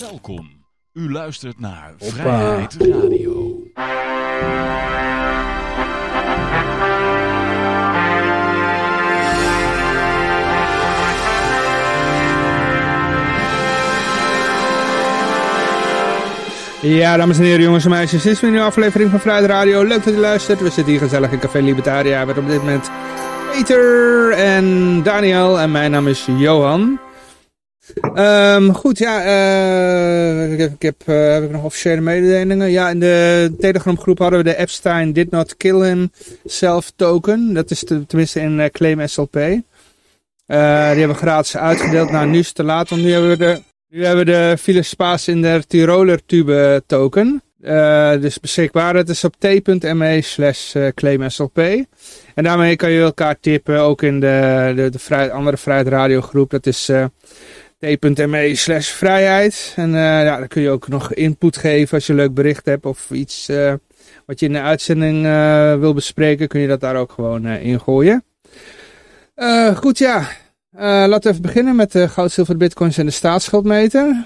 Welkom. U luistert naar Vrijheid Radio. Ja, dames en heren, jongens en meisjes, dit is weer een nieuwe aflevering van Vrijheid Radio. Leuk dat u luistert. We zitten hier gezellig in Café Libertaria met op dit moment Peter en Daniel en mijn naam is Johan. Ehm, goed, ja, eh, ik heb, ik heb, eh, heb ik nog officiële mededelingen? Ja, in de Telegram groep hadden we de Epstein Did Not Kill Himself token. Dat is tenminste in eh, Claim SLP. Die hebben we gratis uitgedeeld. Nou, nu is het te laat, want nu hebben we de, nu hebben we de Spaas in de Tiroler Tube token. Dus beschikbaar. Het is op t.me slash claimslp. En daarmee kan je elkaar tippen, ook in de, de, de andere Vrijheid Radio groep. Dat is t.me slash vrijheid. En eh, ja, dan kun je ook nog input geven als je een leuk bericht hebt of iets eh, wat je in de uitzending eh, wil bespreken. Kun je dat daar ook gewoon ingooien. Goed, ja. Laten we even beginnen met de goud, zilver, bitcoins en de staatsschuldmeter.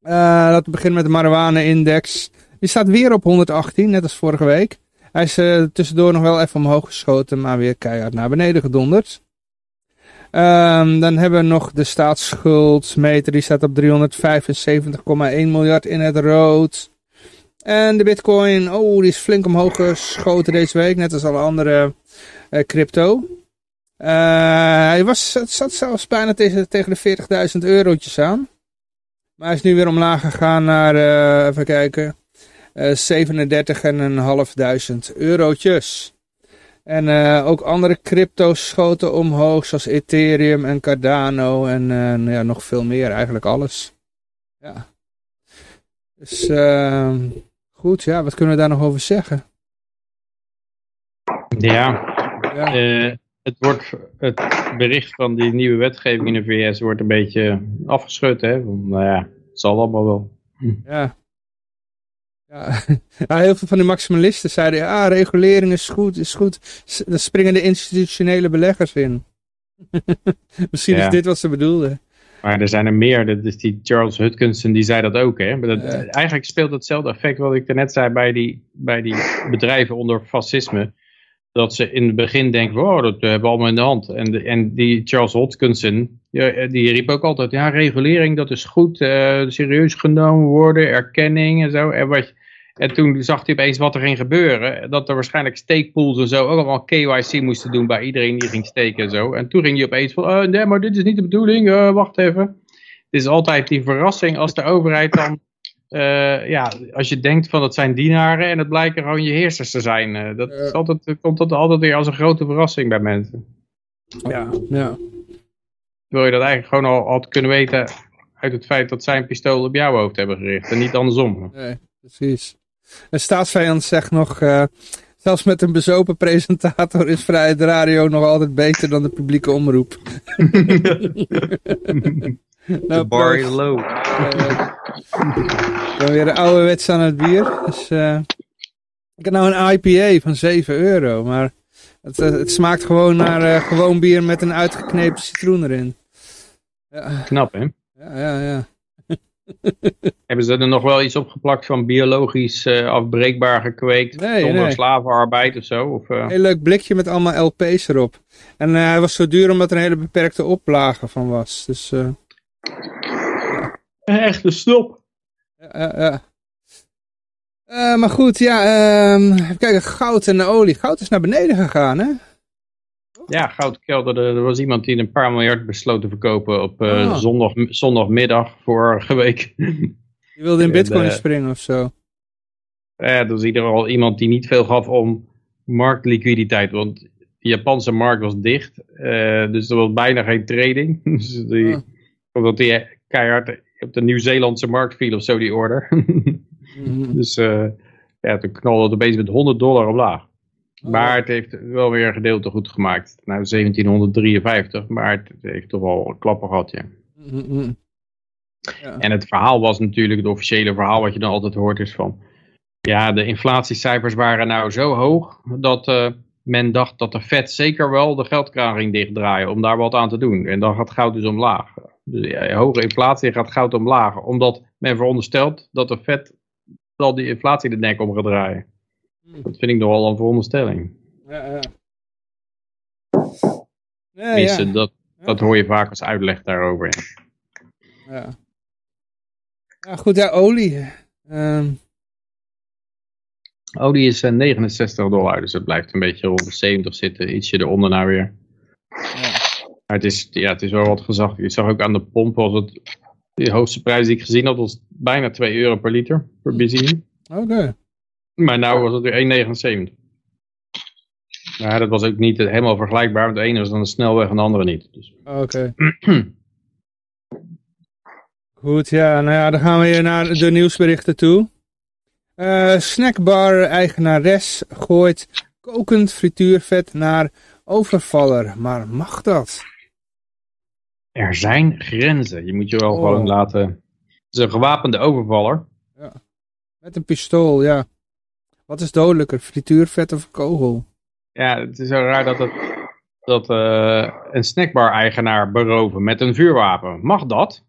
Laten we beginnen met de marijuana-index. Die staat weer op 118, net als vorige week. Hij is tussendoor nog wel even omhoog geschoten, maar weer keihard naar beneden gedonderd. Ehm, dan hebben we nog de staatsschuldmeter, die staat op 375,1 miljard in het rood. En de bitcoin, oh, die is flink omhoog geschoten deze week, net als alle andere eh, crypto. Eh, hij was, het zat zelfs bijna tegen, de 40.000 eurotjes aan. Maar hij is nu weer omlaag gegaan naar, eh, even kijken, eh 37.500 eurotjes. En eh, ook andere crypto's schoten omhoog, zoals Ethereum en Cardano en eh, nou ja, nog veel meer, eigenlijk alles. Ja. Dus eh, goed, ja, wat kunnen we daar nog over zeggen? Ja, Ja, eh, het, wordt, het bericht van die nieuwe wetgeving in de VS wordt een beetje afgeschud. Hè? Van, nou ja, het zal allemaal wel. ja. Ja. heel veel van de maximalisten zeiden, ja, regulering is goed, is goed. Dan springen de institutionele beleggers in. Misschien Ja. is dit wat ze bedoelden. Maar er zijn er meer. Dat is die Charles Hutchinson, die zei dat ook. Hè? Maar dat, Ja. Eigenlijk speelt hetzelfde effect wat ik daarnet zei bij die, bij die bedrijven onder fascisme. Dat ze in het begin denken, oh, dat hebben we allemaal in de hand. En, de- en die Charles Hutchinson, ja, die riep ook altijd, ja, regulering, dat is goed. eh, serieus genomen worden, erkenning en zo. En, wat, en toen zag hij opeens wat er ging gebeuren. Dat er waarschijnlijk steekpools en zo ook allemaal KYC moesten doen bij iedereen die ging steken en zo. En toen ging hij opeens van, oh, nee, maar dit is niet de bedoeling, eh, wacht even. Het is altijd die verrassing als de overheid dan, eh, ja, als je denkt van het zijn dienaren en het blijken gewoon je heersers te zijn. eh, dat is altijd, dat komt dat altijd weer als een grote verrassing bij mensen. Ja, ja. Terwijl je dat eigenlijk gewoon al had kunnen weten uit het feit dat zij een pistool op jouw hoofd hebben gericht en niet andersom. Nee, precies. Een staatsvijand zegt nog, eh, zelfs met een bezopen presentator is Vrijheid Radio nog altijd beter dan de publieke omroep. nou, bar low. Ik ben weer ouderwets aan het bier. Dus, eh, ik heb nou een IPA van 7 euro, maar het, eh, het smaakt gewoon naar gewoon bier met een uitgeknepen citroen erin. Ja, Knap hè? ja, ja. ja. Hebben ze er nog wel iets opgeplakt van biologisch eh, afbreekbaar gekweekt Nee, zonder nee. slavenarbeid of zo? Of, eh, Een heel leuk blikje met allemaal LP's erop. En eh, hij was zo duur omdat er een hele beperkte oplage van was. Dus eh, Echt een stop. ja, ja, ja. Eh, maar goed, ja, ehm, even kijken, goud en olie. Goud is naar beneden gegaan, hè? Ja, goud kelderde. Er was iemand die een paar miljard besloot te verkopen op eh, Ah. zondag, zondagmiddag vorige week. Je wilde in En, bitcoin eh, springen of zo. Ja, er was ieder geval iemand die niet veel gaf om marktliquiditeit. Want de Japanse markt was dicht. eh, dus er was bijna geen trading. dus die, Ah. Omdat die keihard op de Nieuw-Zeelandse markt viel of zo, die order. Mhm. dus ja, toen knalde het opeens met 100 dollar omlaag. Oh. Maar het heeft wel weer een gedeelte goed gemaakt. Nou, 1753, maar het heeft toch wel klappen gehad, ja. Ja. En het verhaal was natuurlijk, het officiële verhaal wat je dan altijd hoort is van... Ja, de inflatiecijfers waren nou zo hoog dat eh, men dacht dat de Fed zeker wel de geldkraan ging dichtdraaien om daar wat aan te doen. En dan gaat goud dus omlaag. Dus ja, hoge inflatie gaat goud omlaag. Omdat men veronderstelt dat de vet al die inflatie de nek om gaat draaien. Hmm. Dat vind ik nogal een veronderstelling. Ja, ja. Ja, dat, dat hoor je vaak als uitleg daarover. Ja. Ja. goed, ja, olie. Ehm, Olie is eh, 69 dollar, dus het blijft een beetje rond de 70 zitten. Ietsje eronder nou weer. ja. Maar het is, ja, het is wel wat gezag. Ik zag ook aan de pomp, was het, de hoogste prijs die ik gezien had, was bijna 2 euro per liter voor benzine. Oké. Maar nou was het weer 1,79. Maar dat was ook niet helemaal vergelijkbaar, want de ene was dan de snelweg en de andere niet. Dus, Oké. Goed, ja, nou ja, dan gaan we weer naar de nieuwsberichten toe. Eh snackbar-eigenares gooit kokend frituurvet naar overvaller. Maar mag dat? er zijn grenzen. Je moet je wel Oh. gewoon laten... Het is een gewapende overvaller. Met een pistool, ja. Wat is dodelijker, frituurvet of kogel? Ja, het is zo raar dat, het, dat eh, een snackbar-eigenaar beroven met een vuurwapen. Mag dat?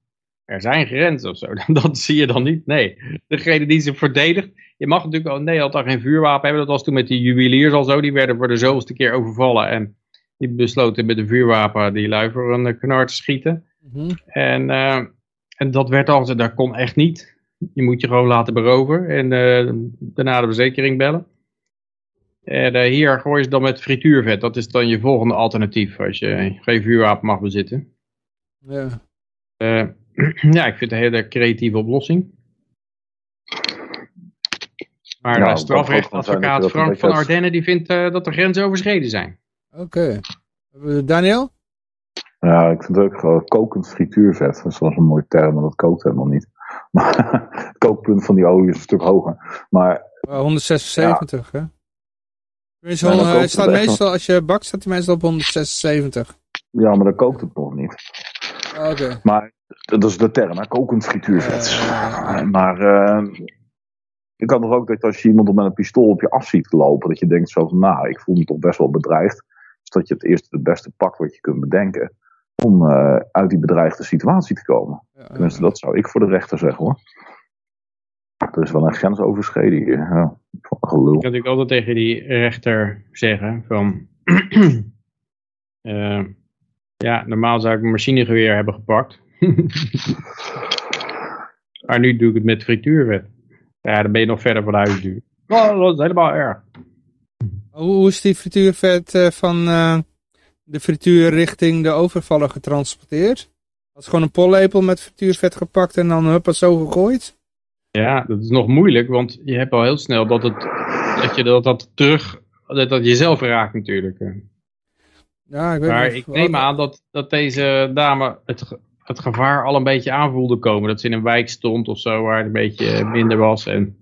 Er zijn grenzen of zo. Dat zie je dan niet. Nee, degene die ze verdedigt. Je mag natuurlijk al Nederland al geen vuurwapen hebben. Dat was toen met die juweliers al zo. Die werden voor de zoveelste keer overvallen. En die besloten met een vuurwapen die lui voor een eh, knar te schieten. Mhm. En, eh, en dat werd altijd, dat kon echt niet. Je moet je gewoon laten beroven en eh, daarna de verzekering bellen. En eh, hier gooi je ze dan met frituurvet. Dat is dan je volgende alternatief als je geen vuurwapen mag bezitten. Ja. Eh, ja, ik vind het een hele creatieve oplossing. Maar de zijn strafrechtadvocaat Frank van Ardenne die vindt eh, dat er grenzen overschreden zijn. Oké. Eh, Daniel? Ja, ik vind het ook gewoon kokend frituurvet. Dat is wel een mooie term, maar dat kookt helemaal niet. Maar het kookpunt van die olie is een stuk hoger. Maar Eh, 176, hè? Tenminste, Ja, hij het staat meestal, als je bakt, staat hij meestal op 176. ja, maar dan kookt het nog niet. Oké. Maar dat is de term, hè? kokend frituurvet. Maar eh je kan toch ook dat als je iemand met een pistool op je af ziet lopen, dat je denkt zo van, nou, ik voel me toch best wel bedreigd. Dus dat je het eerste het beste pakt wat je kunt bedenken om eh, uit die bedreigde situatie te komen. ja, Tenminste, dat zou ik voor de rechter zeggen hoor. Er is wel een grens overschreden hier. Ja, van een gelul. Ik kan natuurlijk altijd tegen die rechter zeggen van... eh, ja, normaal zou ik een machinegeweer hebben gepakt. maar nu doe ik het met frituurvet. Ja, dan ben je nog verder van huis duur. Oh, dat is helemaal erg. Hoe is die frituurvet eh, van eh, de frituur richting de overvaller getransporteerd? Was gewoon een pollepel met frituurvet gepakt en dan huppa zo gegooid? Ja, dat is nog moeilijk, want je hebt al heel snel dat, het, dat je dat, dat terug... Dat, dat jezelf raakt natuurlijk. Ja, ik weet Maar niet. ik neem wat- aan dat, dat deze dame het, het gevaar al een beetje aanvoelde komen. Dat ze in een wijk stond of zo waar het een beetje minder was. En,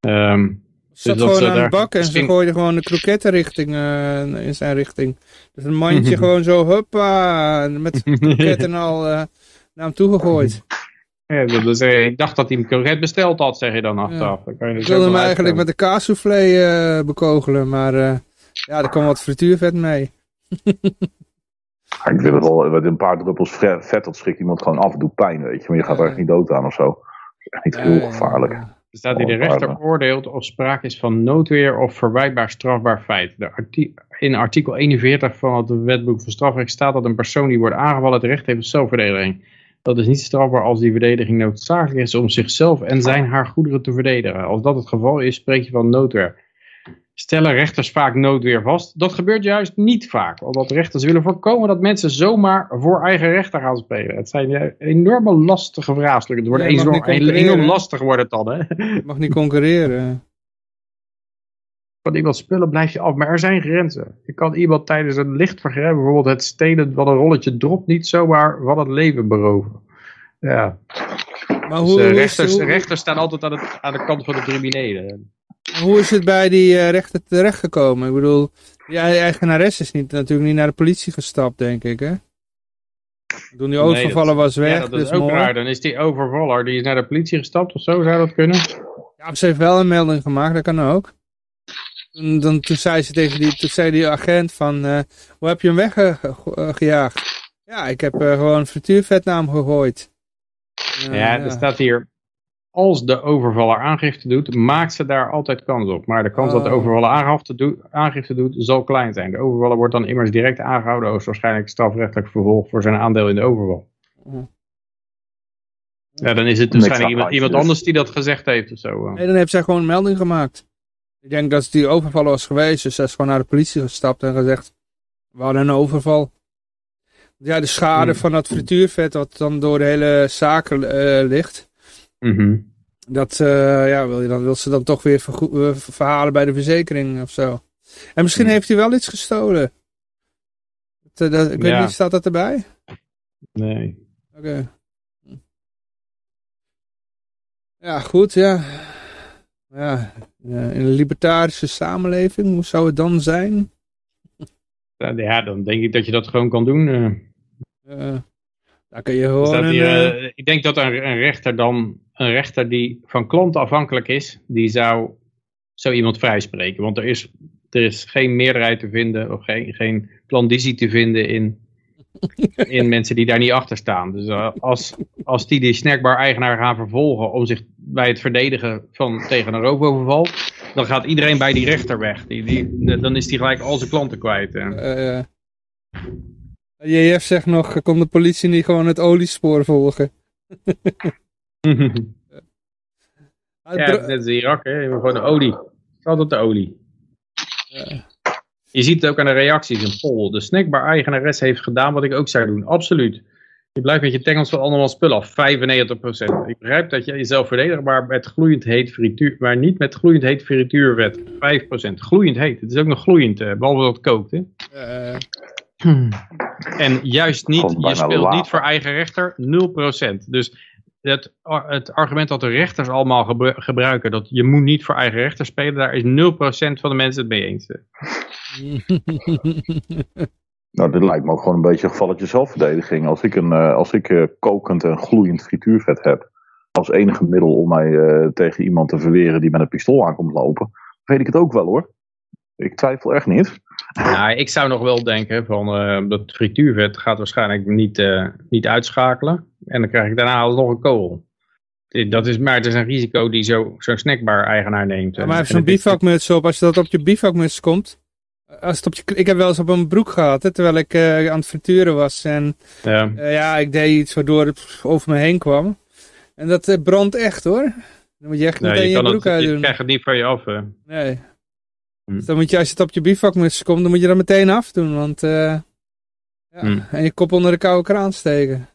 ehm, zat dus gewoon aan de daar bak en ze gooide gewoon de kroketten richting, eh, in zijn richting. Dus een mandje gewoon zo, huppa, met kroketten al eh, naar hem toe gegooid. ja, dat is, eh, ik dacht dat hij een kroket besteld had, zeg je dan achteraf. Dan kan je Ik zo wilde hem eigenlijk met de kaassoufflé eh bekogelen, maar eh, ja, er kwam wat frituurvet mee. Ja, Ik vind het wel, met een paar druppels vet, dat schrikt iemand gewoon af. Het doet pijn, weet je. Maar je gaat er echt niet dood aan of zo. Dat is echt niet heel gevaarlijk. Er staat hier de rechter oordeelt of sprake is van noodweer of verwijtbaar strafbaar feit. De arti- in artikel 41 van het wetboek van strafrecht staat dat een persoon die wordt aangevallen het recht heeft op zelfverdediging. Dat is niet strafbaar als die verdediging noodzakelijk is om zichzelf en zijn haar goederen te verdedigen. Als dat het geval is, spreek je van noodweer. Stellen rechters vaak noodweer vast? Dat gebeurt juist niet vaak, omdat rechters willen voorkomen dat mensen zomaar voor eigen rechten gaan spelen. Het zijn enorme lastige vraagstukken. Het wordt Ja, enorm, enorm lastig wordt het dan, hè? Mag niet concurreren. van iemand spullen blijf je af. Maar er zijn grenzen. Je kan iemand tijdens een lichtvergrijp, bijvoorbeeld het stelen van een rolletje drop, niet zomaar van het leven beroven. Ja, Maar dus, hoe, eh, rechters, hoe, rechters staan altijd aan, het, aan de kant van de criminelen. Hoe is het bij die eh, rechter terechtgekomen? Ik bedoel, die eigenares is niet, natuurlijk niet naar de politie gestapt, denk ik, hè? Toen die Nee, overvallen was weg, ja, dat is dus ook mooi. raar. Dan is die overvaller, die is naar de politie gestapt of zo, zou dat kunnen? Ja, ze heeft wel een melding gemaakt, dat kan ook. Toen, dan, toen zei ze tegen die, toen zei die agent van, eh, hoe heb je hem weggejaagd? Ja, ik heb uh, gewoon frituurvet naar hem gegooid. Ja, er staat hier, als de overvaller aangifte doet, maakt ze daar altijd kans op. Maar de kans dat de oh. overvaller aangifte doet, aangifte doet, zal klein zijn. De overvaller wordt dan immers direct aangehouden als waarschijnlijk strafrechtelijk vervolg voor zijn aandeel in de overval. Ja, dan is het waarschijnlijk iemand, iemand anders die dat gezegd heeft of zo. Nee, dan heeft zij gewoon een melding gemaakt. Ik denk dat die overval was geweest, dus zij is gewoon naar de politie gestapt en gezegd, we hadden een overval. Ja, de schade hmm. van dat frituurvet wat dan door de hele zaak uh, ligt. Mhm. Dat uh, ja, wil, je dan, wil ze dan toch weer uh, verhalen bij de verzekering of zo. En misschien hmm. heeft hij wel iets gestolen. Dat, dat, ik weet niet, staat dat erbij? Nee. Oké. Ja, goed, ja. Ja, in een libertarische samenleving, hoe zou het dan zijn? Ja, dan denk ik dat je dat gewoon kan doen. Uh, dan kun je gewoon... Een, uh, ik denk dat een, een, rechter dan, een rechter die van klant afhankelijk is, die zou zo iemand vrijspreken. Want er is, er is geen meerderheid te vinden, of geen, geen klandizie te vinden in in mensen die daar niet achter staan. Dus uh, als, als die die snackbar-eigenaar gaan vervolgen om zich bij het verdedigen van tegen een roofoverval, dan gaat iedereen bij die rechter weg. Die, die, dan is die gelijk al zijn klanten kwijt. Uh, JF zegt nog, kon de politie niet gewoon het oliespoor volgen? ja, net als Irak, hè. Je gewoon de olie. Het is altijd de olie. Ja. Je ziet het ook aan de reacties in Pol. De snackbar-eigenares heeft gedaan wat ik ook zou doen. Absoluut. Je blijft met je tengels van allemaal spullen af. 95%. Ik begrijp dat je jezelf verdedigt, maar met gloeiend heet frituur, maar niet met gloeiend heet frituurvet. 5%. Gloeiend heet. Het is ook nog gloeiend, eh, behalve dat het kookt. Hè? Uh. En juist niet, je speelt niet voor eigen rechter, 0%. Dus het, het argument dat de rechters allemaal gebruiken, dat je moet niet voor eigen rechter spelen, daar is 0% van de mensen het mee eens. nou, dit lijkt me ook gewoon een beetje een gevalletje zelfverdediging. Als ik, een, uh, als ik uh, kokend en gloeiend frituurvet heb, als enige middel om mij uh, tegen iemand te verweren die met een pistool aankomt lopen, weet ik het ook wel hoor. Ik twijfel echt niet. Nou, ik zou nog wel denken van dat frituurvet gaat waarschijnlijk niet, niet uitschakelen. En dan krijg ik daarna nog een kogel. Dat is, maar het is een risico die zo'n zo snackbar eigenaar neemt. Ja, maar even zo'n bivakmuts op, als je dat op je bivakmuts komt, als het op je, ik heb wel eens op een broek gehad, hè, terwijl ik uh, aan het frituren was. En ja. Uh, ja, ik deed iets waardoor het over me heen kwam. En dat uh, brandt echt hoor. Dan moet je echt meteen je, je broek uitdoen. Je krijgt het niet van je af. Hè. Nee. Hm. Dus dan moet je, als je het op je bivakmuts komt, dan moet je dat meteen afdoen. Want, ja. Hm. En je kop onder de koude kraan steken.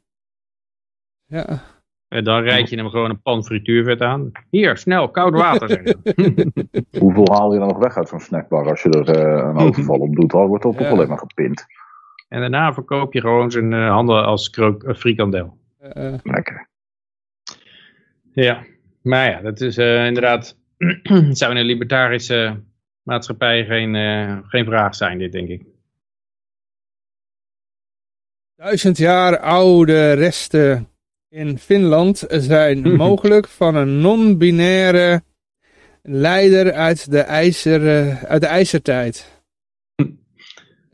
Ja. En dan rijd je hem gewoon een pan frituurvet aan. Hier, snel, koud water. Hoeveel haal je dan nog weg uit zo'n snackbar als je er uh, een overval op doet? Dan wordt op ja. alleen maar gepint. En daarna verkoop je gewoon zijn uh, handen als krook, uh, frikandel. Lekker. Ja, maar ja, dat is inderdaad, zou in een libertarische maatschappij geen, geen vraag zijn, dit denk ik. Duizend jaar oude resten in Finland zijn mogelijk van een non-binaire leider uit de, ijzer, uit de ijzertijd.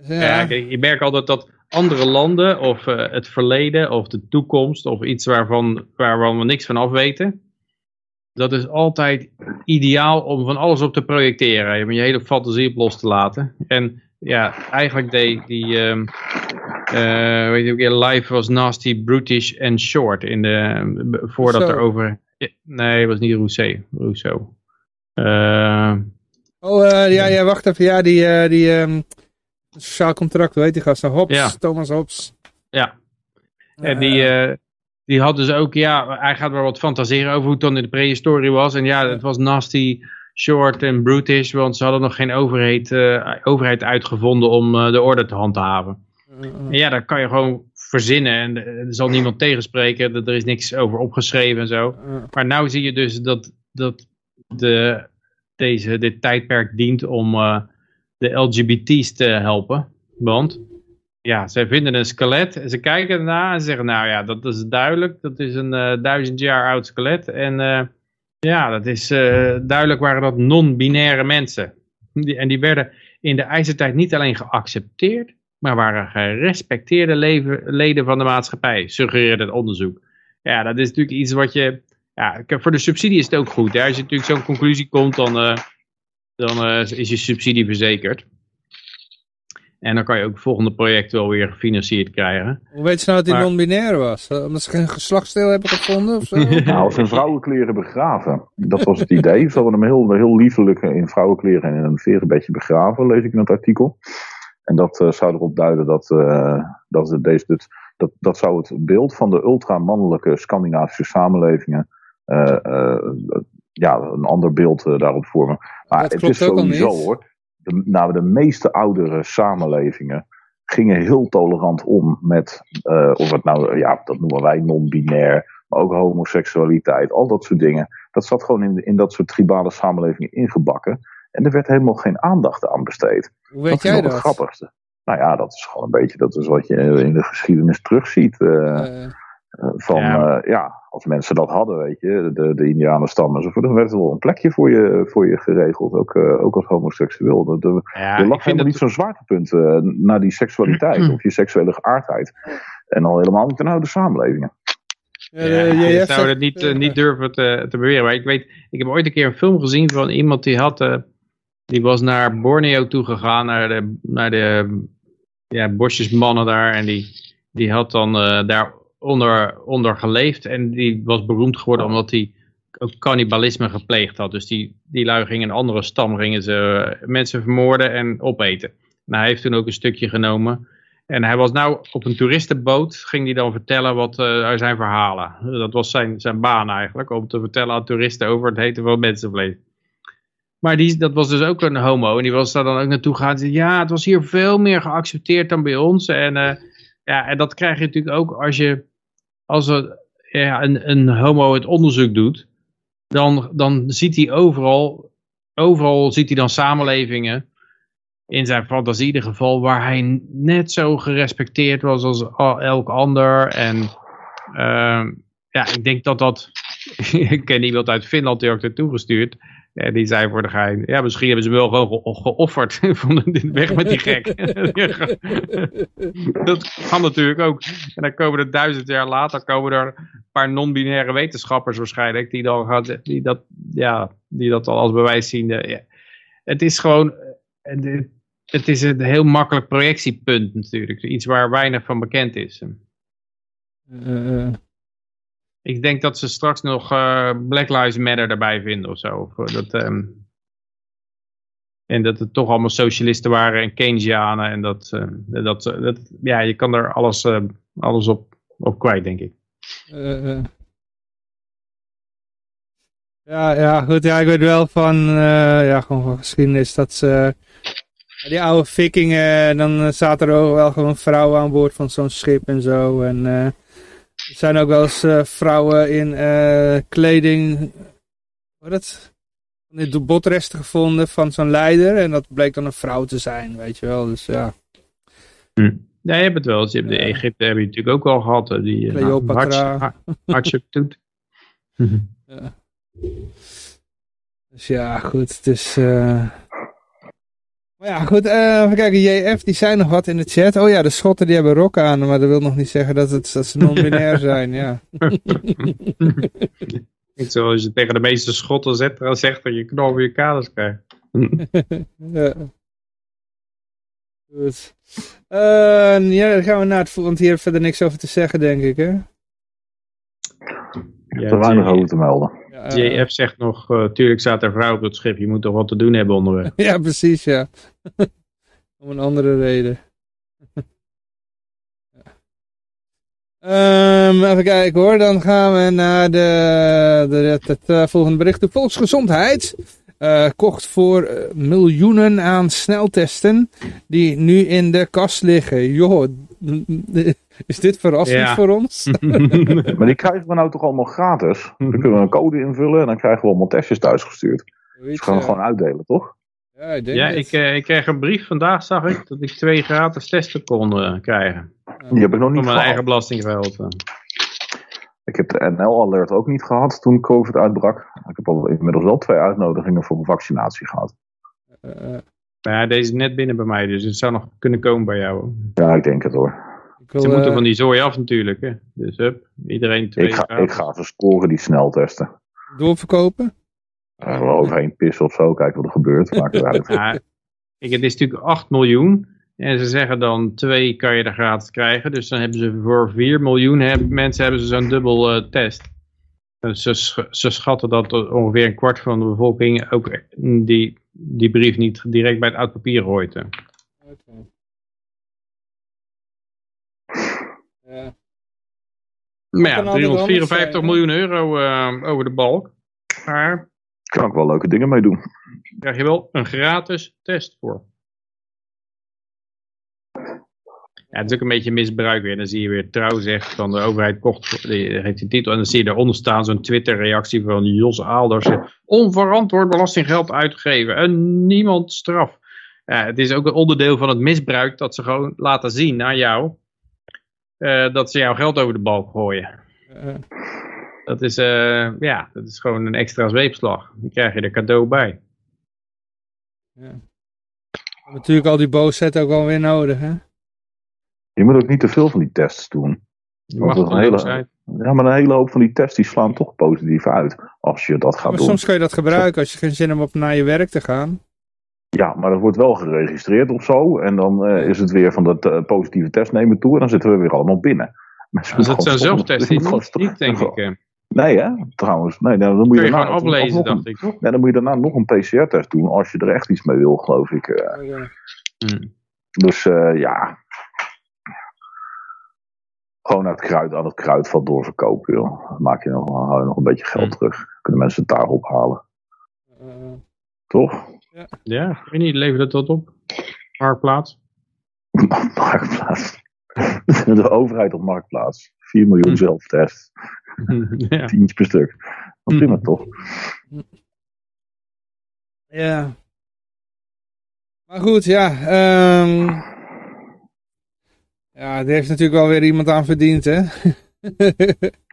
Ja, ja kijk, je merkt altijd dat andere landen of uh, het verleden of de toekomst of iets waarvan, waarvan we niks van af weten. Dat is altijd ideaal om van alles op te projecteren. Om je hele fantasie op los te laten. En ja, eigenlijk die, die um, uh, weet je, live was nasty, brutish en short. In de, voordat er over... Nee, het was niet Rousseau. Rousseau. Uh, oh, uh, ja, ja, wacht even. Ja, die, uh, die um, sociaal contract, weet die gast? Hobbes, ja. Thomas Hobbes. Ja. En die, die had dus ook, ja, hij gaat wel wat fantaseren over hoe het dan in de prehistorie was. En ja, het was nasty, short en brutish, want ze hadden nog geen overheid, overheid uitgevonden om de orde te handhaven. Ja, daar kan je gewoon verzinnen en er zal niemand tegenspreken. Er is niks over opgeschreven en zo. Maar nu zie je dus dat, dat de, deze, dit tijdperk dient om uh, de LGBT's te helpen. Want ja, zij vinden een skelet en ze kijken ernaar en zeggen, nou ja, dat is duidelijk. Dat is een uh, duizend jaar oud skelet. En uh, ja, dat is duidelijk waren dat non-binaire mensen. En die werden in de ijzertijd niet alleen geaccepteerd, maar waren gerespecteerde leden van de maatschappij, suggereerde het onderzoek. Ja, dat is natuurlijk iets wat je... Ja, voor de subsidie is het ook goed. Hè? Als je natuurlijk zo'n conclusie komt, dan, dan is je subsidie verzekerd. En dan kan je ook het volgende project wel weer gefinancierd krijgen. Hoe weet ze nou dat hij non-binair was? Omdat ze geen geslachtsdeel hebben gevonden of zo? nou, in vrouwenkleren begraven. Dat was het idee. Ze hadden hem heel, heel liefelijk in vrouwenkleren en in een verenbedje begraven, lees ik in het artikel. En dat uh, zou erop duiden dat, uh, dat, deze, dat, dat, dat zou het beeld van de ultramannelijke Scandinavische samenlevingen uh, ja, een ander beeld daarop vormen. Maar het is sowieso hoor de, nou, de meeste oudere samenlevingen gingen heel tolerant om met, uh, of het nou, ja, dat noemen wij non-binair, maar ook homoseksualiteit, al dat soort dingen. Dat zat gewoon in, in dat soort tribale samenlevingen ingebakken. En er werd helemaal geen aandacht aan besteed. Hoe weet dat jij dat? het grappigste. Nou ja, dat is gewoon een beetje, dat is wat je in de geschiedenis terugziet. Uh, uh. Van ja. ja. als mensen dat hadden, weet je, de, de Indianenstammen dan werd er wel een plekje voor je, voor je geregeld, ook, uh, ook als homoseksueel. De, de, ja, er lag helemaal niet zo'n zwaartepunt uh, naar die seksualiteit of je seksuele geaardheid. En al helemaal niet in oude samenlevingen. Ja, je zou het niet, uh, niet durven te, te beweren. Maar ik weet, ik heb ooit een keer een film gezien van iemand die had, die was naar Borneo toegegaan, naar de, naar de ja, bosjesmannen daar. En die, die had dan daar onder, onder geleefd. En die was beroemd geworden omdat hij ook cannibalisme gepleegd had. Dus die, die lui gingen een andere stam, gingen ze eh, mensen vermoorden en opeten. En hij heeft toen ook een stukje genomen. En hij was nou op een toeristenboot, ging hij dan vertellen wat uh, zijn verhalen. Dat was zijn, zijn baan eigenlijk, om te vertellen aan toeristen over het heten van mensenvlees. Maar die, dat was dus ook een homo. En die was daar dan ook naartoe gegaan. Ja, het was hier veel meer geaccepteerd dan bij ons. En, uh, ja, en dat krijg je natuurlijk ook als je als er, een, een homo het onderzoek doet, dan, dan ziet hij overal, overal ziet hij dan samenlevingen, in zijn fantasie in ieder geval, waar hij net zo gerespecteerd was als elk ander. En uh, ja, ik denk dat dat, ik ken iemand uit Finland die ook naartoe gestuurd, ja, die zei voor de gein, ja, misschien hebben ze wel gewoon geofferd van weg met die gek. dat kan natuurlijk ook. En dan komen er duizend jaar later komen er een paar non-binaire wetenschappers waarschijnlijk die, dan die, dat, ja, die dat al als bewijs zien. Ja. Het is gewoon, het is een heel makkelijk projectiepunt natuurlijk. Iets waar weinig van bekend is. Uh, ik denk dat ze straks nog uh, Black Lives Matter erbij vinden of zo. Dat, um, en dat het toch allemaal socialisten waren en Keynesianen. En dat, uh, dat, dat, ja, je kan er alles, alles op, op kwijt, denk ik. ja, ja, goed. Ja, ik weet wel van, ja, gewoon van geschiedenis dat ze... Die oude vikingen, dan zaten er ook wel gewoon vrouwen aan boord van zo'n schip en zo. En er zijn ook wel eens uh, vrouwen in uh, kleding, wat het? De botresten gevonden van zo'n leider. En dat bleek dan een vrouw te zijn, weet je wel. Dus ja. Hm. Ja, je hebt het wel. Je hebt de Egypte heb je natuurlijk ook al gehad. Die eh, Cleopatra. Hartje doet. ja. Dus ja, goed. Het is... Uh... Maar ja, goed, uh, even kijken. JF, die zijn nog wat in de chat. Oh ja, de Schotten die hebben rokken aan, maar dat wil nog niet zeggen dat, het, dat ze non-binair zijn, ja. Niet zoals je tegen de meeste Schotten zet, zegt dat je voor je kaders krijgt. ja. Goed. Uh, ja, dan gaan we naar het want hier verder niks over te zeggen, denk ik, hè? Ik heb er weinig over te melden. JF zegt nog, uh, tuurlijk staat er vrouw op het schip, je moet toch wat te doen hebben onderweg. ja, precies, ja. Om een andere reden. um, even kijken hoor, dan gaan we naar de, de, het, het uh, volgende bericht. De volksgezondheid uh, kocht voor miljoenen aan sneltesten die nu in de kast liggen. Joh, is dit verrassend voor ons? maar die krijgen we nou toch allemaal gratis? Dan kunnen we een code invullen en dan krijgen we allemaal testjes thuisgestuurd. Dus gaan we gewoon uitdelen, toch? Ja, ik, denk ja ik, uh, ik, kreeg een brief vandaag, zag ik, dat ik twee gratis testen kon uh, krijgen. Die heb ik nog niet Van mijn eigen belastinggeld. Ik heb de NL-alert ook niet gehad toen COVID uitbrak. Ik heb al inmiddels wel twee uitnodigingen voor een vaccinatie gehad. Uh, Maar ja, deze is net binnen bij mij, dus het zou nog kunnen komen bij jou. Ja, ik denk het hoor. Ik wil, Ze moeten eh, van die zooi af natuurlijk. Hè. Dus hup, iedereen twee Ik ga, graden. ik ga even scoren die sneltesten. doorverkopen? Uh, wel overheen pissen of zo, kijken wat er gebeurt. Maakt het uit. Ja, ik, het is natuurlijk 8 miljoen. En ze zeggen dan 2 kan je er gratis krijgen. Dus dan hebben ze voor 4 miljoen heb, mensen hebben ze zo'n dubbel eh, test. Dus ze, sch- ze schatten dat er ongeveer een kwart van de bevolking ook die, die brief niet direct bij het oud papier gooit. Ja. Maar kan ja, altijd anders 354 zijn, hè? miljoen euro eh, over de balk. Daar Kan ik wel leuke dingen mee doen. krijg je wel een gratis test voor. Ja, het is ook een beetje misbruik weer. Dan zie je weer trouw zegt van de overheid kocht, die heeft die titel. En dan zie je daaronder staan zo'n Twitter reactie van Jos Aalders. Onverantwoord belastinggeld uitgeven en niemand straf. Ja, het is ook een onderdeel van het misbruik dat ze gewoon laten zien aan jou. Eh, dat ze jouw geld over de balk gooien. Eh, Dat is, eh, ja, dat is gewoon een extra zweepslag. Die krijg je er cadeau bij. natuurlijk al die boosheid ook wel weer nodig, hè? Je moet ook niet te veel van die tests doen. Je Want mag dat is een hele- zijn. Ja, maar een hele hoop van die tests die slaan toch positief uit. Als je dat gaat Maar doen. soms kun je dat gebruiken als je geen zin hebt om naar je werk te gaan. Ja, maar dat wordt wel geregistreerd of zo. En dan eh, is het weer van dat eh, positieve test nemen toe. En dan zitten we weer allemaal binnen. Mensen Dus dat Je moet niet, niet denk ik. eh. Nee, hè? Trouwens. Nee, dan, moet je, je daarna aflezen, dacht ik. Nee, dan moet je daarna nog een PCR-test doen. Als je er echt iets mee wil, geloof ik. eh. Hm. Dus ja. Gewoon aan het kruid, aan het kruidvat doorverkopen, joh. Dan maak je nog, haal je nog een beetje geld Hm. terug. Kunnen mensen het daar ophalen. Toch? Ja, ik weet niet, levert het wat op? Marktplaats? Marktplaats. De overheid op Marktplaats. 4 miljoen Hm. zelftests. ja. Tientje per stuk. Dat prima Hm. toch? Ja. Maar goed, ja. ehm ja, daar heeft natuurlijk wel weer iemand aan verdiend, hè?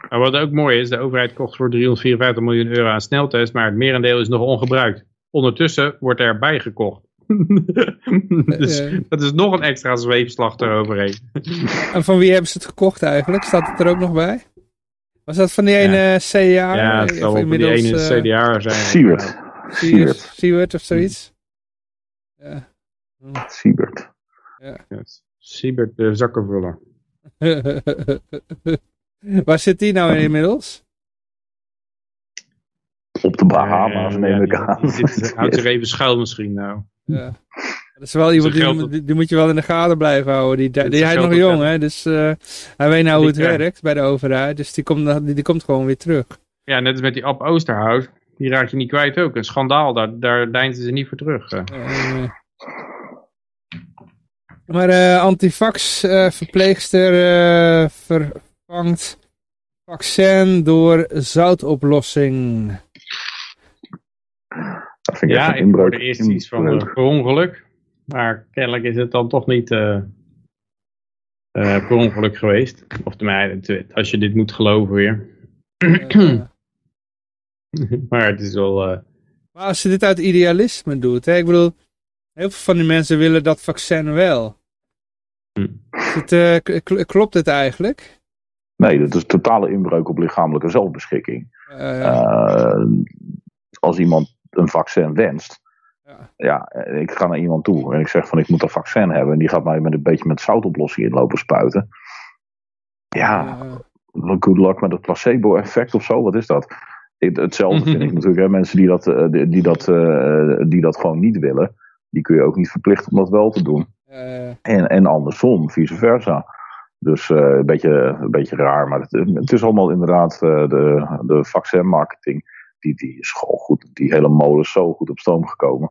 Maar wat ook mooi is, de overheid kocht voor 354 miljoen euro aan sneltest, maar het merendeel is nog ongebruikt. Ondertussen wordt er bijgekocht. dus Ja. dat is nog een extra zweepslag eroverheen. en van wie hebben ze het gekocht eigenlijk? Staat het er ook nog bij? Was dat van die ene CA? ja, het zal wel voor die ene eh, CDA zijn. Siebert. Siebert. Of zoiets? Ja. Siebert. Ja, Siebert de zakkenvuller. Waar zit die nou inmiddels? Op de Bahama's neem ja, ik die- aan. Houdt zich even schuil misschien nou. Ja. Dat is wel iemand die, geld- die, die moet je wel in de gaten blijven houden. Die, die, hij is nog jong, hè? Dus eh, hij weet nou hoe het werkt bij de overheid. Dus die komt, die, die komt gewoon weer terug. Ja, net als met die Ab Oosterhout. Die raak je niet kwijt ook. Een schandaal, daar, daar deinzen ze niet voor terug. eh. Maar eh antivax eh, verpleegster eh, vervangt vaccin door zoutoplossing. Dat vind ik echt Ja, een ik inbreuk. hoorde eerst iets van Inbreuk. eh, per ongeluk. Maar kennelijk is het dan toch niet eh, eh, per ongeluk geweest. Of tenminste, als je dit moet geloven weer. Maar het is wel... eh, maar als je dit uit idealisme doet, hè? ik bedoel, heel veel van die mensen willen dat vaccin wel. Hm. Het, kl- klopt het eigenlijk? Nee, dat is totale inbreuk op lichamelijke zelfbeschikking. Als iemand een vaccin wenst, Ja. ja. ik ga naar iemand toe en ik zeg van ik moet een vaccin hebben en die gaat mij met een beetje met zoutoplossing inlopen spuiten. Ja, eh, good luck met het placebo-effect of zo, wat is dat? Het- Hetzelfde vind ik natuurlijk, hè, mensen die dat, eh, die, dat, eh, die dat gewoon niet willen, die kun je ook niet verplichten om dat wel te doen. eh, En, en andersom, vice versa. Dus een, beetje, een beetje raar, maar het, het is allemaal inderdaad de, de vaccinmarketing. Die, die is gewoon goed, die hele molen is zo goed op stoom gekomen.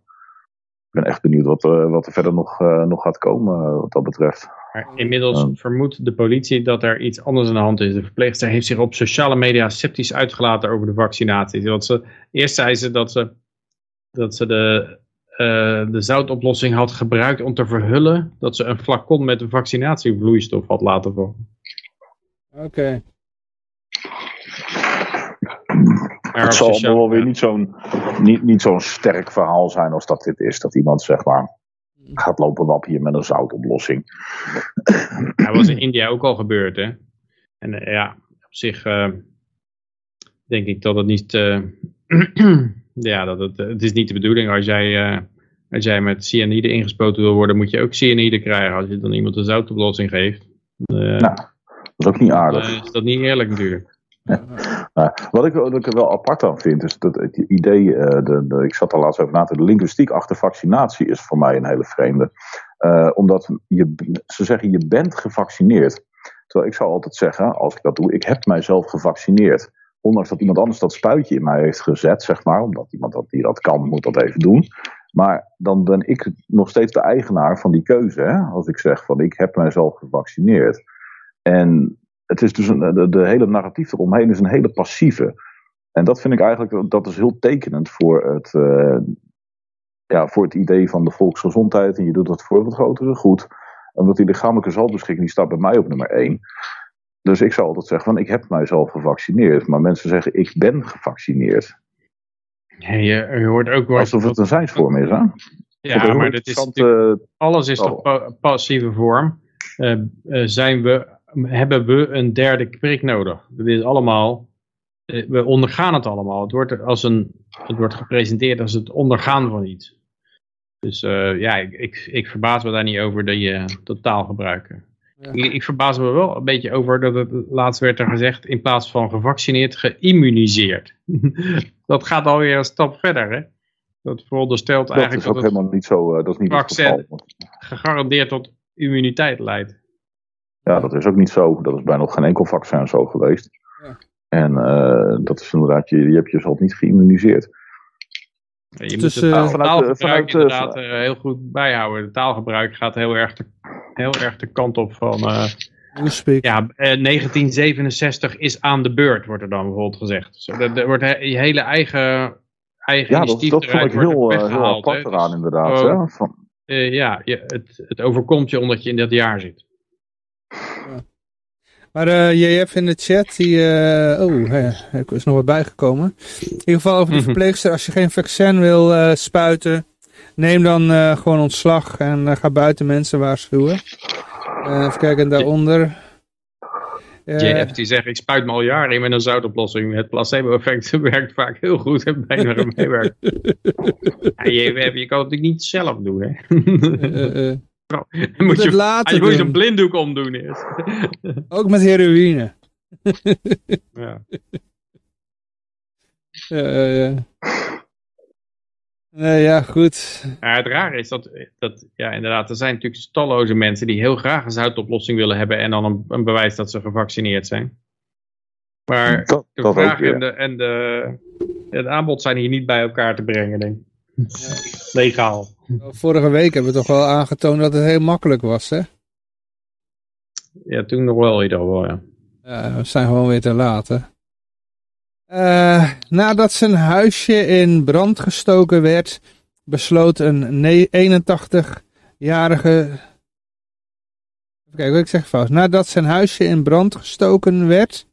Ik ben echt benieuwd wat, eh, wat er verder nog, eh, nog gaat komen eh, wat dat betreft. Maar inmiddels vermoedt de politie dat er iets anders aan de hand is. De verpleegster heeft zich op sociale media sceptisch uitgelaten over de vaccinaties. Want ze, eerst zei ze dat ze, dat ze de, eh, de zoutoplossing had gebruikt om te verhullen dat ze een flacon met een vaccinatievloeistof had laten vallen. Oké. Het zal allemaal wel weer niet zo'n niet, niet zo'n sterk verhaal zijn als dat dit is. Dat iemand zeg maar gaat lopen wappien met een zoutoplossing. Dat was in India ook al gebeurd, hè. En eh, ja, op zich eh, denk ik dat het niet... eh, ja, dat het, het is niet de bedoeling. Als jij, als jij met cyanide ingespoten wil worden, moet je ook cyanide krijgen. Als je dan iemand een zoutoplossing geeft. Nou, dat is ook niet aardig. is dat niet eerlijk natuurlijk. Wat, ik, er wel apart aan vind, is dat het idee, eh, ik zat er laatst over na te de linguïstiek achter vaccinatie is voor mij een hele vreemde. Eh, omdat je, ze zeggen je bent gevaccineerd. Terwijl ik zou altijd zeggen, als ik dat doe, ik heb mijzelf gevaccineerd. Ondanks dat iemand anders dat spuitje in mij heeft gezet, zeg maar, omdat iemand dat, die dat kan, moet dat even doen. Maar dan ben ik nog steeds de eigenaar van die keuze. Hè? Als ik zeg van ik heb mijzelf gevaccineerd. En het is dus een, de, de hele narratief eromheen is een hele passieve. En dat vind ik eigenlijk, dat is heel tekenend voor het, eh, ja, voor het idee van de volksgezondheid. En je doet dat voor het grotere goed. Omdat die lichamelijke zelfbeschikking, die staat bij mij op nummer één. Dus ik zou altijd zeggen van ik heb mijzelf gevaccineerd. Maar mensen zeggen ik ben gevaccineerd. Ja, je, je hoort ook wel... Alsof het een zijnsvorm is, hè? ja, maar dat is alles is Oh. toch pa- passieve vorm. Eh, eh, zijn we, hebben we een derde prik nodig? Dit is allemaal, eh, we ondergaan het allemaal. Het wordt, als een, het wordt gepresenteerd als het ondergaan van iets. Dus eh, ja, ik, ik, ik verbaas me daar niet over dat je dat taal gebruiken. Ja. Ik, ik verbaas me wel een beetje over dat het laatst werd er gezegd in plaats van gevaccineerd, geïmmuniseerd. dat gaat alweer een stap verder, hè? Dat veronderstelt Dat eigenlijk is ook dat het helemaal niet zo, eh, dat is niet het vaccin- geval. gegarandeerd tot immuniteit leidt. Ja, dat is ook niet zo. Dat is bij nog geen enkel vaccin zo geweest. Ja. En eh, dat is inderdaad, je, je hebt jezelf niet geïmmuniseerd. Je Dus, moet het taalgebruik vanuit, eh, eh, inderdaad heel goed bijhouden. Het taalgebruik gaat heel erg de, heel erg de kant op van... eh, ja, eh, 1967 is aan de beurt, wordt er dan bijvoorbeeld gezegd. Dus, er, er wordt he- je hele eigen, eigen Ja, dat, initiatief dat vond eruit ik wordt heel, apart hè. eraan Dus, inderdaad. oh. hè? Van, eh, ja, je, het, het overkomt je omdat je in dat jaar zit. Maar eh JF in de chat, die, eh, oh, er is nog wat bijgekomen. In ieder geval over de Mhm. verpleegster, als je geen vaccin wil eh, spuiten, neem dan gewoon ontslag en ga buiten mensen waarschuwen. Even kijken daaronder. JF die zegt, ik spuit me al jaren in met een zoutoplossing. Het placebo-effect werkt vaak heel goed en bijna meewerkt. ja, JF, je kan het natuurlijk niet zelf doen, hè. Dan moet moet het je, later je moet je doen. zo'n blinddoek omdoen eerst. ook met heroïne. ja. Eh, eh, nee, ja, goed. Ja, het rare is dat, dat, ja inderdaad, er zijn natuurlijk talloze mensen die heel graag een zoutoplossing willen hebben en dan een, een bewijs dat ze gevaccineerd zijn. Maar dat, de dat ook vraag en, de, en de, het aanbod zijn hier niet bij elkaar te brengen, denk ik. Legaal. Vorige week hebben we toch wel aangetoond dat het heel makkelijk was, hè? Ja, toen nog wel ieder geval, ja. Ja, we zijn gewoon weer te laat, hè? Eh, nadat zijn huisje in brand gestoken werd, besloot een ne- 81-jarige... Even kijken, wat ik zeg fout. Nadat zijn huisje in brand gestoken werd,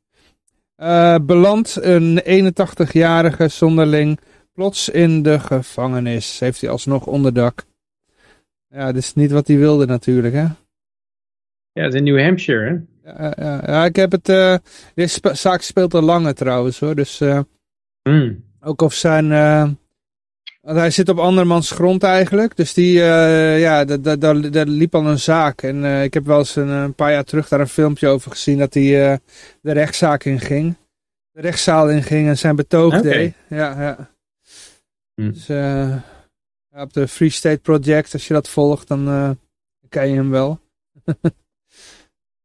eh belandt een 81-jarige zonderling plots in de gevangenis. Heeft hij alsnog onderdak. Ja, dat is niet wat hij wilde natuurlijk, hè? Ja, het is in New Hampshire, hè? Ja, ja, ja, ik heb het. eh deze zaak speelt al langer trouwens hoor. Dus eh, Hmm. ook of zijn. eh, want hij zit op andermans grond eigenlijk. Dus die. ja, daar- liep al een zaak. En ik heb wel eens een, een paar jaar terug daar een filmpje over gezien. Dat hij de rechtszaak inging. De rechtszaal inging en zijn betoog Oké. deed. Ja, ja. Hm. Dus eh, op de Free State Project, als je dat volgt, dan eh, ken je hem wel.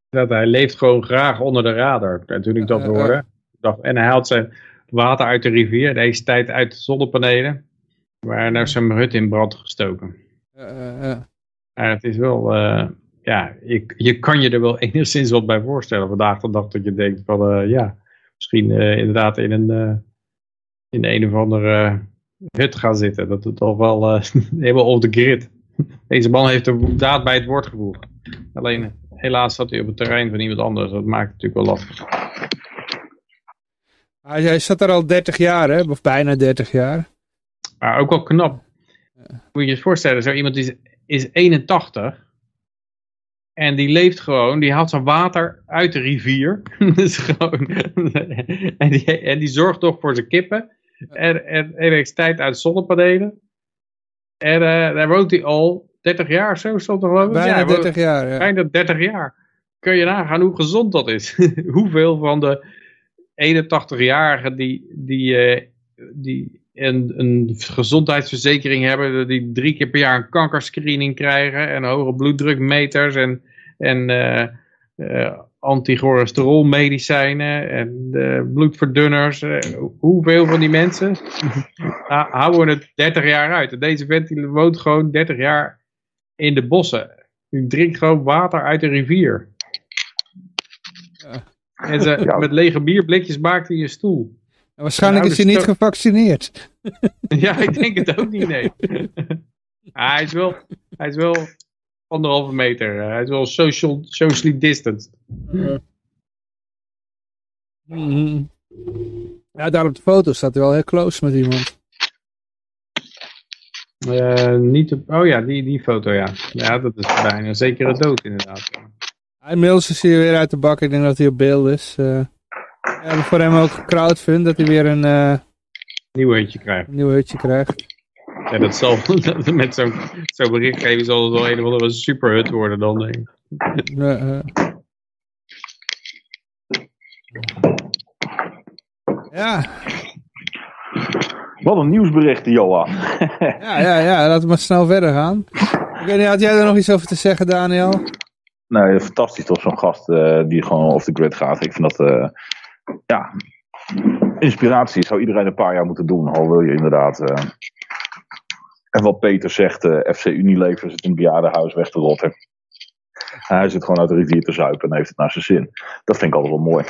Dat hij leeft gewoon graag onder de radar. En toen ik dat hoorde. Dacht, en hij haalt zijn water uit de rivier. Deze tijd uit de zonnepanelen. Maar hij heeft zijn hut in brand gestoken. Maar het is wel... eh, ja, je, je kan je er wel enigszins wat bij voorstellen. Vandaag de dag dat je denkt van... eh, ja, misschien eh, inderdaad in een... eh, in een of andere hut gaan zitten. Dat het toch wel eh, helemaal off the grid. Deze man heeft de daad bij het woord gevoegd. Alleen helaas zat hij op het terrein van iemand anders. Dat maakt het natuurlijk wel lastig. Hij, hij zat er al 30 jaar, hè? Of bijna 30 jaar. Maar ook wel knap. Moet je je eens voorstellen, zo iemand is is 81. En die leeft gewoon, die haalt zijn water uit de rivier. dus gewoon, en, die, en die zorgt toch voor zijn kippen. En, en elektriciteit uit zonnepanelen. En uh, daar woont hij al 30 jaar of zo, stond er geloof ik. Bijna Ja, 30 jaar, ja. Bijna 30 jaar. Kun je nagaan hoe gezond dat is. Hoeveel van de 81-jarigen die, die, eh, die een, een gezondheidsverzekering hebben, die drie keer per jaar een kankerscreening krijgen en hoge bloeddrukmeters en, en eh, eh, anticholesterolmedicijnen en bloedverdunners. hoeveel van die mensen ah, houden het 30 jaar uit? En deze vent die woont gewoon 30 jaar in de bossen. Die drinkt gewoon water uit de rivier. En ze, Ja. met lege bierblikjes maakt hij een stoel. En waarschijnlijk Nou, is hij dus niet gevaccineerd. Ja, ik denk het ook niet, nee. Ah, hij, is wel, hij is wel anderhalve meter. eh, Hij is wel social, socially distanced. Ja, daar op de foto staat hij wel heel close met iemand. Eh, niet op, oh ja, die, die foto, ja. Ja, dat is bijna zeker een dood, inderdaad. Hij inmiddels is hij weer uit de bak. Ik denk dat hij op beeld is. eh. we hebben voor hem ook gecrowdfund dat hij weer een Nieuw eentje krijgen. nieuw hutje krijgt. Ja, dat zal, met zo'n zo'n berichtgeving zal het wel een of andere superhut worden dan, denk ik. Ja, Wat een nieuwsberichten, Johan. ja, ja, ja, laten we maar snel verder gaan. Ik weet niet, had jij er nog iets over te zeggen, Daniel? Nee, fantastisch toch, zo'n gast eh, die gewoon off the grid gaat. Ik vind dat, eh, ja, inspiratie zou iedereen een paar jaar moeten doen. Al wil je inderdaad, eh, en wat Peter zegt, eh, FC Unilever zit in het bejaardenhuis weg te rotten. Hij zit gewoon uit de rivier te zuipen en heeft het naar zijn zin. Dat vind ik altijd wel mooi.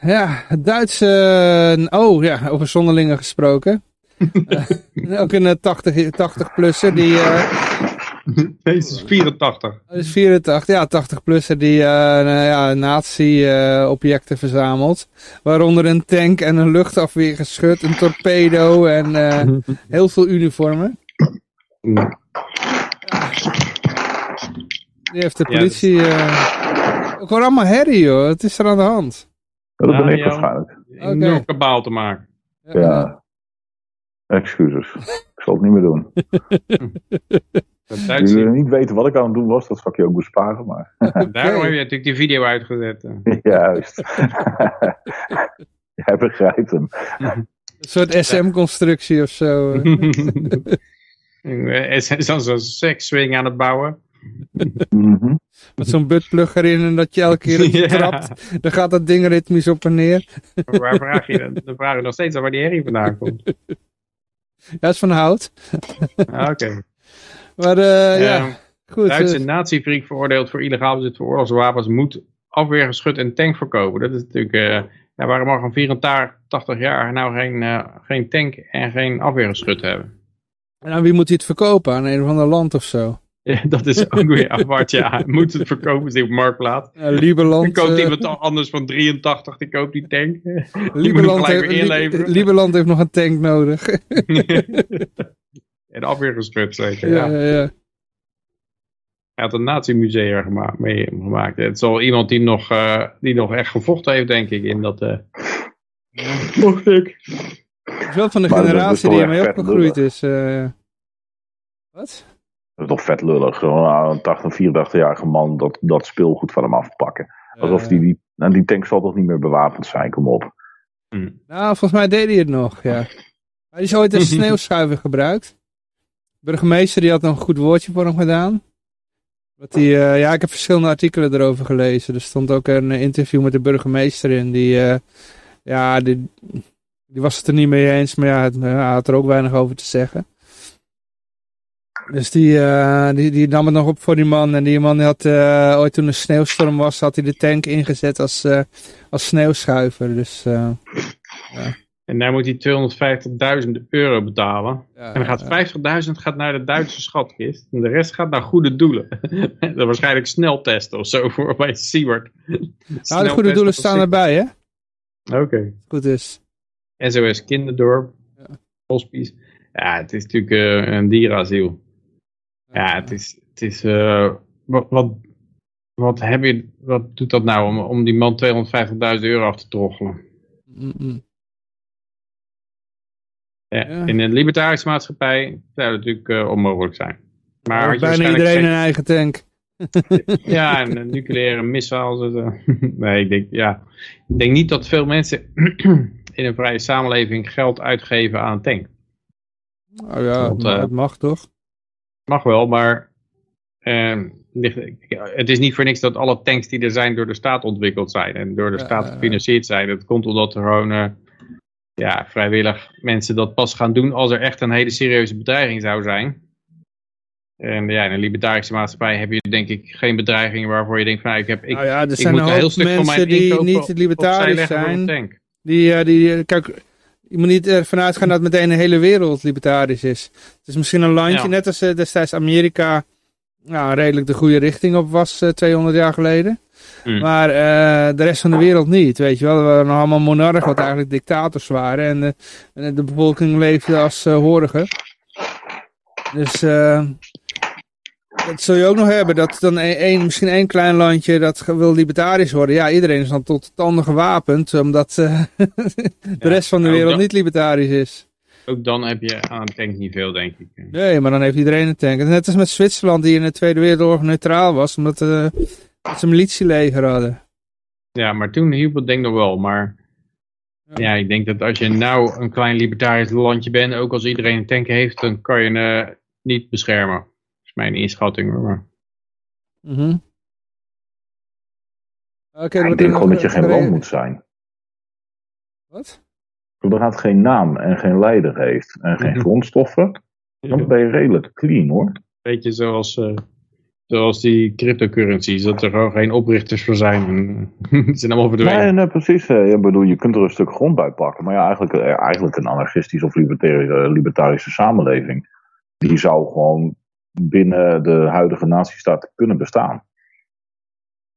Ja, het Duitse... Oh ja, over zonderlingen gesproken. Eh, ook een eh, 80 80-plusser die... eh, Deze is 84. dat is 84, ja, 80-plusser die eh nou ja, nazi-objecten verzamelt. Waaronder een tank en een luchtafweergeschut, een torpedo en eh, heel veel uniformen. Die heeft de Ja, politie... eh Ook gewoon allemaal herrie, joh. Wat is er aan de hand? Dat ben ik waarschijnlijk. Enorm kabaal te maken. Ja. Excuses. Ik zal het niet meer doen. Dat Jullie niet weten wat ik aan het doen was, dat zal ik je ook besparen. Maar daarom heb je natuurlijk die video uitgezet. eh. juist. Jij begrijpt hem. Een soort SM-constructie of zo. Eh, dan zo'n seksswing aan het bouwen. Mhm. Met zo'n buttplug erin en dat je elke keer Ja. trapt, dan gaat dat ding ritmisch op en neer. Maar Waar vraag je, dan dan vraag je nog steeds aan waar die herrie vandaan komt. Ja, dat is van hout. Ah, Oké. Maar eh, ja, Ehm, goed. Duitse eh, nazi-freak veroordeeld voor illegaal bezit van oorlogswapens moet afweergeschut en tank verkopen. Dat is natuurlijk, eh ja, waarom mag een 84 jaar nou geen, geen tank en geen afweergeschut hebben? en aan wie moet hij het verkopen? Aan een of ander land of zo? Ja, dat is ook weer apart, ja. Hij Moet het verkopen, is die op marktplaats. Ja, Lieberland, Dan koopt iemand anders van 83, die koopt die tank. Lieberland, heeft, Lieberland heeft nog een tank nodig. en afweergeschut zeker, ja, ja. ja, ja. Hij had een nazi-museum gemaakt, mee gemaakt. Het zal iemand die nog, eh, die nog echt gevochten heeft, denk ik, in dat... eh Mocht ik. Het is wel van de Maar is generatie toch die ermee opgegroeid is. eh. Wat? Dat is toch vet lullig. Nou, een 80, 84-jarige man dat, dat speelgoed van hem afpakken. Alsof die, die, nou, die tank zal toch niet meer bewapend zijn, kom op. Nou, volgens mij deed hij het nog, ja. Hij is ooit een sneeuwschuiver gebruikt. Burgemeester die had een goed woordje voor hem gedaan. Wat die, eh, ja, ik heb verschillende artikelen erover gelezen. Er stond ook een eh, interview met de burgemeester in. Die, eh, ja, die, die was het er niet mee eens, maar ja, het, ja, hij had er ook weinig over te zeggen. Dus die, eh, die, die nam het nog op voor die man. En die man had eh, ooit toen een sneeuwstorm was, had hij de tank ingezet als, eh, als sneeuwschuiver. Dus eh, En daar moet hij 250.000 euro betalen. ja, En dan gaat 50.000 gaat naar de Duitse schatkist. En de rest gaat naar goede doelen. waarschijnlijk sneltesten of zo voor bij Siewert. Nou, de goede doelen staan erbij, hè? Oké. Goed is. SOS Kinderdorp. Hospice. Ja, het is natuurlijk eh, een dierenasiel. Ja, het is, het is eh, wat, wat, wat, heb je, wat doet dat nou om, om die man 250.000 euro af te troggelen? Mm, mm. Ja. In een libertarische maatschappij zou dat natuurlijk eh, onmogelijk zijn. Maar bijna waarschijnlijk iedereen een eigen tank. Ja, en een nucleaire missiles. eh, nee, ik denk, ja. ik denk niet dat veel mensen in een vrije samenleving geld uitgeven aan een tank. Oh ja, Want, maar eh, het mag toch? Mag wel, maar ehm, ligt, het is niet voor niks dat alle tanks die er zijn door de staat ontwikkeld zijn en door de Ja, staat gefinancierd zijn. Dat komt omdat er gewoon ja, vrijwillig mensen dat pas gaan doen als er echt een hele serieuze bedreiging zou zijn. En ja, in een libertarische maatschappij heb je denk ik geen bedreigingen waarvoor je denkt van nou, ik heb ik, nou ja, er ik zijn moet een heel stuk van mijn die niet libertarisch zijn. Die, eh, die, kijk, je moet niet ervan uitgaan dat meteen de hele wereld libertarisch is. Het is misschien een landje, Ja. net als eh, destijds Amerika nou, redelijk de goede richting op was eh, 200 jaar geleden. Hmm. Maar eh, de rest van de wereld niet, weet je wel. We waren nog allemaal monarchen wat eigenlijk dictators waren. En, de- en de bevolking leefde als eh horigen. Dus eh, dat zul je ook nog hebben. Dat dan een- misschien één klein landje dat wil libertarisch worden. Ja, iedereen is dan tot de tanden gewapend. Omdat eh, de rest van de wereld niet libertarisch is. Ook dan heb je aan een tank niet veel denk ik. Nee, maar dan heeft iedereen een tank. Net als met Zwitserland die in de Tweede Wereldoorlog neutraal was. Omdat eh, dat ze een militieleger hadden. Ja, maar toen hielp het denk ik nog wel. Maar Ja. ja. ik denk dat als je nou een klein libertarisch landje bent, ook als iedereen een tank heeft, dan kan je eh, niet beschermen. Dat is mijn inschatting. Maar, Mhm. Oké, ik denk gewoon dat je geen land moet zijn. Wat? Zodra het geen naam en geen leider heeft en geen Mhm. grondstoffen, dan ben je redelijk clean hoor. Beetje zoals, eh, zoals die cryptocurrencies, dat er gewoon geen oprichters voor zijn. En, eh, die zijn allemaal verdwenen. Nee, nee, precies. eh, Ik bedoel, je kunt er een stuk grond bij pakken. Maar ja, eigenlijk, eh, eigenlijk een anarchistisch of libertarische, libertarische samenleving. Die zou gewoon binnen de huidige natiestaat kunnen bestaan.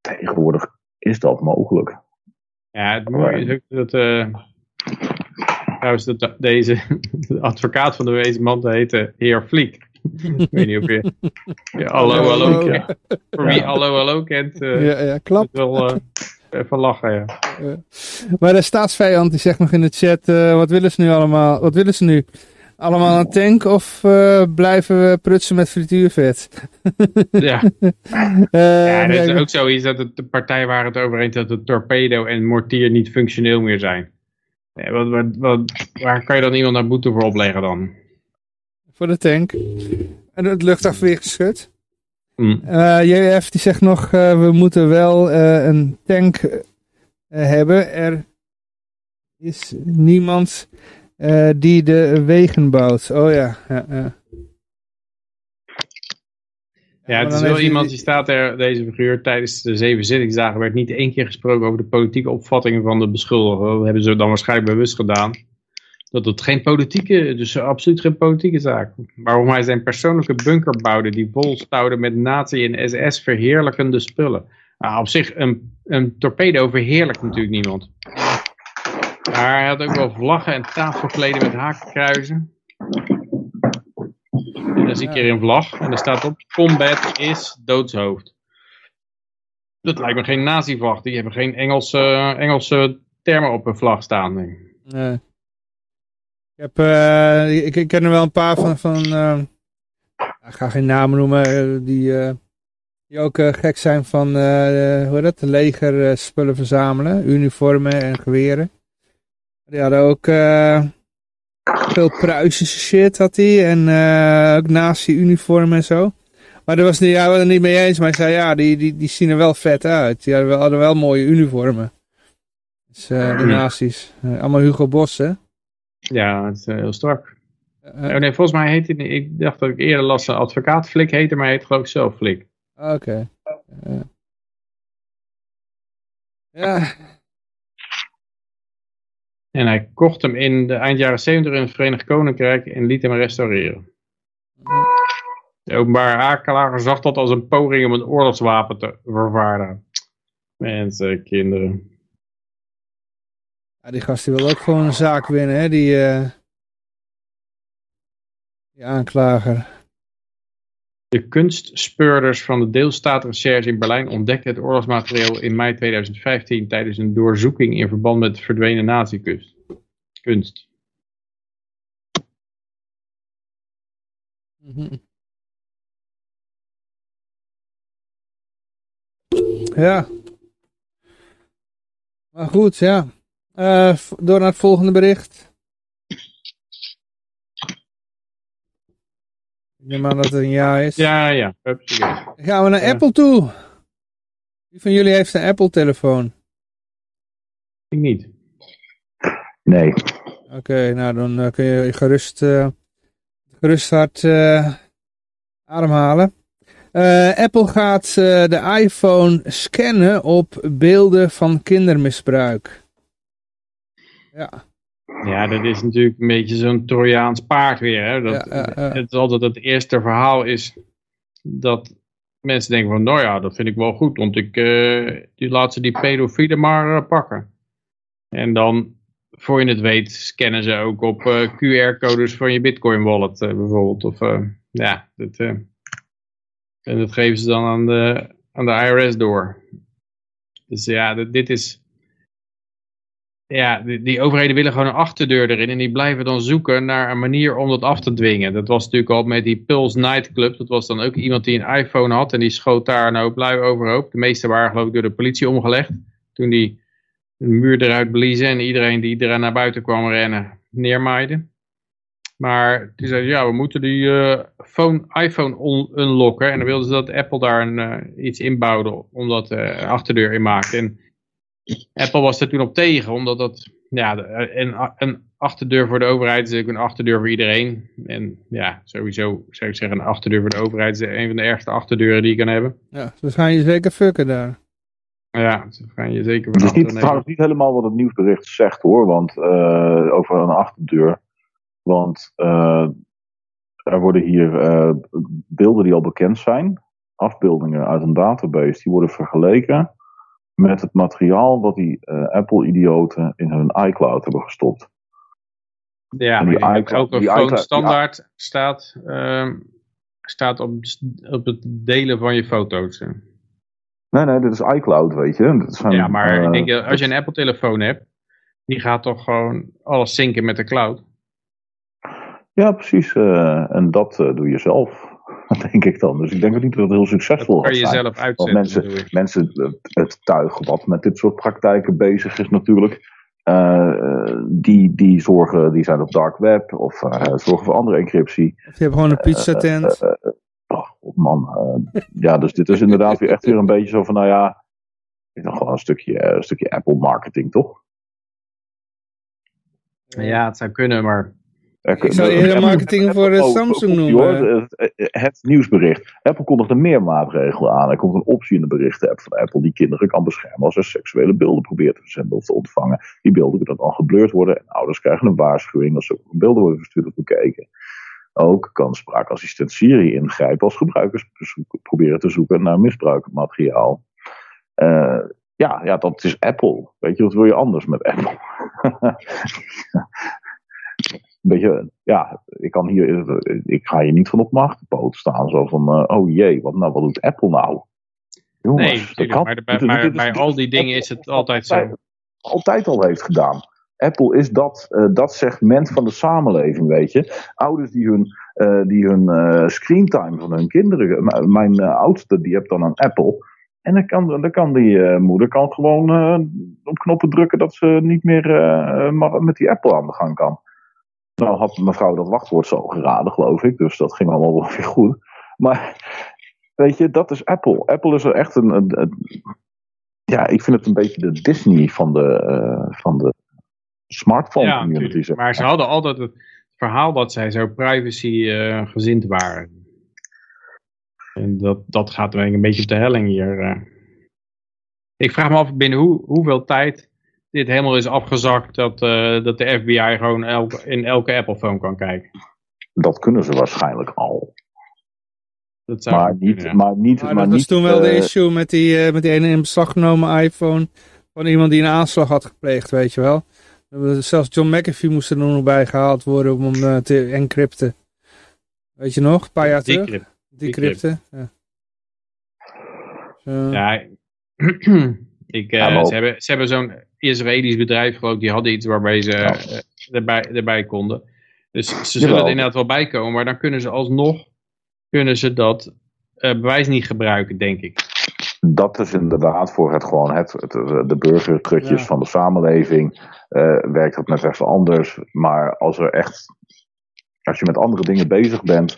Tegenwoordig is dat mogelijk. Ja, het mooie is ook dat... eh trouwens, dat deze de advocaat van de wezenman heette Heer Fliek. Ik weet niet of je... Ja, hallo, hallo. Ja. Voor wie hallo, hallo kent, eh Ja, ja, klap. wel eh, even lachen, ja. Maar de staatsvijand die zegt nog in de chat, eh, wat willen ze nu allemaal? Wat willen ze nu? Allemaal een tank of blijven we prutsen met frituurvet? Ja, ja dat is ook zoiets dat het, de partij waar het over eens dat de torpedo en mortier niet functioneel meer zijn. Ja, wat, wat, wat, waar kan je dan iemand naar boete voor opleggen dan? Voor de tank. En het luchtafweergeschut. Hm. Eh JF die zegt nog, eh, we moeten wel eh, een tank hebben. Er is niemand die de wegen bouwt. Oh ja, ja, ja. Ja, het is wel iemand die staat er, deze figuur, tijdens de zeven zittingsdagen werd niet één keer gesproken over de politieke opvattingen van de beschuldigden. Dat hebben ze dan waarschijnlijk bewust gedaan. Dat het geen politieke, dus absoluut geen politieke zaak. Waarom hij zijn persoonlijke bunker bouwde die vol stouwde met nazi en SS verheerlijkende spullen. Nou, op zich, een, een torpedo verheerlijkt natuurlijk niemand. Maar hij had ook wel vlaggen en tafelkleden met hakenkruizen. En dan zie ik hier een vlag en daar staat op combat is doodshoofd. Dat lijkt me geen nazi-vlag. Die hebben geen Engelse, Engelse termen op hun vlag staan. Nee. Ik, heb, eh, ik, ik ken er wel een paar van, van eh, ik ga geen namen noemen, eh, die, die ook gek zijn van, hoe heet dat, leger spullen verzamelen, uniformen en geweren. Die hadden ook veel Pruisische shit had hij en ook nazi-uniformen en zo. Maar daar was hij ja, het niet mee eens, maar hij zei ja, die, die, die zien er wel vet uit. Die hadden wel, hadden wel mooie uniformen. Dus de nazi's. Allemaal Hugo Boss, hè? Ja, het is eh, heel strak. Eh, Oh, nee, volgens mij heet hij, ik dacht dat ik eerder las een advocaat Flik heette, maar hij heet geloof ik zelf Flik. Oké. Eh. ja, En hij kocht hem in de eind jaren 70 in het Verenigd Koninkrijk en liet hem restaureren. De openbare aanklager zag dat als een poging om een oorlogswapen te vervaardigen. Mensen, kinderen. Ja, die gast die wil ook gewoon een zaak winnen, hè? Die, eh, Die aanklager. De kunstspeurders van de deelstaatrecherche in Berlijn ontdekten het oorlogsmateriaal in mei 2015 tijdens een doorzoeking in verband met verdwenen nazi-kunst. Kunst. Ja. Maar goed, ja. Uh, door naar het volgende bericht. Ik neem aan dat het een ja is. Ja, ja. Dan gaan we naar Apple toe. Wie van jullie heeft een Apple telefoon? Ik niet. Nee. Oké, nou dan uh, kun je gerust, uh, gerust hard ademhalen. Apple gaat de iPhone scannen op beelden van kindermisbruik. Ja. Ja, dat is natuurlijk een beetje zo'n Trojaans paard weer. Hè? Dat, Het is altijd het eerste verhaal is dat mensen denken van, nou ja, dat vind ik wel goed, want ik, uh, die laat ze die pedofielen maar uh, pakken. En dan, voor je het weet, scannen ze ook op uh, QR-codes van je Bitcoin wallet bijvoorbeeld. Of, ja, dat, en dat geven ze dan aan de, aan de IRS door. Dus ja, dit is ja, die, overheden willen gewoon een achterdeur erin en die blijven dan zoeken naar een manier om dat af te dwingen. Dat was natuurlijk al met die Pulse Nightclub. Dat was dan ook iemand die een iPhone had en die schoot daar een hoop lui overhoop. De meeste waren geloof ik door de politie omgelegd. Toen die een muur eruit bliezen en iedereen die er naar buiten kwam rennen neermaaide. Maar die zeiden, ja, we moeten die uh, phone, iPhone unlocken. En dan wilden ze dat Apple daar een, uh, iets inbouwde om dat uh, achterdeur in maakte. En Apple was er toen op tegen, omdat dat, ja, een, een achterdeur voor de overheid is natuurlijk een achterdeur voor iedereen. En ja, sowieso zou ik zeggen, een achterdeur voor de overheid is een van de ergste achterdeuren die je kan hebben. Ja, dus gaan je zeker fucken daar. Ja, ze gaan je zeker Het is niet, trouwens niet helemaal wat het nieuwsbericht zegt hoor, want uh, over een achterdeur. Want uh, er worden hier uh, beelden die al bekend zijn, afbeeldingen uit een database, die worden vergeleken met het materiaal dat die uh, Apple-idioten in hun iCloud hebben gestopt. Ja, en die iCloud, elke phone standaard staat, uh, staat op, op het delen van je foto's. Nee, nee, dit is iCloud, weet je. Dat zijn, ja, maar uh, ik denk, als je een Apple-telefoon hebt, die gaat toch gewoon alles zinken met de cloud? Ja, precies. En dat doe je zelf. Denk ik dan. Dus ik denk ook niet dat het heel succesvol is. kan je zelf uitzetten. Want mensen, mensen, het tuig wat met dit soort praktijken bezig is natuurlijk. Uh, die, die zorgen, die zijn op dark web of uh, zorgen voor andere encryptie. Of je hebt gewoon een pizza tent. Uh, oh man, ja, dus dit is inderdaad weer echt weer een beetje zo van, nou ja, is nog gewoon een stukje, een stukje Apple marketing, toch? Ja, het zou kunnen, maar ik zou eerder marketing voor de Samsung noemen. Het, nieuwsbericht. Apple kondigde meer maatregelen aan. Er komt een optie in de berichten-app van Apple die kinderen kan beschermen als er seksuele beelden probeert te zenden of te ontvangen. Die beelden kunnen dan geblurred worden en ouders krijgen een waarschuwing als er beelden worden verstuurd of bekeken. Ook kan spraakassistent Siri ingrijpen als gebruikers proberen te zoeken naar misbruikmateriaal. Uh, ja, ja, dat is Apple. Weet je, wat wil je anders met Apple? beetje, ja, ik kan hier, ik ga hier niet van op mijn achterpoot staan. Zo van, uh, oh jee, wat, nou, wat doet Apple nou? Jongens, nee, kan, maar, bij, maar, bij al die dingen is het altijd zo. Altijd al heeft gedaan. Apple is dat, uh, dat segment van de samenleving, weet je. Ouders die hun, uh, die hun uh, screentime van hun kinderen... Mijn oudste, die heeft dan een Apple... En dan kan, dan kan die moeder kan gewoon op knoppen drukken dat ze niet meer met die Apple aan de gang kan. Nou had mevrouw dat wachtwoord zo geraden, geloof ik. Dus dat ging allemaal wel weer goed. Maar weet je, dat is Apple. Apple is er echt een, een, ja, ik vind het een beetje de Disney van de, uh, van de smartphone ja, community. Maar ze hadden altijd het verhaal dat zij zo privacy uh, gezind waren. En dat, dat gaat een beetje op de helling hier. Uh. Ik vraag me af binnen hoe, hoeveel tijd dit helemaal is afgezakt dat, uh, dat de FBI gewoon elke, in elke Apple-phone kan kijken. Dat kunnen ze waarschijnlijk al. Dat zou maar, niet, ja. maar niet. Maar, maar dat niet, was toen wel de uh, issue met die, uh, met die ene in beslag genomen iPhone van iemand die een aanslag had gepleegd, weet je wel. Zelfs John McAfee moest er nog bij gehaald worden om hem te encrypten. Weet je nog, een paar jaar terug? Decrypt. Decrypten. Ja. Zo. Ja, ik, eh, Ja, ze hebben, ze hebben zo'n Israëlisch bedrijf geloof ik, die hadden iets waarbij ze eh, erbij, erbij konden. Dus ze Jawel. zullen er inderdaad wel bij komen, maar dan kunnen ze alsnog kunnen ze dat eh, bewijs niet gebruiken, denk ik. Dat is inderdaad voor het gewoon het, het, de burgertrutjes Ja. van de samenleving. eh, werkt dat net even anders. Maar als er echt, als je met andere dingen bezig bent.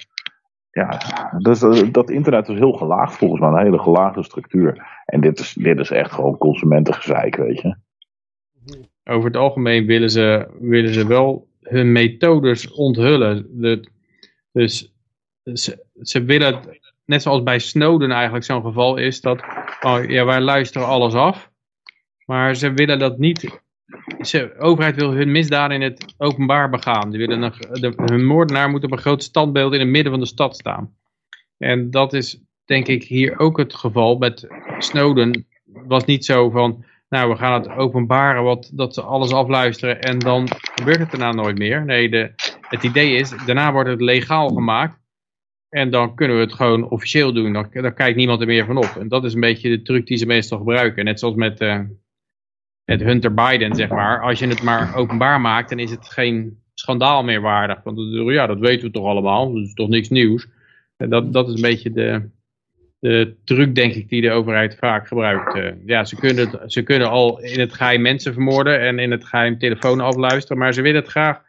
Ja, dus dat internet is heel gelaagd volgens mij, een hele gelaagde structuur. En dit is, dit is echt gewoon consumentengezeik, weet je. Over het algemeen willen ze, willen ze wel hun methodes onthullen. Dus ze, ze willen, net zoals bij Snowden eigenlijk zo'n geval is, dat oh, ja, wij luisteren alles af. Maar ze willen dat niet. ze- De overheid wil hun misdaden in het openbaar begaan. Willen de, hun moordenaar moet op een groot standbeeld in het midden van de stad staan. En dat is denk ik hier ook het geval. Met Snowden was niet zo van, nou we gaan het openbaren wat, dat ze alles afluisteren en dan gebeurt het daarna nooit meer. Nee, de, het idee is, daarna wordt het legaal gemaakt. En dan kunnen we het gewoon officieel doen. Dan, kijkt niemand er meer van op. En dat is een beetje de truc die ze meestal gebruiken. Net zoals met, eh, met Hunter Biden, zeg maar. Als je het maar openbaar maakt, dan is het geen schandaal meer waardig. Want ja, dat weten we toch allemaal. Dat is toch niks nieuws. En dat, dat is een beetje de, de truc, denk ik, die de overheid vaak gebruikt. Eh, ja, ze kunnen, het, ze kunnen al in het geheim mensen vermoorden en in het geheim telefoon afluisteren. Maar ze willen het graag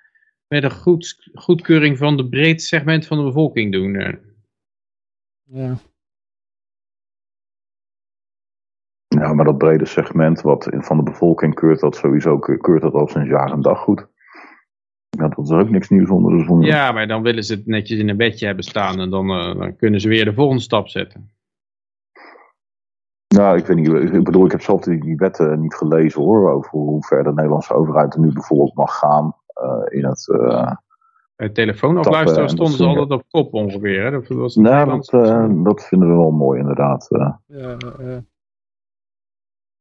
met een goed, goedkeuring van de breed segment van de bevolking doen. eh. Ja. Ja, maar dat brede segment wat van de bevolking keurt dat sowieso keurt dat al sinds jaar en dag goed. Ja, dat is ook niks nieuws onder de zon. Ja, maar dan willen ze het netjes in een bedje hebben staan en dan, eh, dan kunnen ze weer de volgende stap zetten. Nou, ik weet niet. Ik bedoel, ik heb zelf die, die wetten niet gelezen hoor. Over hoe ver de Nederlandse overheid er nu bijvoorbeeld mag gaan. eh, in het. eh, Bij telefoon Tappen afluisteren en stonden ze altijd op kop ongeveer. Hè? Dat was nou, dat, eh, dat vinden we wel mooi inderdaad. eh. Ja.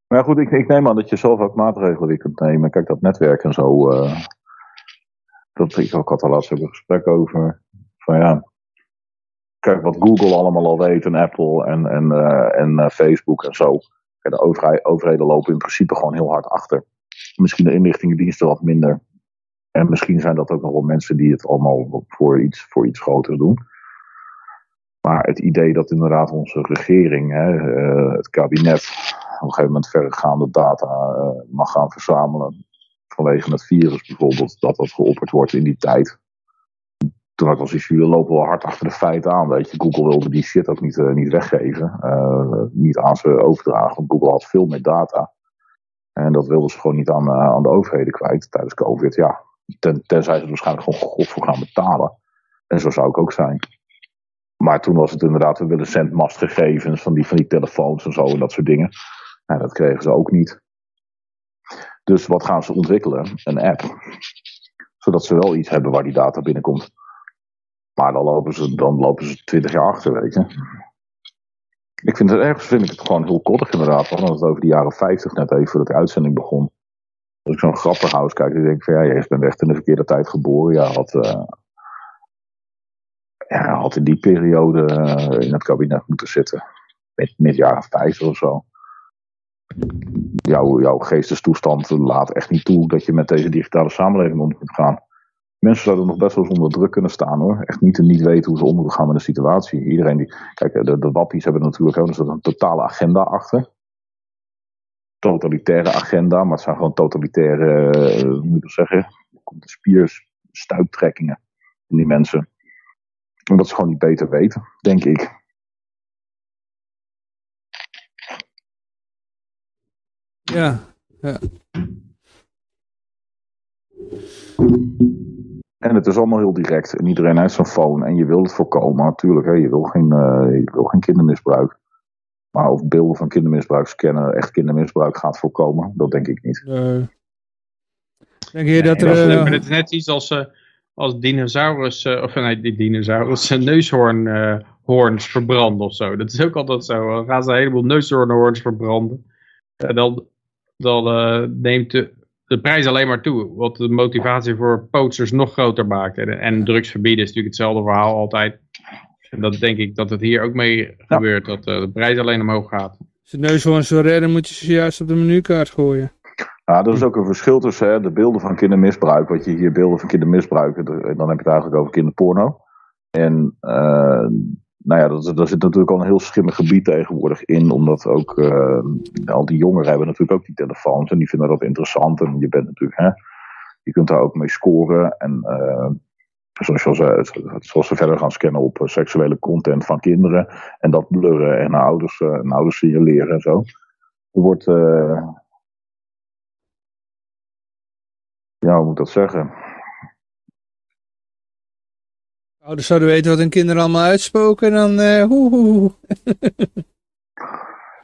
Maar ja, goed, ik, ik neem aan dat je zelf ook maatregelen weer kunt nemen. Kijk, dat netwerk en zo. eh, dat, ik ook had er laatst ook een gesprek over. Van ja. Kijk, wat Google allemaal al weet en Apple en, en, eh, en eh, Facebook en zo. De overheid, overheden lopen in principe gewoon heel hard achter. Misschien de inlichtingendiensten wat minder. En misschien zijn dat ook nog wel mensen die het allemaal voor iets, voor iets groter doen. Maar het idee dat inderdaad onze regering, hè, eh, het kabinet, op een gegeven moment verregaande data mag gaan verzamelen. Vanwege het virus bijvoorbeeld, dat dat geopperd wordt in die tijd. Toen had ik al zoiets, jullie lopen wel hard achter de feiten aan. Weet je, Google wilde die shit ook niet, eh, niet weggeven. eh, niet aan ze overdragen, want Google had veel meer data. En dat wilden ze gewoon niet aan, eh, aan de overheden kwijt tijdens COVID. Ja, ten, tenzij ze er waarschijnlijk gewoon god voor gaan betalen. En zo zou ik ook zijn. Maar toen was het inderdaad, we willen zendmastgegevens van die, van die telefoons en zo en dat soort dingen. Nou, dat kregen ze ook niet. Dus wat gaan ze ontwikkelen? Een app. Zodat ze wel iets hebben waar die data binnenkomt. Maar dan lopen ze, dan lopen ze 20 jaar achter, weet je. Ik vind het ergens vind ik het gewoon heel koddig inderdaad. Hadden het over de jaren 50 net even voordat de uitzending begon. Als ik zo'n grappenhuis kijk, dan denk ik van ja, je bent echt in de verkeerde tijd geboren. Ja, had, eh, ja, had in die periode eh, in het kabinet moeten zitten. Met, met jaren 50 of zo. Jouw, jouw geestestoestand laat echt niet toe dat je met deze digitale samenleving om moet gaan. Mensen zouden nog best wel eens onder druk kunnen staan hoor. Echt niet, niet weten hoe ze om moeten gaan met de situatie. Iedereen die. Kijk, de, de wappies hebben natuurlijk ook een totale agenda achter. Totalitaire agenda, maar het zijn gewoon totalitaire, eh, hoe moet je dat zeggen? Spierstuiptrekkingen van die mensen. Omdat ze gewoon niet beter weten, denk ik. Ja, ja. En het is allemaal heel direct. En iedereen heeft zo'n phone. En je wil het voorkomen, natuurlijk. Hè. Je, wil geen, eh, je wil geen kindermisbruik. Maar of beelden van kindermisbruik scannen echt kindermisbruik gaat voorkomen, dat denk ik niet. Eh, denk je dat Nee, er... dat is, eh, maar het is net iets als, eh, als dinosaurus, eh, of nee, die dinosaurus, eh, neushoornhoorns verbranden of zo. Dat is ook altijd zo. Dan gaan ze een heleboel neushoornhoorns verbranden. En dan, dan eh, neemt de de prijs alleen maar toe. Wat de motivatie voor poachers nog groter maakt. En, en drugs verbieden is natuurlijk hetzelfde verhaal altijd. En dat denk ik dat het hier ook mee gebeurt. Dat uh, de prijs alleen omhoog gaat. Als je zo redden, moet je ze juist op de menukaart gooien. Ja, er is ook een verschil tussen hè, de beelden van kindermisbruik. Wat je hier beelden van kindermisbruik, dan heb je het eigenlijk over kinderporno. En uh, nou ja, dat, daar zit natuurlijk al een heel schimmig gebied tegenwoordig in. Omdat ook uh, al die jongeren hebben natuurlijk ook die telefoons. En die vinden dat interessant. En je bent natuurlijk, hè, je kunt daar ook mee scoren. En uh, zoals, zoals ze verder gaan scannen op seksuele content van kinderen. En dat blurren en ouders, ouders signaleren en zo. Er wordt, ja, hoe moet ik dat zeggen? Ouders zouden weten wat hun kinderen allemaal uitspoken, dan uh, hoe.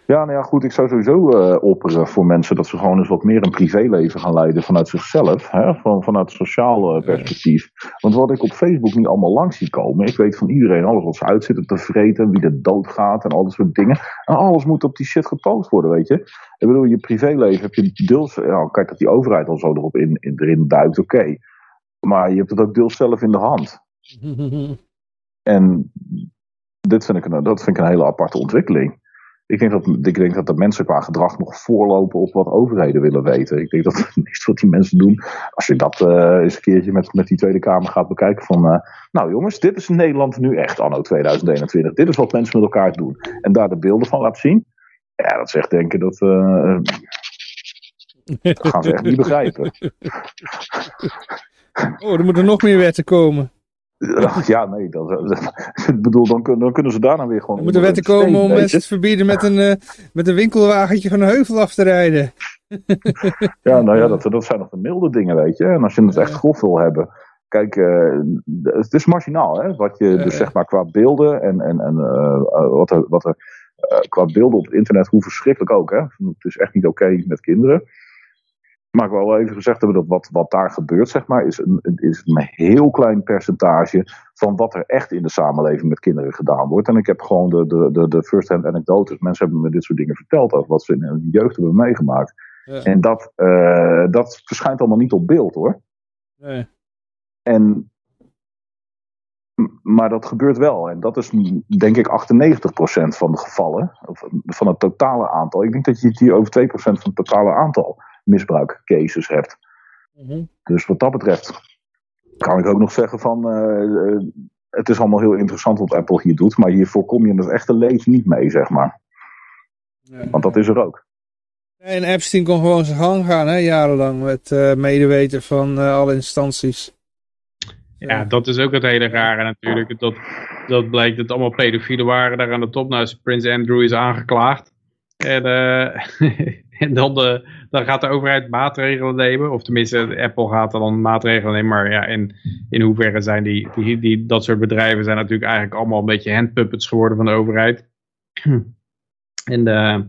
Ja, nou ja, goed, ik zou sowieso uh, opperen voor mensen dat ze gewoon eens wat meer een privéleven gaan leiden vanuit zichzelf, hè, van, vanuit sociaal uh, perspectief. Want wat ik op Facebook niet allemaal langs zie komen, ik weet van iedereen alles wat ze uitzitten te vreten, wie er doodgaat en al dat soort dingen. En alles moet op die shit gepost worden, weet je. Ik bedoel, je privéleven heb je deels, ja, kijk dat die overheid al zo erop in, in, erin duikt, oké. Maar je hebt het ook deels zelf in de hand. En dit vind ik een, dat vind ik een hele aparte ontwikkeling. Ik denk, dat, ik denk dat de mensen qua gedrag nog voorlopen op wat overheden willen weten. Ik denk dat het niks wat die mensen doen. Als je dat uh, eens een keertje met, met die Tweede Kamer gaat bekijken. Van, uh, nou jongens, dit is Nederland nu echt anno 2021. Dit is wat mensen met elkaar doen. En daar de beelden van laten zien. Ja, dat zegt denken dat... Uh, dat gaan ze echt niet begrijpen. Oh, er moeten nog meer wetten komen. Ja, nee, dat, ik bedoel, dan, dan kunnen ze daar dan weer gewoon... Er moeten wetten komen om mensen te verbieden met een, uh, met een winkelwagentje van een heuvel af te rijden. ja, nou ja, dat, dat zijn nog de milde dingen, weet je. En als je het echt grof wil hebben... Kijk, uh, het is marginaal, hè. Wat je dus zeg maar qua beelden en, en, en uh, wat er, wat er qua beelden op het internet, hoe verschrikkelijk ook, hè. Het is echt niet oké met kinderen. Maar ik wil wel even gezegd hebben dat wat, wat daar gebeurt, zeg maar, is een, is een heel klein percentage van wat er echt in de samenleving met kinderen gedaan wordt. En ik heb gewoon de, de, de, de first-hand anecdotes. Mensen hebben me dit soort dingen verteld over wat ze in hun jeugd hebben meegemaakt. Ja. En dat, uh, dat verschijnt allemaal niet op beeld hoor. Nee. En, maar dat gebeurt wel. En dat is denk ik 98% van de gevallen. Van het totale aantal. Ik denk dat je het hier over 2% van het totale aantal misbruikcases hebt. Mm Dus wat dat betreft kan ik ook nog zeggen van uh, het is allemaal heel interessant wat Apple hier doet, maar hier voorkom je het echte leed niet mee, zeg maar. Ja. Want dat is er ook. En Epstein kon gewoon zijn gang gaan, hè, jarenlang, met uh, medeweten van uh, alle instanties. Ja, dat is ook het hele rare natuurlijk. Dat, dat blijkt dat allemaal pedofielen waren daar aan de top. Nou, Prins Andrew is aangeklaagd. En, en dan de, dan gaat de overheid maatregelen nemen. Of tenminste, Apple gaat dan maatregelen nemen. Maar ja, in, in hoeverre zijn die, die, die, dat soort bedrijven zijn natuurlijk eigenlijk allemaal een beetje handpuppets geworden van de overheid. En de,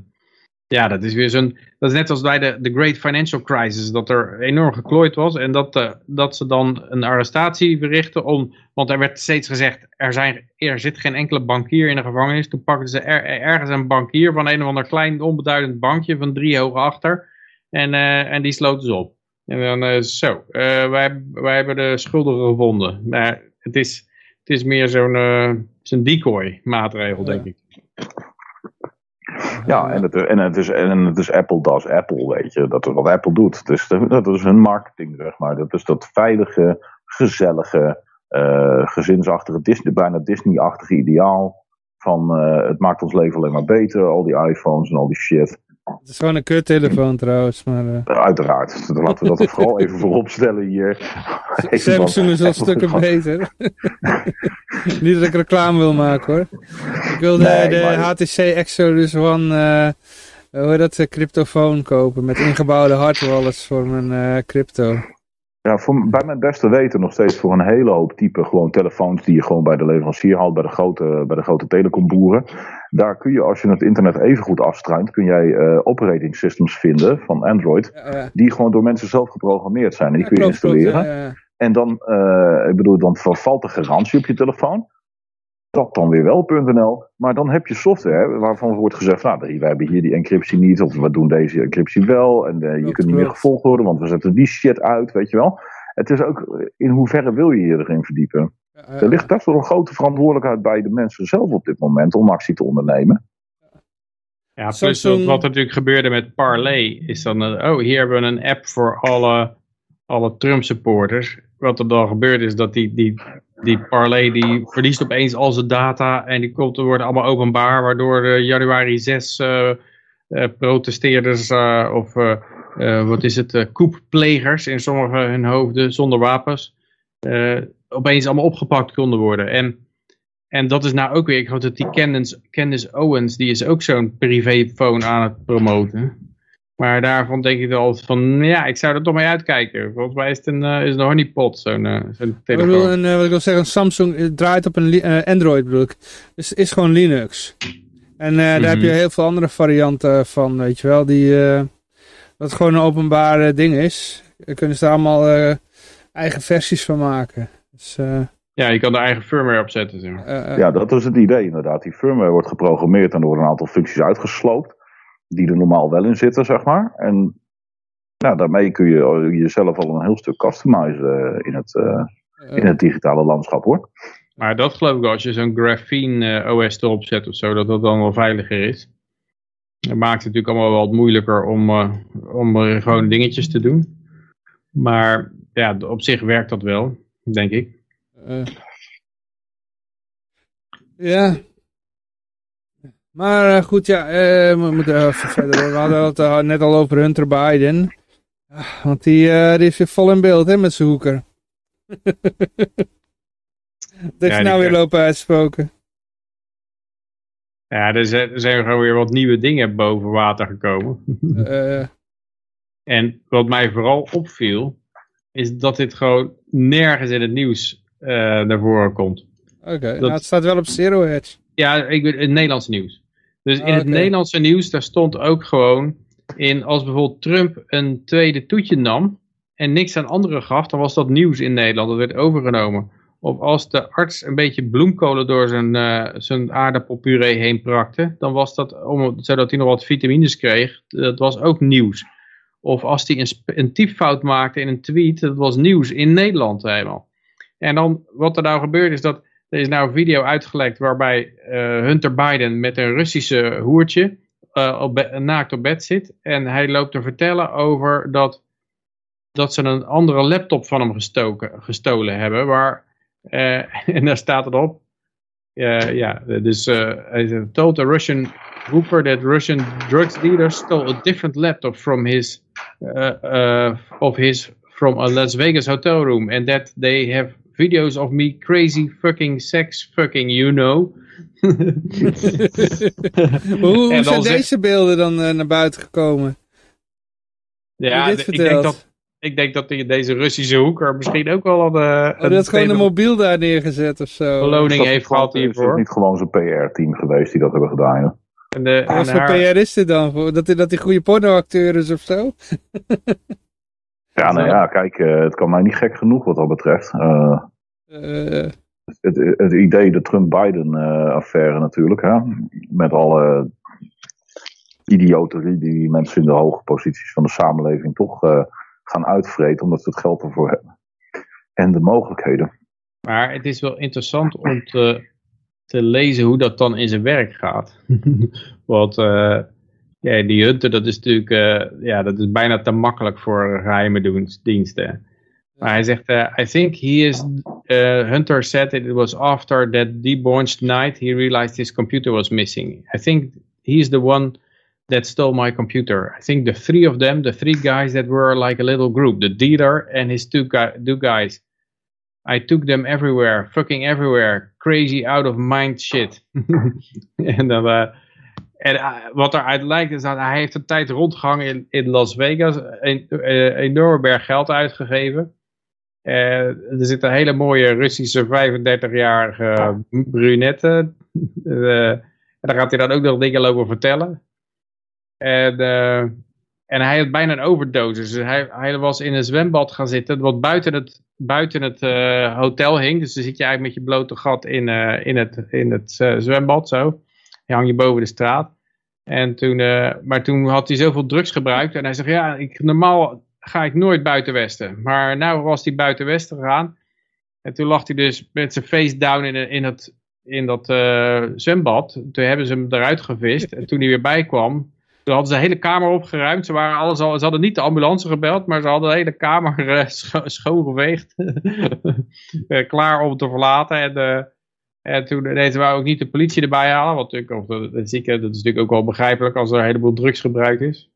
ja, dat is weer zo'n. Dat is net als bij de, de Great Financial Crisis, dat er enorm geklooid was. En dat, uh, dat ze dan een arrestatie verrichten. Om, want er werd steeds gezegd: er, zijn, er zit geen enkele bankier in de gevangenis. Toen pakten ze er, ergens een bankier van een of ander klein onbeduidend bankje van drie hoog achter. En, uh, en die sloten ze op. En dan uh, zo, wij, wij hebben de schuldigen gevonden. Maar het is, het is meer zo'n zo'n decoy maatregel, denk ik. Ja, en het, en, het is, en het is Apple does Apple, weet je. Dat is wat Apple doet. Dus dat is hun marketing, zeg maar. Dat is dat veilige, gezellige, gezinsachtige, Disney, bijna Disney-achtige ideaal. Van het maakt ons leven alleen maar beter, al die iPhones en al die shit. Het is gewoon een kuttelefoon trouwens. Maar, uh... Uiteraard. Laten we dat vooral even voorop stellen hier. Samsung is wel stukken beter. Niet dat ik reclame wil maken hoor. Ik wil de, nee, de maar... HTC Exodus One, uh, hoe dat, cryptofoon kopen. Met ingebouwde hardwallets voor mijn uh, crypto. Ja, voor, bij mijn beste weten nog steeds voor een hele hoop type gewoon telefoons die je gewoon bij de leverancier haalt, bij de grote, bij de grote telecomboeren. Daar kun je, als je het internet even goed afstruint, kun jij uh, operating systems vinden van Android, ja, ja. die gewoon door mensen zelf geprogrammeerd zijn. En die kun je installeren. En dan, uh, ik bedoel, dan vervalt de garantie op je telefoon. Dat dan weer wel.nl. Maar dan heb je software waarvan wordt gezegd, nou, wij hebben hier die encryptie niet, of we doen deze encryptie wel, en uh, je Dat kunt niet meer gevolgd worden, want we zetten die shit uit, weet je wel. Het is ook, eh, in hoeverre wil je je erin verdiepen? Eh, Er ligt best wel een grote verantwoordelijkheid bij de mensen zelf op dit moment om actie te ondernemen. Ja, plus Samsung- wat, wat er natuurlijk gebeurde met Parley, is dan, eh, oh, hier hebben we een app voor alle, alle Trump supporters. Wat er dan gebeurt is dat die, die, die Parley, die verliest opeens al zijn data en die komt, wordt allemaal openbaar, waardoor de januari 6 eh, eh, protesteerders eh, of eh, eh, wat is het, eh, koepplegers in sommige hun hoofden zonder wapens, eh, opeens allemaal opgepakt konden worden. En en dat is nou ook weer, ik geloof dat die Candace Owens, die is ook zo'n privéfoon aan het promoten. Maar daarvan denk ik altijd van, ja, ik zou er toch mee uitkijken. Volgens mij is het een, eh, is een honeypot, zo'n eh, zo'n Ik telefoon. bedoel, een, eh, wat ik wil zeggen, een Samsung draait op een Android bedoel ik. Dus is gewoon Linux. En eh, daar heb je Mhm. heel veel andere varianten van, weet je wel, die eh, dat gewoon een openbaar ding is. Daar kunnen ze daar allemaal eh, eigen versies van maken. Dus, eh, Ja, je kan er eigen firmware op zetten. Zeg maar. Ja, dat is het idee inderdaad. Die firmware wordt geprogrammeerd en er worden een aantal functies uitgesloopt. Die er normaal wel in zitten, zeg maar. En ja, daarmee kun je jezelf al een heel stuk customizen eh, in het, eh, in het digitale landschap hoor. Maar dat geloof ik als je zo'n Graphene eh, OS erop zet of zo, dat dat dan wel veiliger is. Dat maakt het natuurlijk allemaal wel wat moeilijker om, eh, om er gewoon dingetjes te doen. Maar ja, op zich werkt dat wel, denk ik. eh. ja. Maar eh, goed, ja, eh, we moeten even verder. We hadden het eh, net al over Hunter Biden. Ah, Want die, die is weer vol in beeld hè, met zijn hoeker. Dat heeft Ja, nou weer kan- lopen uitspoken. Ja, er zijn, er zijn gewoon weer wat nieuwe dingen boven water gekomen. En wat mij vooral opviel, is dat dit gewoon nergens in het nieuws naar voren komt. Oké, nou, het staat wel op Zero Hedge. Ja, ik het Nederlandse nieuws. Dus in Ah, het oké. Nederlandse nieuws, daar stond ook gewoon in, als bijvoorbeeld Trump een tweede toetje nam en niks aan anderen gaf, dan was dat nieuws in Nederland. Dat werd overgenomen. Of als de arts een beetje bloemkolen door zijn, eh, zijn aardappelpuree heen prakte, dan was dat, om, zodat hij nog wat vitamines kreeg, dat was ook nieuws. Of als hij een, een typfout maakte in een tweet, dat was nieuws in Nederland helemaal. En dan, wat er nou gebeurt is dat, er is nou een video uitgelekt waarbij eh, Hunter Biden met een Russische hoertje eh, op naakt op bed zit. En hij loopt te vertellen over dat, dat ze een andere laptop van hem gestoken, gestolen hebben. Waar, eh, en daar staat het op. eh, ja, dus hij zegt, told a Russian hooker that Russian drugs dealers stole a different laptop from his, uh, uh, of his from a Las Vegas hotel room. And that they have videos of me crazy fucking sex fucking you know. hoe zijn deze beelden dan eh, naar buiten gekomen? Ja, ik denk, dat, ik denk dat die, deze Russische hoeker misschien ook wel een, eh, Oh, had gewoon een mobiel daar neergezet of zo. beloning Dat heeft gehad is het hiervoor. niet gewoon zijn PR-team geweest die dat hebben gedaan. joh. En de, Wat en voor haar- PR is dit dan? Voor? Dat dat die goede pornoacteur is of zo? Ja, nou ja, kijk, eh, het kan mij niet gek genoeg wat dat betreft. Eh, Eh, het, het idee, de Trump-Biden-affaire natuurlijk, hè, met alle idioterie die mensen in de hoge posities van de samenleving toch eh, gaan uitvreten, omdat ze het geld ervoor hebben. En de mogelijkheden. Maar het is wel interessant om te, te lezen hoe dat dan in zijn werk gaat. Want eh, ja, die Hunter, dat is natuurlijk eh, ja, dat is bijna te makkelijk voor geheime diensten. Maar hij zegt, eh, I think he is, eh, Hunter said it was after that debauched night he realized his computer was missing. I think he is the one that stole my computer. I think the three of them, the three guys that were like a little group, the dealer and his two, two guys. I took them everywhere, fucking everywhere. Crazy out of mind shit. en dan, eh, en eh, wat eruit lijkt is dat hij heeft een tijd rondgehangen in, in Las Vegas. Een eh, enorme berg geld uitgegeven. Eh, er zit een hele mooie Russische 35-jarige brunette. En daar gaat hij dan ook nog dingen over vertellen. En, En hij had bijna een overdosis. Dus hij, hij was in een zwembad gaan zitten, wat buiten het, buiten het hotel hing. Dus dan zit je eigenlijk met je blote gat in, in het, in het zwembad zo. Hang je boven de straat. En toen, maar toen had hij zoveel drugs gebruikt. En hij zegt, ja, ik, normaal ga ik nooit buiten Westen. Maar nou was hij buiten Westen gegaan. En toen lag hij dus met zijn face down in, in, het, in dat zwembad. Toen hebben ze hem eruit gevist. En toen hij weer bij kwam, toen hadden ze de hele kamer opgeruimd. Ze, waren alles al, ze hadden niet de ambulance gebeld, maar ze hadden de hele kamer uh, scho klaar om te verlaten. En, en toen nee, ze ook niet de politie erbij halen. Want natuurlijk, of de, de zieke, dat is natuurlijk ook wel begrijpelijk als er een heleboel drugs gebruikt is.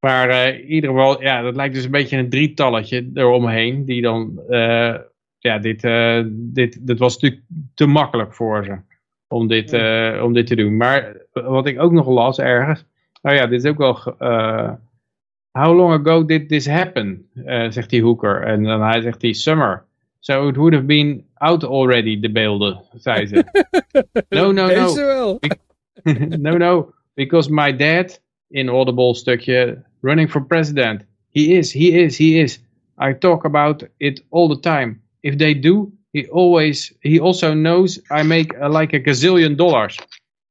Maar in ieder geval, ja, dat lijkt dus een beetje een drietalletje eromheen. Die dan, ja, dit, dit, dit was natuurlijk te makkelijk voor ze. Om dit, om dit te doen. Maar wat ik ook nog las ergens Oh ja, dit is ook wel... Uh, how long ago did this happen? Uh, zegt die Hoeker. En dan hij zegt hij summer. So it would have been out already, de beelden, zei ze. no, no, no. wel. no, no. Because my dad, in audible stukje, running for president. He is, he is, he is. I talk about it all the time. If they do, he always, he also knows I make uh, like a gazillion dollars.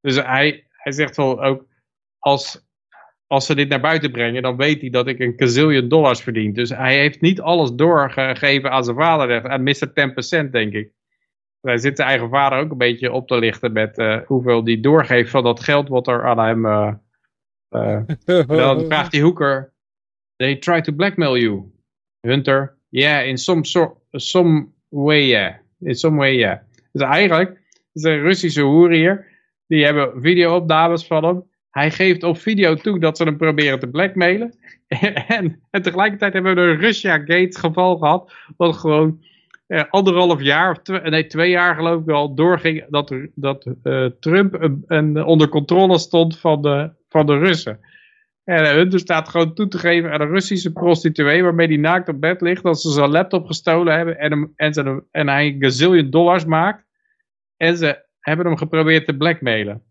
Dus hij, hij zegt wel ook, als, als ze dit naar buiten brengen, dan weet hij dat ik een gazillion dollars verdien. Dus hij heeft niet alles doorgegeven aan zijn vader, aan Mr. 10% denk ik. Hij zit zijn eigen vader ook een beetje op te lichten met uh, hoeveel die doorgeeft van dat geld wat er aan hem... Uh, uh, dan vraagt die hoeker, they try to blackmail you. Hunter, yeah, in some, sort, some way, yeah. In some way, yeah. Dus eigenlijk, is een Russische hoer hier, die hebben video-opnames van hem. Hij geeft op video toe dat ze hem proberen te blackmailen. en, en tegelijkertijd hebben we een Russia Gate geval gehad. Wat gewoon eh, anderhalf jaar, nee twee jaar geloof ik al, doorging dat, dat uh, Trump onder controle stond van de, van de Russen. En uh, Hunter staat gewoon toe te geven aan een Russische prostituee waarmee hij naakt op bed ligt. Dat ze zijn laptop gestolen hebben en, hem, en, ze, en hij een gazillion dollars maakt. En ze hebben hem geprobeerd te blackmailen.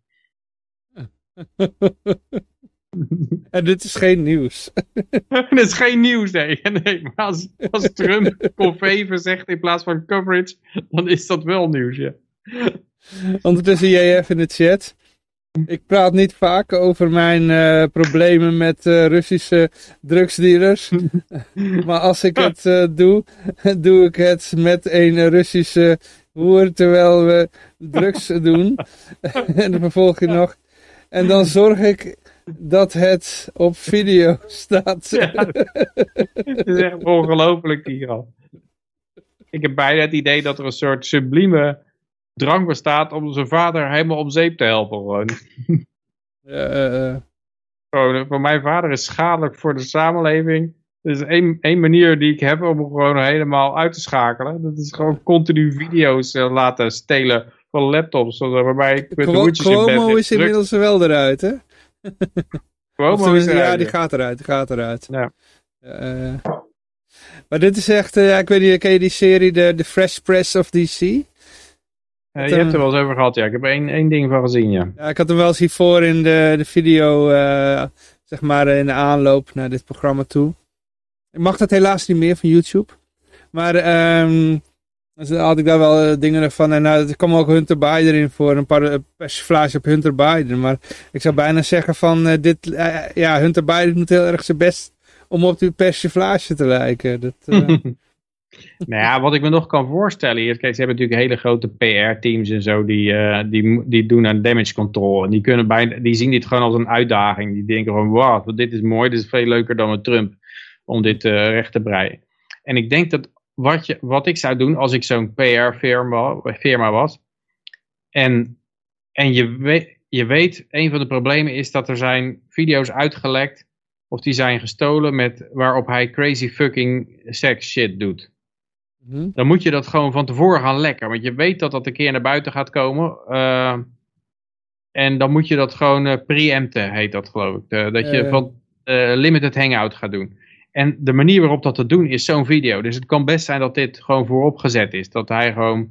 en dit is geen nieuws. dit is geen nieuws, nee. nee maar als, als Trump Conveven zegt in plaats van coverage, dan is dat wel nieuws, ja. Ondertussen JF in de chat. Ik praat niet vaak over mijn uh, problemen met uh, Russische drugsdealers. maar als ik het uh, doe, doe ik het met een Russische hoer terwijl we drugs doen. en dan vervolg je nog. En dan zorg ik dat het op video staat. het is echt ongelooflijk hier al. Ik heb bijna het idee dat er een soort sublieme drang bestaat om zijn vader helemaal om zeep te helpen. Gewoon. Uh, gewoon, voor mijn vader is schadelijk voor de samenleving. Er is één, één manier die ik heb om hem gewoon helemaal uit te schakelen. Dat is gewoon continu video's uh, laten stelen van laptops. Waarbij ik met Quo Cuomo is inmiddels wel eruit, hè? Cuomo is eruit, Ja, die gaat eruit, die gaat eruit. Ja. Uh, maar dit is echt, uh, ja, ik weet niet, ken je die serie, de, de Fresh Press of DC? Uh, je hebt er wel eens over gehad, ja. Ik heb één, één ding van gezien, ja. Ja, ik had hem wel eens hiervoor in de, de video, zeg maar, in de aanloop naar dit programma toe. Ik mag dat helaas niet meer van YouTube. Maar um, dus had ik daar wel uh, dingen van. En uh, er kwam ook Hunter Biden in voor een paar uh, persiflage op Hunter Biden. Maar ik zou bijna zeggen van uh, dit, ja, Hunter Biden doet heel erg zijn best om op die persiflage te lijken. Dat, nou ja, wat ik me nog kan voorstellen hier, kijk, ze hebben natuurlijk hele grote PR-teams en zo die, die, die doen aan damage control. En die, kunnen bijna, die zien dit gewoon als een uitdaging. Die denken van, wow, dit is mooi, dit is veel leuker dan met Trump om dit recht te breien. En ik denk dat wat, je, wat ik zou doen als ik zo'n PR-firma firma was. En, en je, weet, je weet, een van de problemen is dat er zijn video's uitgelekt. Of die zijn gestolen met, waarop hij crazy fucking sex shit doet. Mhm. Dan moet je dat gewoon van tevoren gaan lekken. Want je weet dat dat een keer naar buiten gaat komen. Uh, en dan moet je dat gewoon uh, preempten, heet dat geloof ik. dat je van uh, limited hangout gaat doen. En de manier waarop dat te doen is zo'n video. Dus het kan best zijn dat dit gewoon vooropgezet is. Dat hij gewoon,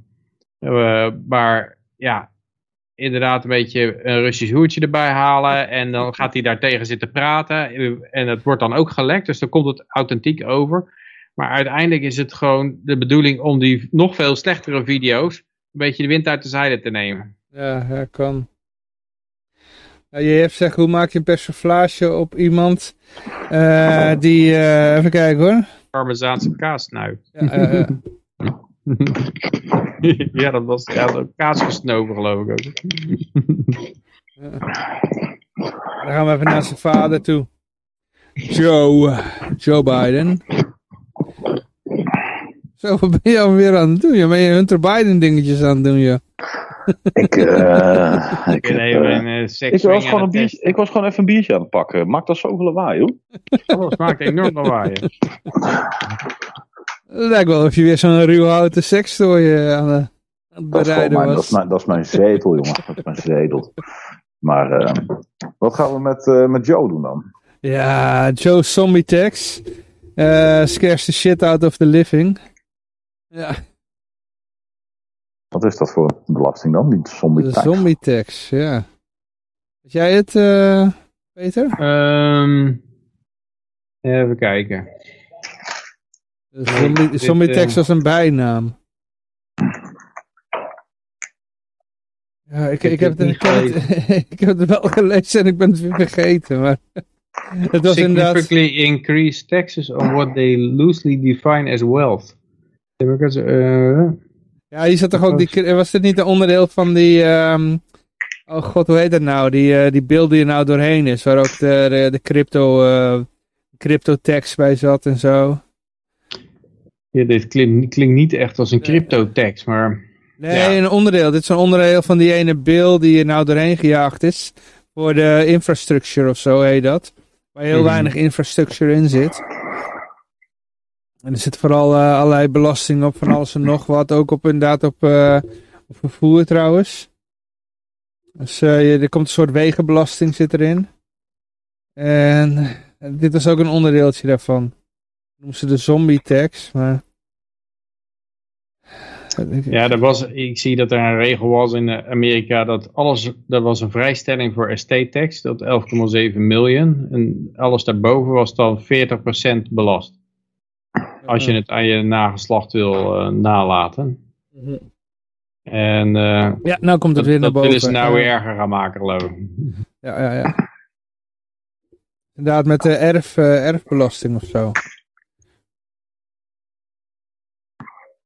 uh, maar ja, inderdaad een beetje een Russisch hoertje erbij halen. En dan gaat hij daar tegen zitten praten. En het wordt dan ook gelekt, dus dan komt het authentiek over. Maar uiteindelijk is het gewoon de bedoeling om die nog veel slechtere video's een beetje de wind uit de zeilen te nemen. Ja, ja kan. Je hebt gezegd, hoe maak je een persiflage op iemand uh, die, uh, even kijken hoor. Parmezaanse kaasnuit. Ja, uh, ja, dat was ja, kaas gesnoven geloof ik ook. Dan gaan we even naar zijn vader toe. Joe, Joe Biden. Zo, wat ben je alweer aan het doen? Je ben je Hunter Biden dingetjes aan het doen, ja. Ik, uh, ik, ben even een uh, ik, was gewoon een biertje, ik was gewoon even een biertje aan het pakken. Maakt dat zoveel lawaai, hoor? Het maakt enorm lawaai. Het lijkt wel of je weer zo'n ruwhouten sekstooi aan, aan het bereiden mijn, was. Dat is, mijn, dat is mijn zetel, jongen. Dat is mijn zetel. Maar uh, wat gaan we met, uh, met Joe doen dan? Ja, Joe Zombie Tax. Uh, scares the shit out of the living. Ja. Wat is dat voor een belasting dan, die zombie De tax? zombie tax, ja. Weet jij het, Peter? Um, even kijken. De zombie, zombie tax was een bijnaam. Ja, ik, ik, Ik heb het, ik, niet heb het, ik heb het wel gelezen en ik ben het weer vergeten. Maar het was inderdaad... Significantly increase taxes on what they loosely define as wealth. Because, uh, Ja, hier zat toch ook die... Was dit niet een onderdeel van die... Um, oh god, hoe heet dat nou? Die, uh, die beeld die er nou doorheen is. Waar ook de, de, de crypto... Uh, crypto tax bij zat en zo. Ja, dit klinkt, klinkt niet echt als een crypto tax, maar... Nee, Ja. een onderdeel. Dit is een onderdeel van die ene bill die er nou doorheen gejaagd is. Voor de infrastructure of zo heet dat. Waar heel Mhm. weinig infrastructure in zit. En er zit vooral eh, allerlei belasting op van alles en nog wat. Ook op inderdaad op, eh, op vervoer trouwens. Dus eh, er komt een soort wegenbelasting zit erin. En dit was ook een onderdeeltje daarvan. Noemen ze de zombie tax, maar... Ja, er was, ik zie dat er een regel was in Amerika dat alles, dat was een vrijstelling voor estate tax, dat 11,7 miljoen. En alles daarboven was dan 40% belast. Als je het aan je nageslacht wil eh, nalaten. Mhm. En eh, Ja, nou komt het dat, weer naar dat boven. willen ze nou weer erger gaan maken, geloof ik. Ja, ja, ja. Inderdaad, met de erf, eh, erfbelasting of zo.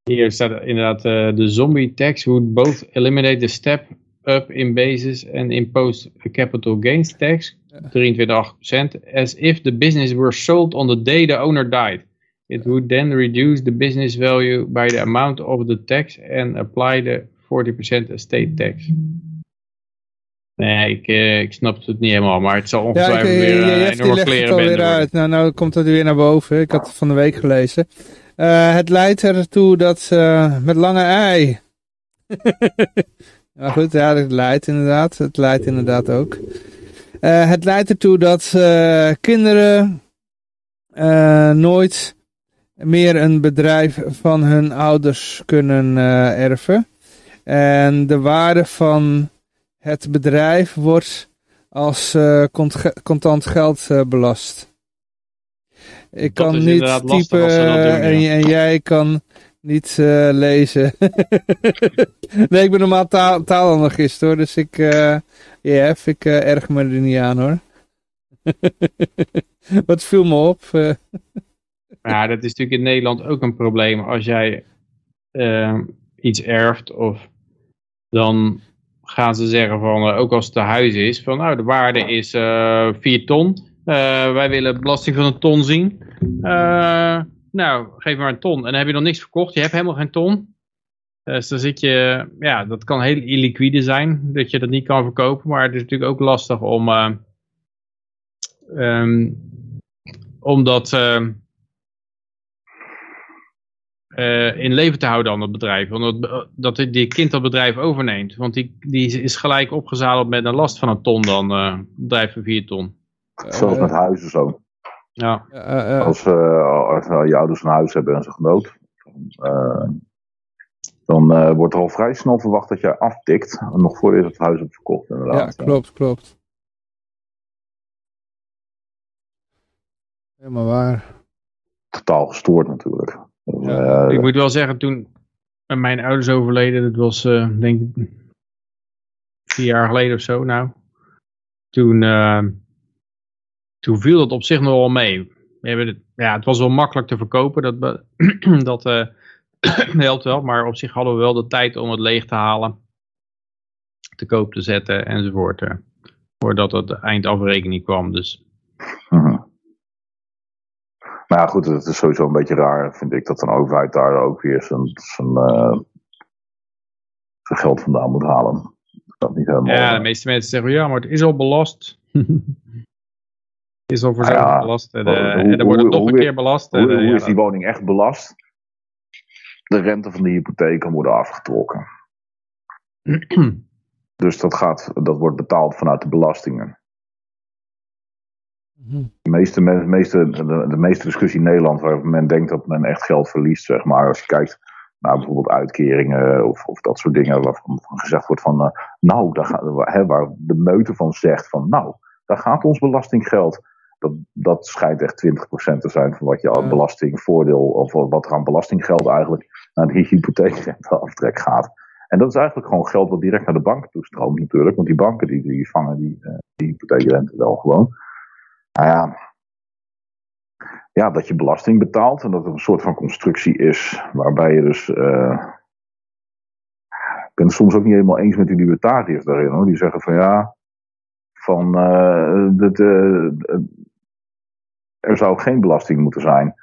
Hier staat inderdaad eh, de zombie tax would both eliminate the step up in basis and impose a capital gains tax, 23,8%, as if the business were sold on the day the owner died. It would then reduce the business value by the amount of the tax and apply the 40% estate tax. Nee, ik, eh, ik snap het niet helemaal, maar het zal Ja, ik, ongetwijfeld je, weer die enorme alweer worden. uit. Nou, nou komt het weer naar boven. Ik had het van de week gelezen. Eh, het leidt ertoe dat eh, met lange ei. maar goed, ja, het leidt inderdaad. Het leidt inderdaad ook. Eh, het leidt ertoe dat eh, kinderen eh, nooit meer een bedrijf van hun ouders kunnen eh, erven. En de waarde van het bedrijf wordt als eh, cont- contant geld eh, belast. Ik Dat kan niet typen ja. en, en jij kan niet lezen. nee, ik ben normaal taal, taalanalogist hoor, dus ik, eh Jeff, ik erg me er niet aan hoor. Wat viel me op? Eh. Ja, dat is natuurlijk in Nederland ook een probleem. Als jij eh, iets erft, of dan gaan ze zeggen van, eh, ook als het te huis is, van nou de waarde is eh 4 ton. Eh, wij willen belasting van een ton zien. Eh, nou, geef maar een ton. En dan heb je nog niks verkocht. Je hebt helemaal geen ton. Dus dan zit je, ja, dat kan heel illiquide zijn, dat je dat niet kan verkopen. Maar het is natuurlijk ook lastig om, eh, ehm, om dat eh, eh, in leven te houden aan het bedrijf. Want dat, dat die kind dat bedrijf overneemt. Want die, die is gelijk opgezadeld met een last van een ton dan, eh, een bedrijf van 4 ton. Zoals met huizen zo. Ja. Ja, eh, eh, Als, eh, als eh, je ouders een huis hebben en ze genoot, dan, eh, dan eh, wordt er al vrij snel verwacht dat jij aftikt. Nog voor je het huis hebt verkocht Ja, inderdaad. klopt, klopt. Helemaal waar. Totaal gestoord natuurlijk. Ja, eh, Ik moet wel zeggen, toen mijn ouders overleden, dat was eh, denk ik vier jaar geleden of zo nou. Toen, eh, toen viel dat op zich nog wel mee. We hebben het, ja, het was wel makkelijk te verkopen, dat, dat eh, helpt wel. Maar op zich hadden we wel de tijd om het leeg te halen, te koop te zetten enzovoort. eh, voordat het eindafrekening kwam. Dus mhm. Maar ja, goed, het is sowieso een beetje raar, vind ik, dat een overheid daar ook weer zijn, zijn, eh, zijn geld vandaan moet halen. Dat niet helemaal. ja, de meeste mensen zeggen, ja, maar het is al belast. Het is al voor zoveel ja. belast. En, Hoe- eh, hoe- en dan wordt het nog een keer belast. Hoe, en, eh, hoe ja, is die woning echt belast? De rente van de hypotheek kan worden afgetrokken. Dus dat, gaat, dat wordt betaald vanuit de belastingen. Mhm. De meeste, de, meeste, de, de meeste discussie in Nederland waar men denkt dat men echt geld verliest, zeg maar. Als je kijkt naar bijvoorbeeld uitkeringen of, of dat soort dingen waarvan gezegd wordt van, eh, nou, daar gaat, hè, waar de meute van zegt van, nou, daar gaat ons belastinggeld. Dat, dat schijnt echt 20% te zijn van wat je aan belastingvoordeel, of wat er aan belastinggeld eigenlijk naar die hypotheekrenteaftrek gaat. En dat is eigenlijk gewoon geld wat direct naar de banken toestroomt natuurlijk. Want die banken die, die vangen die, eh, die hypotheekrente wel gewoon. Nou ja, ja, dat je belasting betaalt en dat er een soort van constructie is waarbij je dus. eh, ik ben het soms ook niet helemaal eens met die libertariërs daarin hoor. Die zeggen van ja, van eh, dat, eh, er zou geen belasting moeten zijn.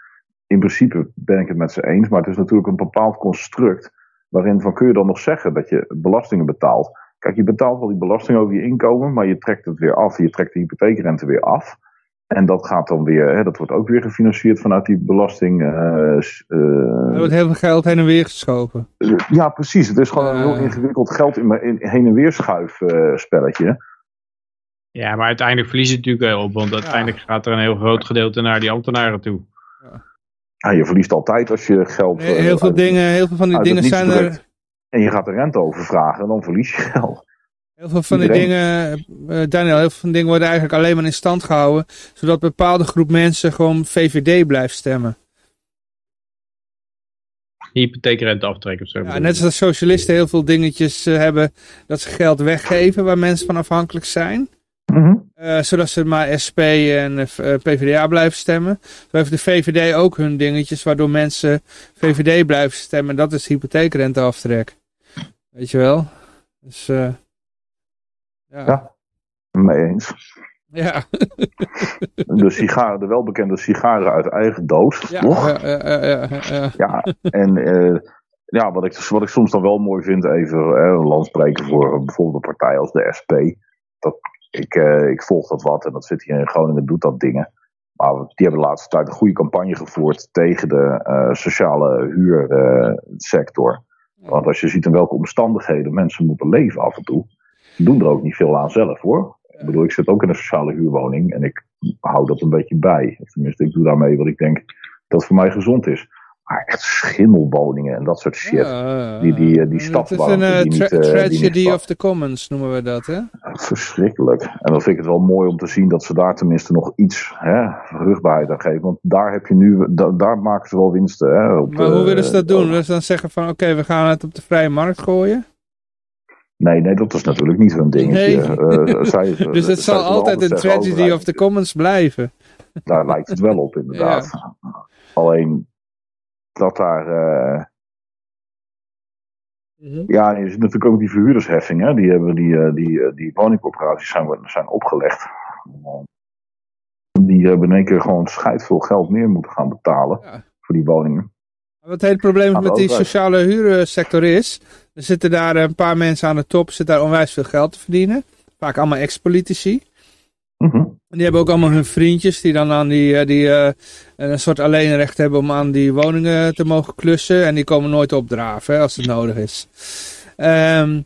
In principe ben ik het met ze eens, maar het is natuurlijk een bepaald construct waarin van kun je dan nog zeggen dat je belastingen betaalt. Kijk, je betaalt wel die belasting over je inkomen, maar je trekt het weer af. Je trekt de hypotheekrente weer af. En dat gaat dan weer, hè, dat wordt ook weer gefinancierd vanuit die belasting. eh, eh, Er wordt heel veel geld heen en weer geschoven. ja, precies. Het is gewoon een heel Eh. ingewikkeld geld in, in heen en weer schuif eh, spelletje. ja, maar uiteindelijk verlies je het natuurlijk wel op. Want uiteindelijk gaat er een heel groot gedeelte naar die ambtenaren toe. Ja, je verliest altijd als je geld. Heel, heel veel uit- dingen, heel veel van die dingen zijn er... En je gaat de rente overvragen en dan verlies je geld. Heel veel van die dingen, eh, Daniel, heel veel van die dingen worden eigenlijk alleen maar in stand gehouden, zodat een bepaalde groep mensen gewoon VVD blijft stemmen. Hypotheekrente aftrekken of zo. Ja, net zoals socialisten heel veel dingetjes eh, hebben dat ze geld weggeven waar mensen van afhankelijk zijn. Mhm. eh, zodat ze maar SP en eh, PvdA blijven stemmen. Zo heeft de VVD ook hun dingetjes waardoor mensen VVD blijven stemmen. Dat is hypotheekrenteaftrek. Weet je wel? Dus, eh ja. Ja. Mee eens. Ja. De sigaren, de welbekende sigaren uit eigen doos. Ja, toch? ja, ja, ja, ja, en eh, ja, wat, ik, wat ik soms dan wel mooi vind, even een land spreken voor bijvoorbeeld een partij als de SP. Dat, ik, eh, ik volg dat wat en dat zit hier in Groningen, doet dat dingen. Maar die hebben de laatste tijd een goede campagne gevoerd tegen de eh, sociale huursector. Want als je ziet in welke omstandigheden mensen moeten leven af en toe, doen er ook niet veel aan zelf hoor. Ik bedoel, ik zit ook in een sociale huurwoning en ik hou dat een beetje bij. Of tenminste, ik doe daarmee wat ik denk dat voor mij gezond is. Maar echt schimmelwoningen en dat soort shit. Ja, Die- die, eh, die het is een eh, die tra- eh, die niet tragedy of the commons noemen we dat, hè? Verschrikkelijk. En dan vind ik het wel mooi om te zien dat ze daar tenminste nog iets hè, rugbaarheid aan geven. Want daar heb je nu, da- daar maken ze wel winsten. Hè, op Maar hoe willen ze dat doen? Willen ze dan zeggen van, oké, we gaan het op de vrije markt gooien? Nee, nee, dat is natuurlijk niet hun dingetje. Nee. Eh, zij- Dus het zij zal altijd een tragedy overheid. of the commons blijven. Daar lijkt het wel op, inderdaad. Alleen dat daar. eh, Ja, je ziet natuurlijk ook die verhuurdersheffing. Hè? Die, hebben die, eh, die, eh, die woningcorporaties zijn, zijn opgelegd. Die hebben in één keer gewoon schijt veel geld meer moeten gaan betalen Ja. voor die woningen. Wat het hele probleem met die sociale huursector is, er zitten daar een paar mensen aan de top, zitten daar onwijs veel geld te verdienen. Vaak allemaal ex-politici. Mhm. Die hebben ook allemaal hun vriendjes die dan aan die, eh, die eh, een soort alleenrecht hebben om aan die woningen te mogen klussen. En die komen nooit opdraven hè, als het nodig is. Ehm,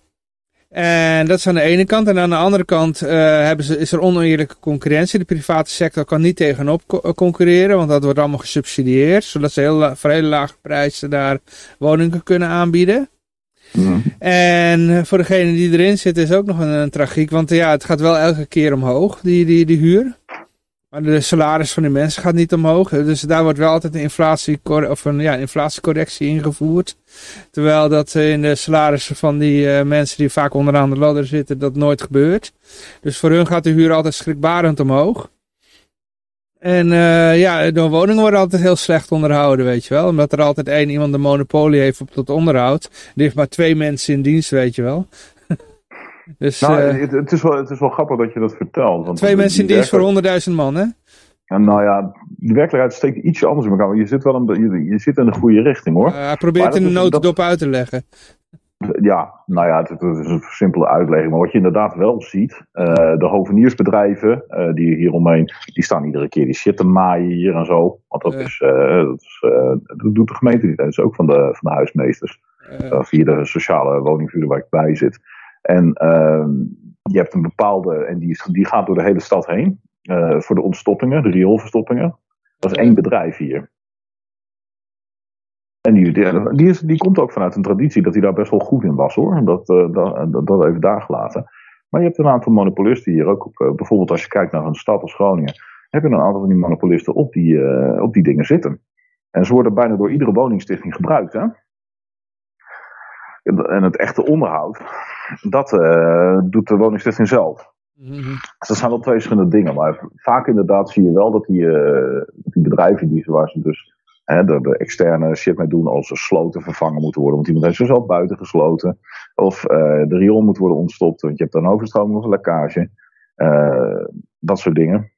en dat is aan de ene kant. En aan de andere kant eh, hebben ze, is er oneerlijke concurrentie. De private sector kan niet tegenop co- eh, concurreren, want dat wordt allemaal gesubsidieerd. Zodat ze heel, voor hele lage prijzen daar woningen kunnen aanbieden. En voor degene die erin zit is ook nog een, tragiek. Want ja, het gaat wel elke keer omhoog, die, die, die huur. Maar de salaris van die mensen gaat niet omhoog. Dus daar wordt wel altijd een, inflatie, of een ja, inflatiecorrectie ingevoerd. Terwijl dat in de salarissen van die eh, mensen die vaak onderaan de ladder zitten, dat nooit gebeurt. Dus voor hun gaat de huur altijd schrikbarend omhoog. En eh, ja, de woningen worden altijd heel slecht onderhouden, weet je wel. Omdat er altijd één iemand de monopolie heeft op dat onderhoud. Die heeft maar twee mensen in dienst, weet je wel. dus, Nou, eh, het, het is wel, het is wel grappig dat je dat vertelt. Want twee mensen in die dienst voor werkelijk- 100.000 man, hè? En nou ja, de werkelijkheid steekt ietsje anders in elkaar. maar Je zit wel een, je, je zit in de goede richting hoor. Eh, hij probeert in de notendop uit te leggen. Ja, nou ja, het, het is een simpele uitlegging. Maar wat je inderdaad wel ziet, eh, de hoveniersbedrijven eh, die hier omheen, die staan iedere keer die shit te maaien hier en zo. Want dat, is, eh, dat, is, dat doet de gemeente niet. Dat is ook van de, van de huismeesters. Via de sociale woningvuur waar ik bij zit. En ehm, je hebt een bepaalde, en die, is, die gaat door de hele stad heen, voor de ontstoppingen, de rioolverstoppingen. Dat is één bedrijf hier. En die, die, die, is, die komt ook vanuit een traditie dat hij daar best wel goed in was hoor. Dat, eh, dat, dat, even daar gelaten. Maar je hebt een aantal monopolisten hier ook. Op, eh, bijvoorbeeld als je kijkt naar een stad als Groningen. Heb je een aantal van die monopolisten op die, eh, op die dingen zitten. En ze worden bijna door iedere woningstichting gebruikt. Hè? En- het echte onderhoud, dat doet de woningstichting zelf. mhm. Dus dat zijn wel twee verschillende dingen. Maar vaak inderdaad zie je wel dat die, die bedrijven die, waar ze dus hè, de, de externe shit mee doen, als er sloten vervangen moeten worden. Want iemand heeft zichzelf buiten gesloten. Of eh, de riool moet worden ontstopt, want je hebt dan overstroming of een lekkage. Eh, dat soort dingen.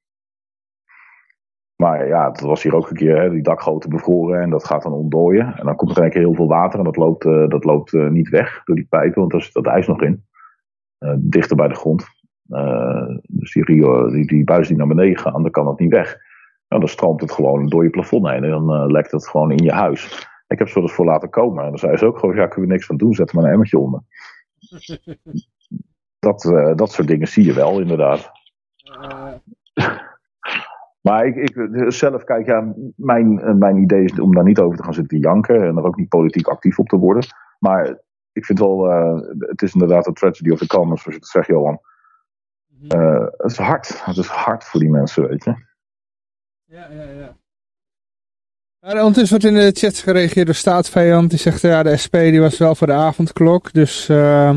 Maar ja, het was hier ook een keer, hè, die dakgoten bevroren en dat gaat dan ontdooien. En dan komt er keer heel veel water en dat loopt, eh, dat loopt niet weg door die pijpen, want daar zit dat ijs nog in. Dichter bij de grond. Dus die, rio, die, die buis die naar beneden gaan, dan kan dat niet weg. Nou, dan stroomt het gewoon door je plafond heen en dan eh, lekt het gewoon in je huis. Ik heb ze wel eens voor laten komen en dan zei ze ook gewoon, ja, kunnen we niks van doen, zet er maar een emmertje onder. Dat, eh, dat soort dingen zie je wel, inderdaad. Maar ik, ik zelf, kijk, ja, mijn, eh, mijn idee is om daar niet over te gaan zitten janken en er ook niet politiek actief op te worden. Maar ik vind wel, het is inderdaad een tragedy of the commons, zoals je het zegt, Johan. Eh, het is hard. Het is hard voor die mensen, weet je. Ja, ja, ja. Ondertussen wordt in de chat gereageerd door staatsvijand. Die zegt, ja, de SP die was wel voor de avondklok. Dus eh,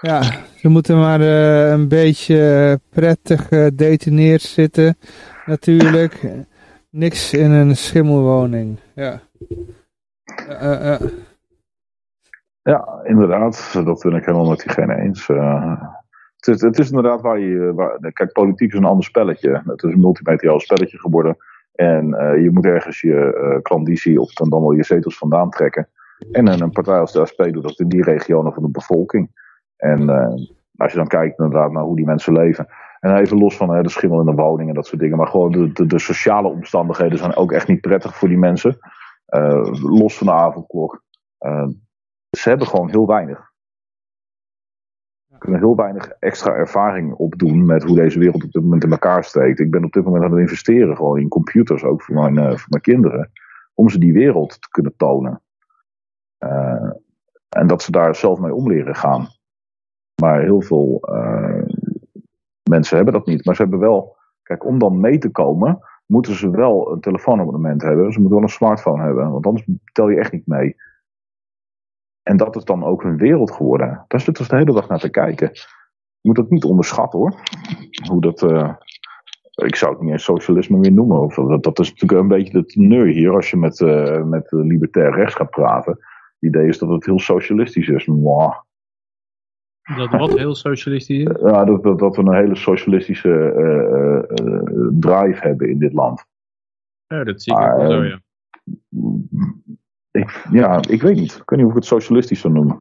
ja, ze moeten maar eh, een beetje prettig gedetineerd zitten. Natuurlijk. Niks in een schimmelwoning. Ja. Eh, eh, eh. Ja, inderdaad. Dat ben ik helemaal met diegene eens. Eh, het, is, het is inderdaad waar je. Waar, kijk, politiek is een ander spelletje. Het is een multimediaal spelletje geworden. En eh, je moet ergens je eh klandizie of dan, dan wel je zetels vandaan trekken. En een, partij als de SP doet dat in die regionen van de bevolking. En eh, als je dan kijkt inderdaad naar hoe die mensen leven. En even los van eh, de schimmel in de woning en dat soort dingen. Maar gewoon de, de, de sociale omstandigheden zijn ook echt niet prettig voor die mensen. Eh, los van de avondklok. Eh, ze hebben gewoon heel weinig. Ze kunnen heel weinig extra ervaring opdoen met hoe deze wereld op dit moment in elkaar steekt. Ik ben op dit moment aan het investeren gewoon in computers, ook voor mijn, eh, voor mijn kinderen. Om ze die wereld te kunnen tonen. Eh, en dat ze daar zelf mee om leren gaan. Maar heel veel eh, mensen hebben dat niet. Maar ze hebben wel, kijk, om dan mee te komen, moeten ze wel een telefoonabonnement hebben. Ze moeten wel een smartphone hebben, want anders tel je echt niet mee. En dat is dan ook hun wereld geworden. Daar zitten ze de hele dag naar te kijken. Je moet dat niet onderschatten hoor. Hoe dat. eh, ik zou het niet eens socialisme meer noemen. Of, dat, dat is natuurlijk een beetje de teneur hier als je met, eh, met libertair rechts gaat praten. Het idee is dat het heel socialistisch is. Mwah. Dat wat heel socialistisch is. Ja, dat, dat, dat we een hele socialistische eh, drive hebben in dit land. Ja, dat zie ik ook wel zo, ja. Ik, ja, ik weet niet. Ik weet niet of ik het socialistisch zou noemen.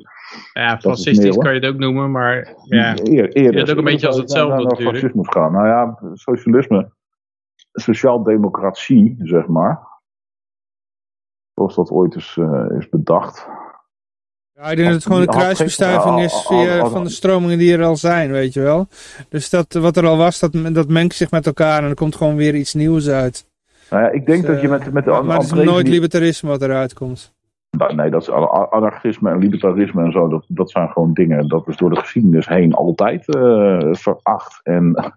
Ja, fascistisch kan je het ook noemen, maar ja. Eer, eerder, het ook een beetje als hetzelfde naar natuurlijk. fascisme gaan. Nou ja, socialisme, sociaal-democratie, zeg maar. Zoals dat ooit is, eh, is bedacht. Ja, ik denk dat het gewoon een kruisbestuiving is van de stromingen die er al zijn, weet je wel. Dus dat, wat er al was, dat, dat mengt zich met elkaar en er komt gewoon weer iets nieuws uit. Nou ja, ik denk Dus, dat je eh, met, met de maar, maar het is nooit libertarisme wat eruit komt. Nou, nee, dat is anarchisme en libertarisme en zo, dat, dat zijn gewoon dingen, dat is door de geschiedenis heen altijd uh, veracht. En,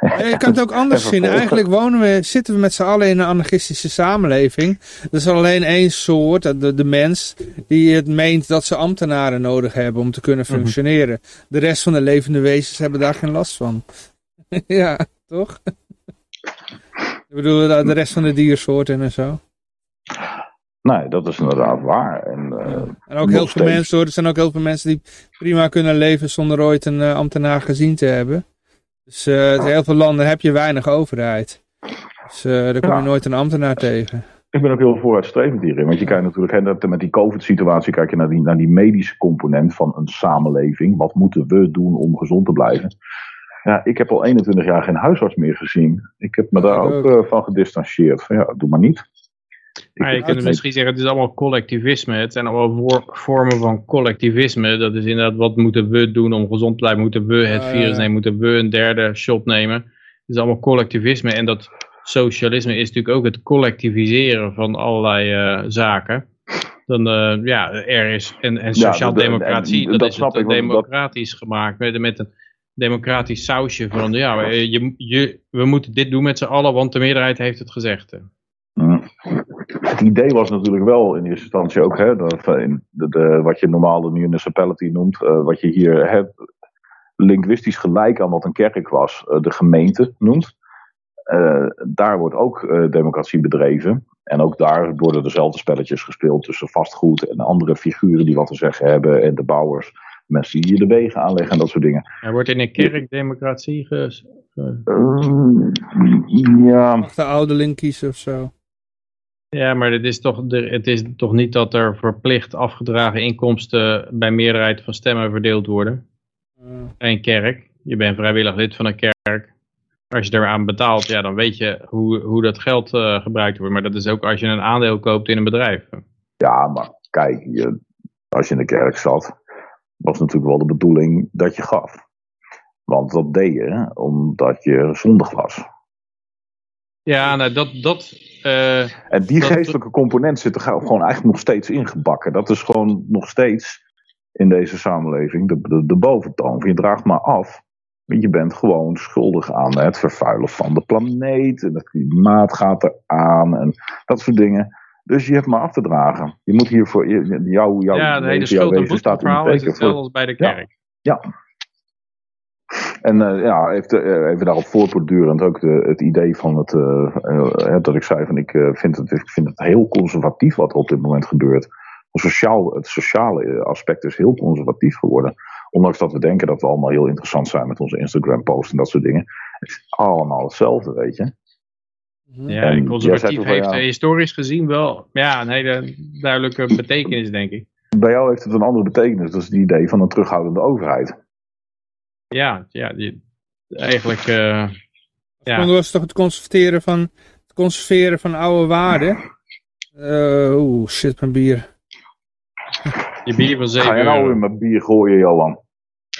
je kan het ook anders zien. Eigenlijk wonen we, zitten we met z'n allen in een anarchistische samenleving. Er is alleen één soort, de, de mens, die het meent dat ze ambtenaren nodig hebben om te kunnen mhm. functioneren. De rest van de levende wezens hebben daar geen last van. ja, toch? Ik bedoel, de rest van de diersoorten en zo. Nee, dat is inderdaad waar. En, uh, en ook heel veel mensen, er zijn ook heel veel mensen die prima kunnen leven zonder ooit een uh, ambtenaar gezien te hebben. Dus uh, in heel veel landen heb je weinig overheid. Dus daar kom je nooit een ambtenaar tegen. Ik ben ook heel vooruitstrevend hierin. Want je kijkt natuurlijk, hè, dat, met die COVID-situatie, kijk je naar die, naar die medische component van een samenleving. Wat moeten we doen om gezond te blijven? Ja, ik heb al 21 jaar geen huisarts meer gezien. Ik heb me daar ook, van gedistanceerd. Ja, doe maar niet. Maar je kunt misschien zeggen, het is allemaal collectivisme. Het zijn allemaal vormen van collectivisme. Dat is inderdaad, wat moeten we doen om gezond te blijven? Moeten we het virus nemen? Moeten we een derde shot nemen? Het is allemaal collectivisme. En dat socialisme is natuurlijk ook het collectiviseren van allerlei uh, zaken. Dan, uh, ja, er is, en, en sociaal-democratie, dat, dat, is het democratisch gemaakt. Met, met een democratisch sausje van, ja, je, je, we moeten dit doen met z'n allen, want de meerderheid heeft het gezegd. Het idee was natuurlijk wel in eerste instantie ook, hè, dat, de, de, wat je normaal de municipality noemt, uh, wat je hier hebt, linguistisch gelijk aan wat een kerk was, uh, de gemeente noemt. Uh, daar wordt ook democratie bedreven. En ook daar worden dezelfde spelletjes gespeeld tussen vastgoed en andere figuren die wat te zeggen hebben. En de bouwers, mensen die hier de wegen aanleggen en dat soort dingen. Er wordt in een kerk democratie ges... ja. de ouderling kiezen of zo. Ja, maar het is, toch, het is toch niet dat er verplicht afgedragen inkomsten bij meerderheid van stemmen verdeeld worden. Uh. Een kerk. Je bent vrijwillig lid van een kerk. Als je eraan betaalt, ja, dan weet je hoe, hoe dat geld uh, gebruikt wordt. Maar dat is ook als je een aandeel koopt in een bedrijf. Ja, maar kijk, je, als je in de kerk zat, was natuurlijk wel de bedoeling dat je gaf. Want dat deed je omdat je zondig was. Ja, nou, dat, dat uh, en die geestelijke component zit er gewoon eigenlijk nog steeds ingebakken. Dat is gewoon nog steeds in deze samenleving de, de, de boventoon. Je draagt maar af. Je bent gewoon schuldig aan het vervuilen van de planeet. En het klimaat gaat eraan. En dat soort dingen. Dus je hebt maar af te dragen. Je moet hiervoor. Jou, jou, ja, de hele schuld en verhaal is hetzelfde als bij de kerk. ja. ja. En uh, ja, heeft, uh, even daarop voortbordurend ook de, het idee van het, uh, dat ik zei van ik, vind het, ik vind het heel conservatief wat er op dit moment gebeurt. Sociaal, het sociale aspect is heel conservatief geworden. Ondanks dat we denken dat we allemaal heel interessant zijn met onze Instagram posts en dat soort dingen. Het is allemaal hetzelfde, weet je. Mhm. Ja, en conservatief heeft historisch gezien wel ja, een hele duidelijke betekenis, denk ik. Bij jou heeft het een andere betekenis. Dat is het idee van een terughoudende overheid. Ja, ja die, eigenlijk... Uh, ja. was toch het conserveren van, het conserveren van oude waarden? Uh, Oeh, shit, mijn bier. Je bier van 7 Ga je nou in mijn bier gooien, Johan?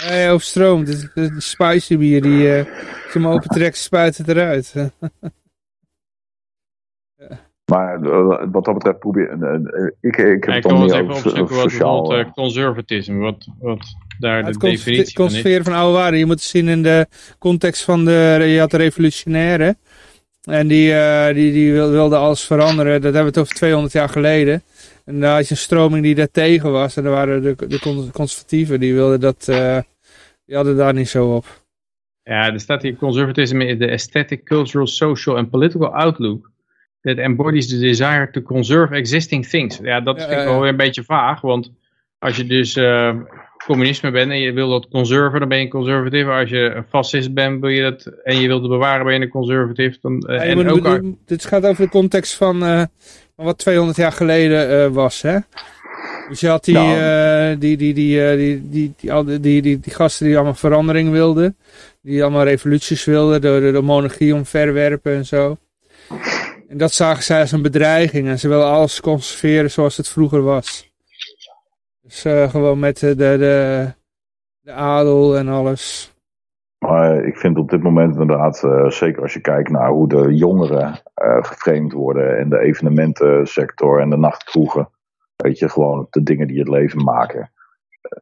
Nee, over stroom. Dit is de spicy bier. Die, uh, als je hem opentrekt, spuit het eruit. Maar uh, wat dat betreft probeer uh, ik, ik heb het dan meer over opzoeken sociaal... wat conservatisme, wat, wat daar de definitie het conserveren van oude waarden. Je moet het zien in de context van de, je had de revolutionaire. En die, uh, die, die wilde alles veranderen. Dat hebben we het over 200 jaar geleden. En daar had je een stroming die daar tegen was. En er waren de, de conservatieven, die wilden dat, uh, die hadden daar niet zo op. Ja, er staat hier conservatisme is the aesthetic, cultural, social and political outlook that embodies the desire to conserve existing things. Ja, dat vind ik wel weer een beetje vaag, want als je dus uh, communisme bent en je wil dat conserven, dan ben je conservatief. Als je een fascist bent wil je dat, en je wilt het bewaren, ben je een conservatief. Dan, uh, en ook, dit gaat over de context van, uh, wat 200 jaar geleden was, hè? Dus je had die, nou. die, die, die, die, die, die, die, die, die, gasten die allemaal verandering wilden. Die allemaal revoluties wilden, de, de monarchie omverwerpen en zo. En dat zagen zij als een bedreiging. En ze willen alles conserveren zoals het vroeger was. Dus uh, gewoon met de, de, de adel en alles. Maar ik vind op dit moment inderdaad, uh, zeker als je kijkt naar hoe de jongeren uh, geframed worden en de evenementensector en de nachtkroegen. Weet je, gewoon de dingen die het leven maken.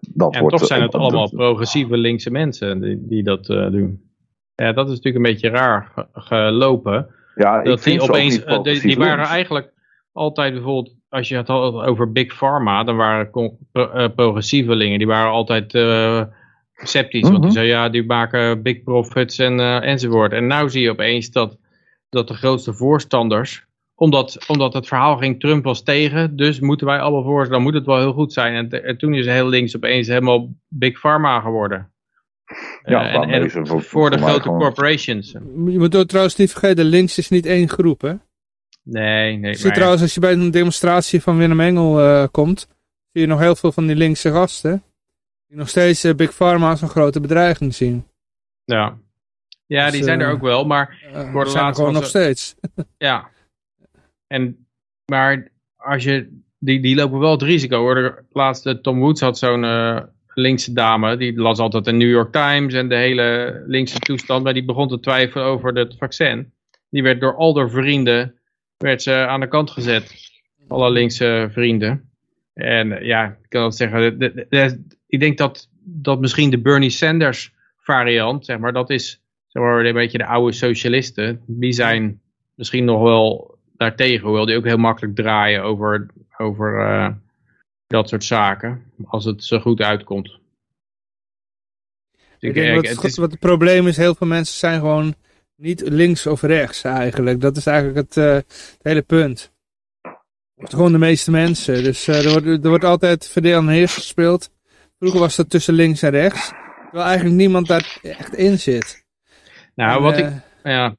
Dat En wordt, toch zijn het eh, allemaal progressieve linkse mensen die, die dat eh, doen. Ja, dat is natuurlijk een beetje raar ge- gelopen. Ja, ik dat vind die opeens, eh, die, die waren eigenlijk altijd bijvoorbeeld, als je het had over Big Pharma, dan waren pro- eh, progressievelingen, die waren altijd eh, sceptisch. Want die Mhm. zeiden, ja, die maken big profits en, enzovoort. En nou zie je opeens dat, dat de grootste voorstanders, omdat, omdat het verhaal ging, Trump was tegen, dus moeten wij allemaal voor, dan moet het wel heel goed zijn. En, en toen is heel links opeens helemaal Big Pharma geworden. Ja, en, en voor- voor de grote gewoon- corporations. Je moet ook trouwens niet vergeten, links is niet één groep, hè? Nee, nee. Je ziet maar- trouwens, als je bij een demonstratie van Willem Engel eh, komt, zie je nog heel veel van die linkse gasten. Die nog steeds eh, Big Pharma als een grote bedreiging zien. Ja, ja die Dus, zijn er eh, ook wel, maar Uh, Voor de zijn er gewoon nog steeds. ja. En, maar als je, die, die lopen wel het risico hoor. De laatste Tom Woods had zo'n eh, linkse dame, die las altijd de New York Times en de hele linkse toestand, maar die begon te twijfelen over het vaccin. Die werd door al haar vrienden, werd ze aan de kant gezet. Alle linkse vrienden. En eh, ja, ik kan dat zeggen, ik denk dat, dat misschien de Bernie Sanders variant, zeg maar, dat is zeg een beetje de oude socialisten. Die zijn misschien nog wel daartegen, hoewel die ook heel makkelijk draaien over, over eh, dat soort zaken. Als het zo goed uitkomt. Dus Ik denk ik- wat, het het, is- wat het probleem is, heel veel mensen zijn gewoon niet links of rechts eigenlijk. Dat is eigenlijk het, eh, het hele punt. Gewoon de meeste mensen. Dus eh, er, wordt, er wordt altijd verdeel en heers gespeeld. Vroeger was dat tussen links en rechts. Terwijl eigenlijk niemand daar echt in zit. nou, En, wat eh, ik, ja,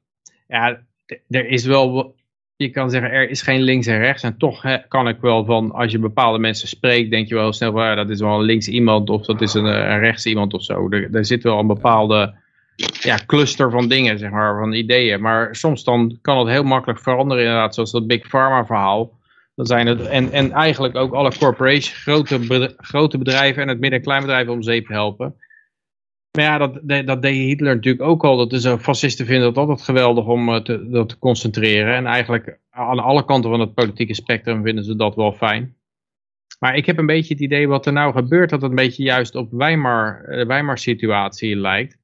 ja, d- er is wel, je kan zeggen, er is geen links en rechts. En toch kan ik wel van, als je bepaalde mensen spreekt, denk je wel snel van, ja, dat is wel een links iemand of dat is een, eh, een rechts iemand of zo. Er, zit wel een bepaalde ja, cluster van dingen, zeg maar, van ideeën. Maar soms dan kan het heel makkelijk veranderen inderdaad, zoals dat Big Pharma verhaal. Dan zijn het, en, en eigenlijk ook alle corporations, grote, bed- grote bedrijven en het midden- en kleinbedrijven om zeep helpen. Maar ja, dat, dat deed Hitler natuurlijk ook al. Dat de zo fascisten vinden dat altijd geweldig om eh, te, dat te concentreren. En eigenlijk aan alle kanten van het politieke spectrum vinden ze dat wel fijn. Maar ik heb een beetje het idee wat er nou gebeurt, dat het een beetje juist op Weimar, eh, de Weimar situatie lijkt.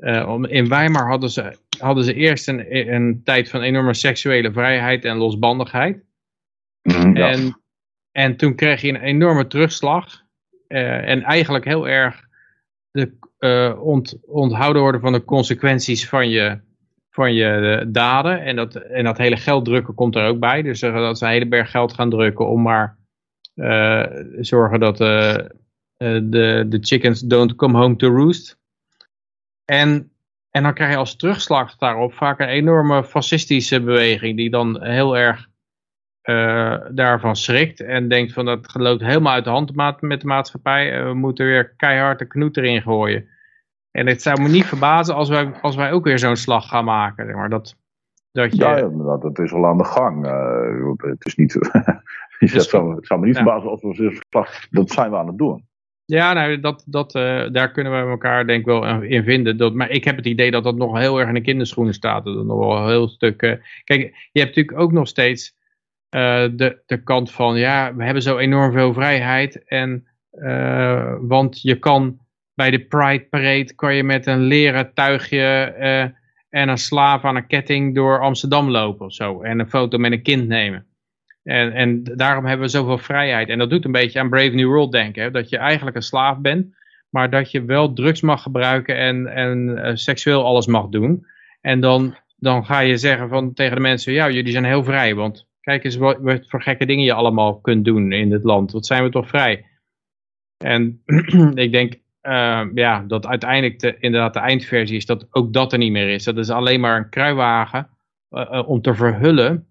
Eh, om- in Weimar hadden ze, hadden ze eerst een, een tijd van enorme seksuele vrijheid en losbandigheid. Ja. En, en toen kreeg je een enorme terugslag. eh, en eigenlijk heel erg de, eh, ont, onthouden worden van de consequenties van je, van je eh, daden. En dat, en dat hele geld drukken komt er ook bij. Dus eh, dat ze een hele berg geld gaan drukken om maar zorgen dat de, de chickens don't come home to roost. En, en dan krijg je als terugslag daarop vaak een enorme fascistische beweging die dan heel erg daarvan schrikt en denkt van dat loopt helemaal uit de hand met de maatschappij. we moeten weer keihard de knoet erin gooien. En het zou me niet verbazen als wij, als wij ook weer zo'n slag gaan maken. Zeg maar. dat, dat je, Ja, dat, dat is al aan de gang. Eh, het is niet. je zegt zo, het zou me niet Ja. verbazen als we zo'n slag. Dat zijn we aan het doen. Ja, nou, dat, dat, eh, daar kunnen we elkaar denk ik wel in vinden. Dat, maar ik heb het idee dat dat nog heel erg in de kinderschoenen staat. Dat er nog wel een heel stuk... eh, kijk, je hebt natuurlijk ook nog steeds de, de kant van... Ja, we hebben zo enorm veel vrijheid. En, want je kan bij de Pride Parade... kan je met een leren tuigje eh, en een slaaf aan een ketting... door Amsterdam lopen of zo. En een foto met een kind nemen. En, en daarom hebben we zoveel vrijheid. En dat doet een beetje aan Brave New World denken. Hè? Dat je eigenlijk een slaaf bent, maar dat je wel drugs mag gebruiken en, en eh, seksueel alles mag doen. En dan, dan ga je zeggen van, tegen de mensen, ja, jullie zijn heel vrij. Want kijk eens wat, wat voor gekke dingen je allemaal kunt doen in dit land. Wat zijn we toch vrij. En ik denk eh, ja, dat uiteindelijk de, inderdaad de eindversie is dat ook dat er niet meer is. Dat is alleen maar een kruiwagen eh, eh, om te verhullen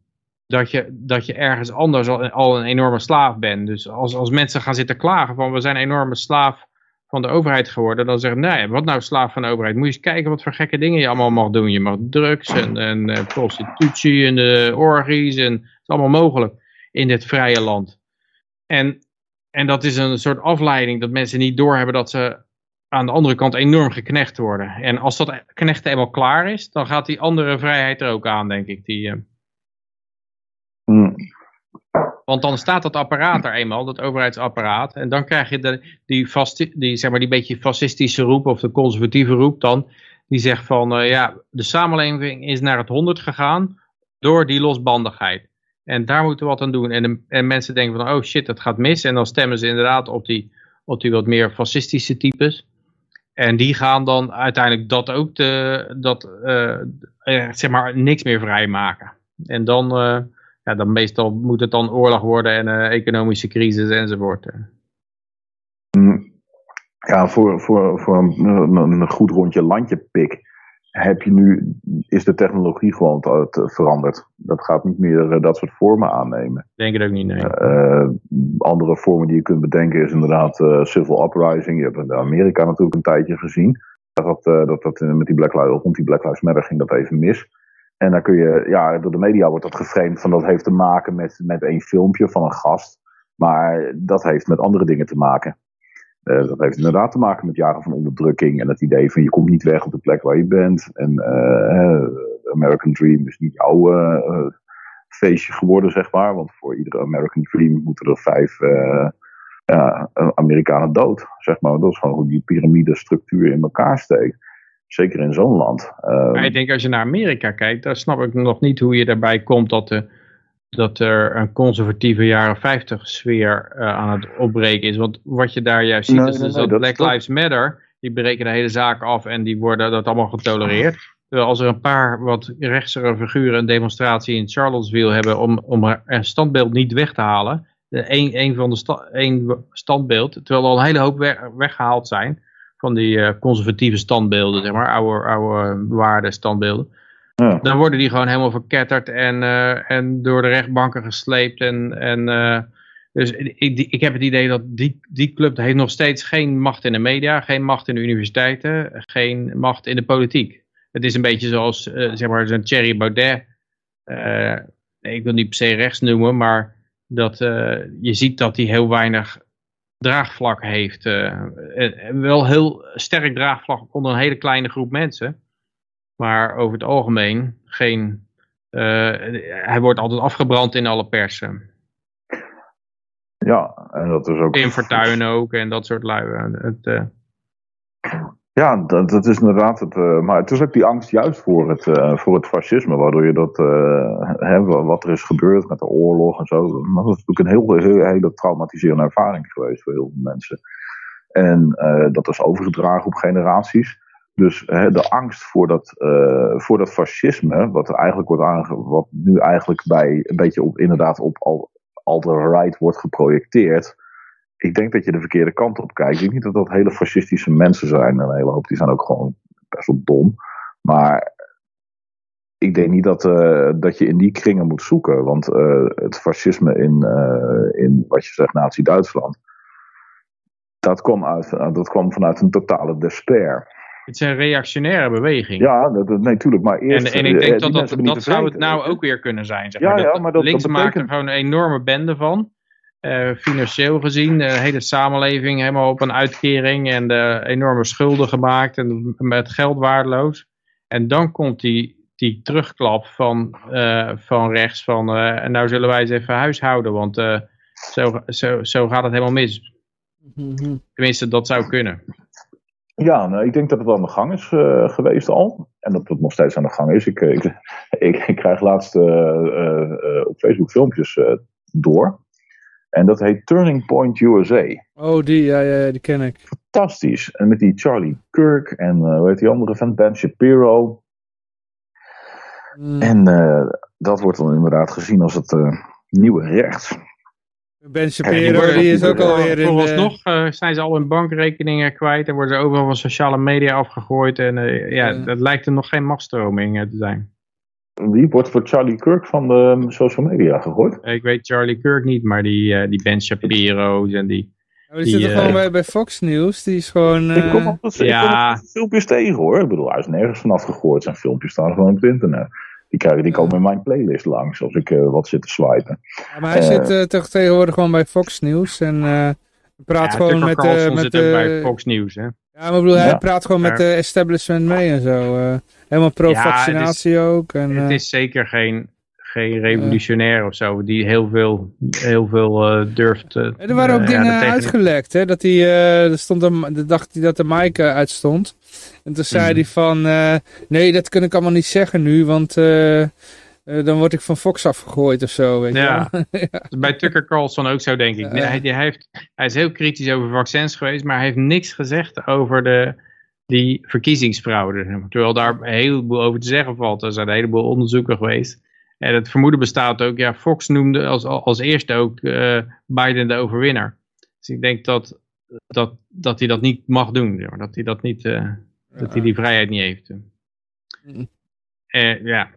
dat je, dat je ergens anders al, al een enorme slaaf bent. Dus als, als mensen gaan zitten klagen van we zijn een enorme slaaf van de overheid geworden, dan zeggen nee, wat nou slaaf van de overheid? Moet je eens kijken wat voor gekke dingen je allemaal mag doen. Je mag drugs en, en eh, prostitutie en de orgies en het is allemaal mogelijk in dit vrije land. En, en dat is een soort afleiding dat mensen niet doorhebben dat ze aan de andere kant enorm geknecht worden. En als dat knechten eenmaal klaar is, dan gaat die andere vrijheid er ook aan, denk ik. Die, eh, Hm. Want dan staat dat apparaat er eenmaal, dat overheidsapparaat. En dan krijg je de, die, vasti- die, zeg maar, die beetje fascistische roep of de conservatieve roep dan. Die zegt van, eh, ja, de samenleving is naar het 100 gegaan door die losbandigheid. En daar moeten we wat aan doen. En, de- en mensen denken van, oh shit, dat gaat mis. En dan stemmen ze inderdaad op die, op die wat meer fascistische types. En die gaan dan uiteindelijk dat ook, de, dat, eh, eh, zeg maar, niks meer vrijmaken. En dan, eh, ja, dan meestal moet het dan oorlog worden en economische crisis enzovoort. Mm. Ja, voor, voor, voor een, een goed rondje landje pik heb je nu, is de technologie gewoon veranderd. Dat gaat niet meer eh, dat soort vormen aannemen. Denk het ook niet, nee. Eh, andere vormen die je kunt bedenken is inderdaad eh, civil uprising. Je hebt in Amerika natuurlijk een tijdje gezien. Dat dat, eh, dat, dat eh, met die Black Lives, rond die Black Lives Matter ging dat even mis. En dan kun je, ja, door de media wordt dat geframed van dat heeft te maken met, met één filmpje van een gast. Maar dat heeft met andere dingen te maken. Eh, dat heeft inderdaad te maken met jaren van onderdrukking en het idee van je komt niet weg op de plek waar je bent. En eh, eh, American Dream is niet jouw eh, feestje geworden, zeg maar. Want voor iedere American Dream moeten er vijf ja, Amerikanen dood, zeg maar. Dat is gewoon hoe die piramidestructuur in elkaar steekt. Zeker in zo'n land. Maar ik denk als je naar Amerika kijkt, dan snap ik nog niet hoe je erbij komt dat, de, dat er een conservatieve jaren 50 sfeer eh, aan het opbreken is. Want wat je daar juist ziet Nee, is nee, dus nee, dat Black dat- Lives Matter, die breken de hele zaak af en die worden dat allemaal getolereerd. Terwijl als er een paar wat rechtsere figuren een demonstratie in Charlottesville hebben om, om een standbeeld niet weg te halen. Een, een van de sta, standbeeld, terwijl er al een hele hoop weg- weggehaald zijn van die eh, conservatieve standbeelden, zeg maar, oude, oude waarde standbeelden. Dan worden die gewoon helemaal verketterd en, eh, en door de rechtbanken gesleept. En, en, eh, dus ik, ik heb het idee dat die, die club heeft nog steeds geen macht in de media, geen macht in de universiteiten, geen macht in de politiek. Het is een beetje zoals eh, zeg maar zo'n Thierry Baudet. ik wil niet per se rechts noemen, maar dat, je ziet dat hij heel weinig draagvlak heeft. wel heel sterk draagvlak onder een hele kleine groep mensen. Maar over het algemeen geen. eh, hij wordt altijd afgebrand in alle persen. ja, en dat is ook... In Fortuyn ook en dat soort lui. Het, eh, Ja, dat, dat is inderdaad het. eh, maar het is ook die angst juist voor het, voor het fascisme, waardoor je dat. eh, hè, wat er is gebeurd met de oorlog en zo. Maar dat is natuurlijk een heel, heel, hele traumatiserende ervaring geweest voor heel veel mensen. En dat is overgedragen op generaties. Dus hè, de angst voor dat, eh, voor dat fascisme, wat er eigenlijk wordt aange wat nu eigenlijk bij een beetje op inderdaad op al, de right wordt geprojecteerd ik denk dat je de verkeerde kant op kijkt. Ik denk niet dat dat hele fascistische mensen zijn. Een hele hoop die zijn ook gewoon best wel dom. Maar ik denk niet dat, eh, dat je in die kringen moet zoeken. Want eh, het fascisme in, in wat je zegt, Nazi-Duitsland. Dat kwam, uit, dat kwam vanuit een totale despair. Het is een reactionaire beweging. Ja, dat, dat- nee, tuurlijk. Maar en, eerst. en ik eh, denk die dat dat, dat niet zou het nou ook weer kunnen zijn. Zeg Ja, maar. ja, Dat- maar dat- links dat maakt er betekent- gewoon een enorme bende van. Eh, financieel gezien, de hele samenleving helemaal op een uitkering en de enorme schulden gemaakt en met geld waardeloos. En dan komt die, die terugklap van, eh, van rechts van, eh, en nou zullen wij eens even huishouden, want eh, zo, zo, zo gaat het helemaal mis. Tenminste, dat zou kunnen. Ja, nou, ik denk dat het wel aan de gang is eh, geweest al. En dat het nog steeds aan de gang is. Ik, eh, ik, ik, ik krijg laatst eh, op Facebook filmpjes door. En dat heet Turning Point USA. Oh, die, ja, ja, ja, die ken ik. Fantastisch. En met die Charlie Kirk en hoe heet die andere van Ben Shapiro. Mm. En dat wordt dan inderdaad gezien als het nieuwe rechts. Ben Shapiro, ja, die, die is ook alweer in... Vooralsnog uh, zijn ze al hun bankrekeningen kwijt en worden ze overal van sociale media afgegooid. En uh, ja, ja, dat lijkt er nog geen machtsstroming te zijn. Die wordt voor Charlie Kirk van de social media gegooid? Ik weet Charlie Kirk niet, maar die, uh, die Ben Shapiro's en die... Oh, die, die zit er gewoon bij, bij Fox News, die is gewoon... Ik kom op dat, ja. filmpjes tegen hoor. Ik bedoel, hij is nergens vanaf gegooid. Zijn filmpjes staan gewoon op het internet. Die, krijgen, die komen in mijn playlist langs als ik uh, wat zit te swipen. Ja, maar hij uh, zit uh, toch tegenwoordig gewoon bij Fox News en uh, praat ja, gewoon met... Uh, met zit bij Fox News, hè? Ja, maar bedoel, hij ja. praat gewoon met de establishment mee en zo. helemaal pro-vaccinatie ja, ook. En, het is zeker geen, geen revolutionair of zo, die heel veel, heel veel eh, durft. eh, er waren ook eh, dingen uitgelekt, hè? Dat hij, eh, er stond een, de dacht hij dat de mic eh, uitstond. En toen zei Mhm. hij van, eh, nee, dat kan ik allemaal niet zeggen nu, want eh, eh, dan word ik van Fox afgegooid of zo, weet Ja. je Bij Tucker Carlson ook zo, denk ik. Nee, hij, die heeft, hij is heel kritisch over vaccins geweest, maar hij heeft niks gezegd over de, die verkiezingsfraude. Terwijl daar een heleboel over te zeggen valt. Er zijn een heleboel onderzoeken geweest. En het vermoeden bestaat ook, ja, Fox noemde als, als eerste ook eh, Biden de overwinnaar. Dus ik denk dat, dat, dat hij dat niet mag doen. zeg maar. Dat hij dat niet, eh, dat hij die vrijheid niet heeft. Eh, ja.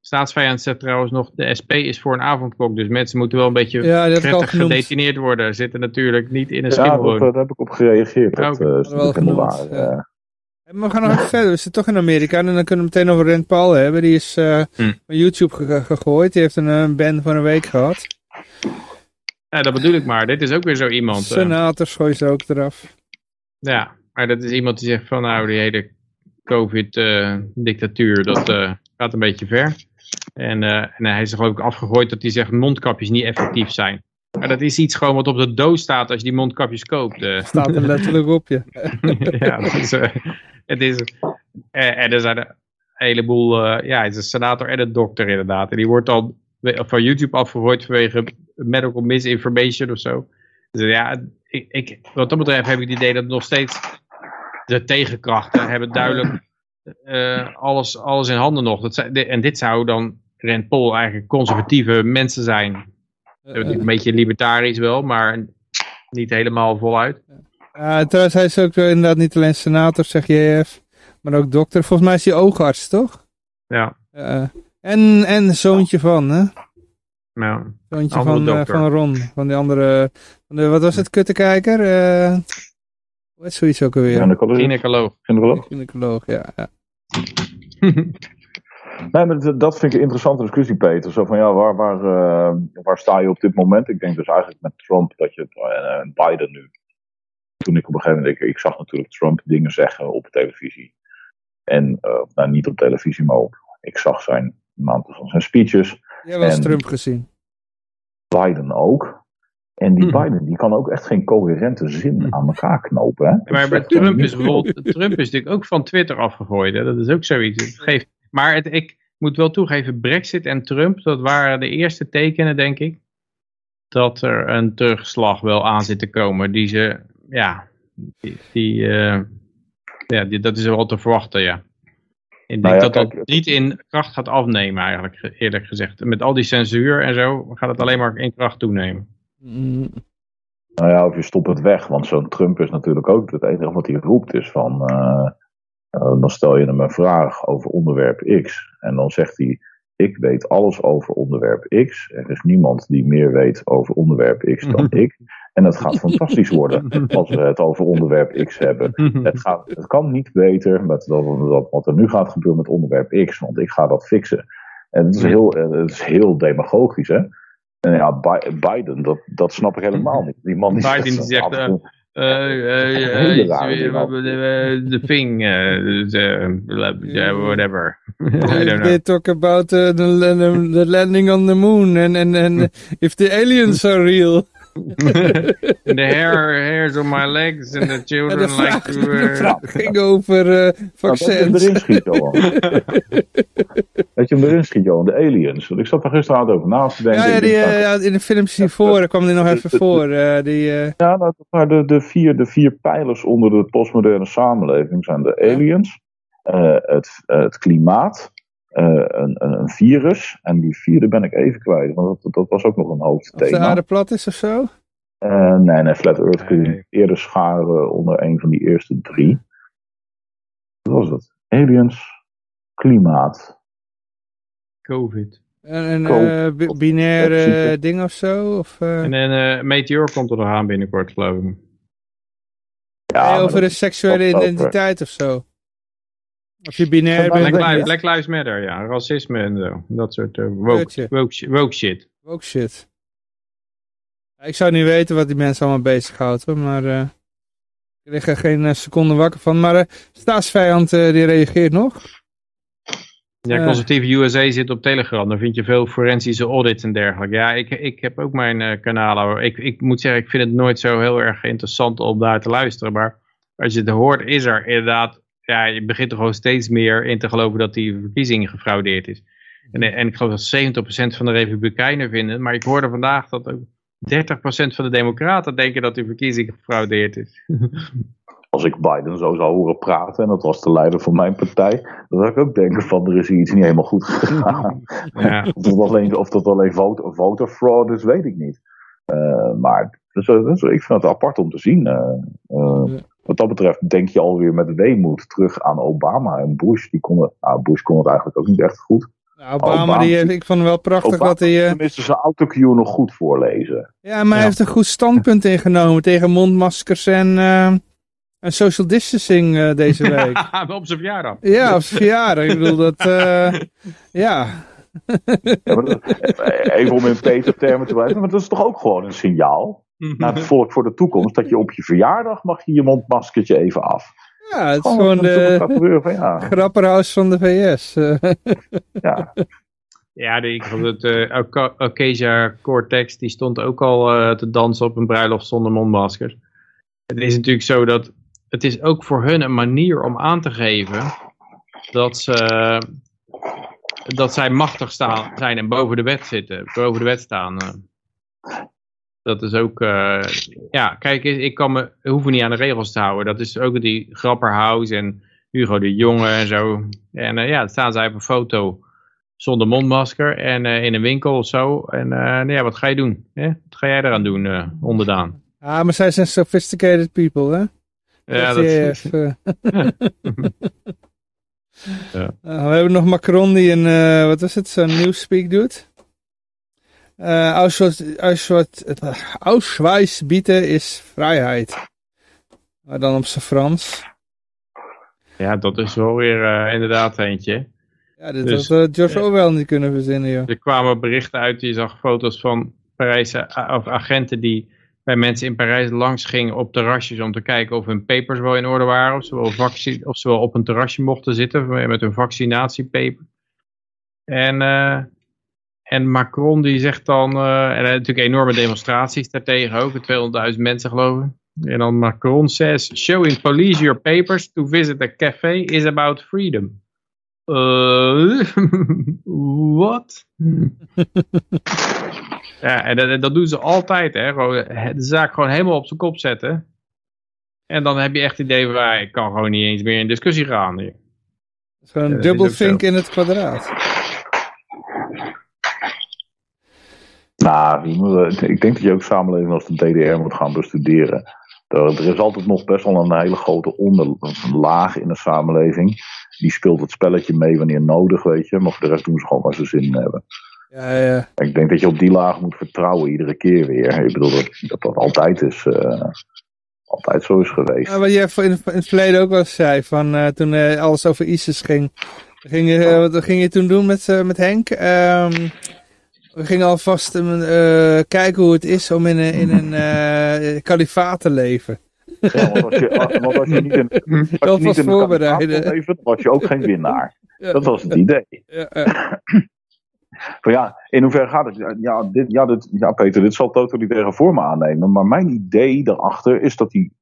Staatsvijand zegt trouwens nog, de SP is voor een avondklok, dus mensen moeten wel een beetje Ja, prettig gedetineerd worden. Zitten natuurlijk niet in een Ja, dat, schimmelwoning. daar heb ik op gereageerd. Dat is Wel natuurlijk helemaal waar. We gaan nog even verder. We zitten toch in Amerika. En dan kunnen we meteen over Rand Paul hebben. Die is Hm. van YouTube ge- gegooid. Die heeft een eh, ban van een week gehad. Ja, dat bedoel ik maar. Dit is ook weer zo iemand. eh. Senators gooien ze ook eraf. ja, maar dat is iemand die zegt van nou, die hele COVID-dictatuur, dat gaat een beetje ver. En, en hij is er geloof ik afgegooid dat hij zegt mondkapjes niet effectief zijn. Maar dat is iets gewoon wat op de doos staat als je die mondkapjes koopt. Staat er letterlijk op je. ja, dat is, het is, eh, en er zijn een heleboel, eh, ja, hij is een senator en een dokter inderdaad. En die wordt dan van YouTube afgegooid vanwege medical misinformation of zo. Dus ja, ik, ik, wat dat betreft heb ik het idee dat nog steeds de tegenkrachten hebben duidelijk eh, alles, alles in handen nog. Dat zijn, en dit zou dan Rand Paul eigenlijk conservatieve mensen zijn. Een beetje libertarisch wel, maar niet helemaal voluit. Ja, trouwens, hij is ook eh, inderdaad niet alleen senator, zegt JF, maar ook dokter. Volgens mij is hij oogarts, toch? Ja, Eh, en, en zoontje van, hè? nou, Zoontje van, eh, dokter. van Ron. Van die andere, van de, wat was het, kuttekijker? Eh hoe is zoiets ook alweer? Gynaecoloog. Gynaecoloog? Gynaecoloog, ja. ja. Nee, maar dat- vind ik een interessante discussie, Peter. Zo van ja, waar, waar, eh, waar sta je op dit moment? Ik denk dus eigenlijk met Trump dat je, eh, en Biden nu. Toen ik op een gegeven moment, ik, ik zag natuurlijk Trump dingen zeggen op televisie. En, eh, nou niet op televisie, maar op, ik zag zijn, een aantal van zijn speeches. Jij hebt wel eens En- Trump gezien. Biden ook. En die Mhm. Biden, die kan ook echt geen coherente zin aan elkaar knopen. Hè? Maar bij Trump is bijvoorbeeld, Trump is natuurlijk ook van Twitter afgegooid. Hè? Dat is ook zoiets. Het geeft, maar het, ik moet wel toegeven, Brexit en Trump, dat waren de eerste tekenen, denk ik, dat er een terugslag wel aan zit te komen. Die ze, ja, die, die, eh, ja die, dat is wel te verwachten, ja. Ik denk Nou ja, dat dat niet in kracht gaat afnemen, eigenlijk, ge- eerlijk gezegd. Met al die censuur en zo gaat het alleen maar in kracht toenemen. Nou ja, of je stopt het weg. Want zo'n Trump is natuurlijk ook het enige wat hij roept is van... eh, eh, dan stel je hem een vraag over onderwerp X. En dan zegt hij, ik weet alles over onderwerp X. Er is niemand die meer weet over onderwerp X dan ik. En het gaat fantastisch worden als we het over onderwerp X hebben. Het, gaat, het kan niet beter met dat, dat- wat er nu gaat gebeuren met onderwerp X. Want ik ga dat fixen. En het is heel, eh, het is heel demagogisch, hè. En ja, Bi- Biden, dat, dat snap ik helemaal niet. Die man die Biden die zegt, de de thing, eh, dus, eh, whatever. I don't If know. they talk about uh, the, the, the landing on the moon and, and, and if the aliens are real. the hair, hairs on my legs and the En children de like vraag, to... de eh, vraag ging over uh, Nou, dat je hem vaccins. erin schiet, Johan. dat je hem erin schiet, Johan. De aliens. Want ik zat daar gisteravond over na te denken. Ja, ja, die, eh, ja, in de filmpjes hiervoor kwam die nog even voor. eh, die, eh, Ja, nou, maar de, de, vier, de vier pijlers onder de postmoderne samenleving zijn de aliens, eh, het, het klimaat, een, een, een virus. En die vierde ben ik even kwijt, want dat, dat was ook nog een of de hoofdthema. aarde plat is of zo. Eh, nee, nee, Flat Earth kun je eerder scharen onder een van die eerste drie. Wat was het? Aliens, klimaat. Covid. En een Koop. eh, bi- binaire ding of zo. Of, eh, En een eh, meteor komt er nog aan binnenkort, geloof ik. Ja, over de seksuele identiteit of zo. Of je binair Black bent. Black, Li- Lives Matter, ja. Racisme en zo. Dat soort eh, woke, Jeetje. woke, woke shit. Ook shit. Ik zou niet weten wat die mensen allemaal bezighoudt, hoor, maar eh, ik lig er geen eh, seconde wakker van. Maar eh staatsvijand eh, die reageert nog. Ja, Eh. conservatieve USA zit op Telegram. Daar vind je veel forensische audits en dergelijke. Ja, ik, ik heb ook mijn eh, kanalen. hoor. Ik, ik moet zeggen, ik vind het nooit zo heel erg interessant om daar te luisteren. Maar als je het hoort, is er inderdaad... Ja, je begint er gewoon steeds meer in te geloven dat die verkiezing gefraudeerd is. En, en ik geloof dat 70% van de republikeinen vinden. Maar ik hoorde vandaag dat ook 30% van de democraten denken dat die verkiezing gefraudeerd is. Als ik Biden zo zou horen praten, en dat was de leider van mijn partij, dan zou ik ook denken van er is hier iets niet helemaal goed gegaan. Ja. of, dat alleen, of dat alleen voter, voter fraud is, weet ik niet. Eh, maar dus, eh, dus ik vind het apart om te zien. eh, eh, Ja. Wat dat betreft denk je alweer met weemoed terug aan Obama en Bush. Die konden, nou, Bush kon het eigenlijk ook niet echt goed. Nou, Obama, Obama. Die, ik vond hem wel prachtig Obama dat hij... eh, tenminste zijn autocue nog goed voorlezen. ja, maar hij Ja. heeft een goed standpunt ingenomen tegen mondmaskers en, eh, en social distancing eh, deze week. Op zijn verjaardag. ja, op zijn verjaardag. Ik bedoel, dat... eh, ja, Ja, dat- even om in Peter-termen te blijven, maar dat is toch ook gewoon een signaal naar het volk voor de toekomst. Dat je op je verjaardag mag je je mondmaskertje even af. ja, het is gewoon de van ja, grapperhaus van de VS. eh. ja. Ja, de- ik geloof dat eh Acacia Cortex, die stond ook al eh, te dansen op een bruiloft zonder mondmaskers. Het is natuurlijk zo dat, het is ook voor hun een manier om aan te geven dat ze, dat zij machtig staan, zijn en boven de wet zitten, boven de wet staan. Dat is ook, eh, ja, kijk, ik kan me, hoeven niet aan de regels te houden. Dat is ook die Grapperhaus en Hugo de Jonge en zo. En eh, ja, dan staan zij op een foto zonder mondmasker en eh, in een winkel of zo. En nou ja, wat ga je doen? Hè? Wat ga jij eraan doen, onderdaan? Ah, maar zij zijn sophisticated people, hè? Ja, dat, is... Ja. We hebben nog Macron die een, wat was het, zo'n newspeak doet. Eh Auschwitz, Auschwitz, uh, Auschwitz bieden is vrijheid. Maar dan op zijn Frans. ja, dat is wel weer eh, inderdaad eentje. Ja, dit Dus, had eh, George Orwell niet kunnen verzinnen, joh. Er kwamen berichten uit, je zag foto's van Parijse of agenten die bij mensen in Parijs langs gingen op terrasjes om te kijken of hun papers wel in orde waren. Of ze wel, vaccin- of ze wel op een terrasje mochten zitten met hun vaccinatiepaper. En, eh, en Macron die zegt dan, eh, en natuurlijk enorme demonstraties daartegen ook, 200.000 mensen geloof ik. En dan Macron says, showing police your papers to visit a café is about freedom. Eh, Wat? ja, en dat, dat doen ze altijd, hè. Gewoon de zaak gewoon helemaal op zijn kop zetten. En dan heb je echt het idee van, ah, ik kan gewoon niet eens meer in discussie gaan. hier. Het is gewoon een in het kwadraat. Nou, moet- ik denk dat je ook samenleving als de DDR moet gaan bestuderen. Er, is altijd nog best wel een hele grote onderlaag in de samenleving. Die speelt het spelletje mee wanneer nodig, weet je. Maar voor de rest doen ze gewoon waar ze zin in hebben. Ja, ja. Ik denk dat je op die laag moet vertrouwen iedere keer weer. Ik bedoel dat dat, dat altijd is. eh, altijd zo is geweest. Ja, wat jij in, in het verleden ook wel eens zei, van eh, toen eh, alles over ISIS ging. Ging je, eh, wat ging je toen doen met, eh, met Henk? Ehm, we gingen alvast eh, kijken hoe het is om in een, in een eh, kalifaat te leven. Ja, want, als je, want als je niet in, als je niet in de leven, was je ook geen winnaar. Ja. Dat was het idee. Ja, ja. Van ja, in hoeverre gaat het? Ja, dit, ja, dit, ja, Peter, dit zal totalitaire vormen aannemen. Maar mijn idee daarachter is dat die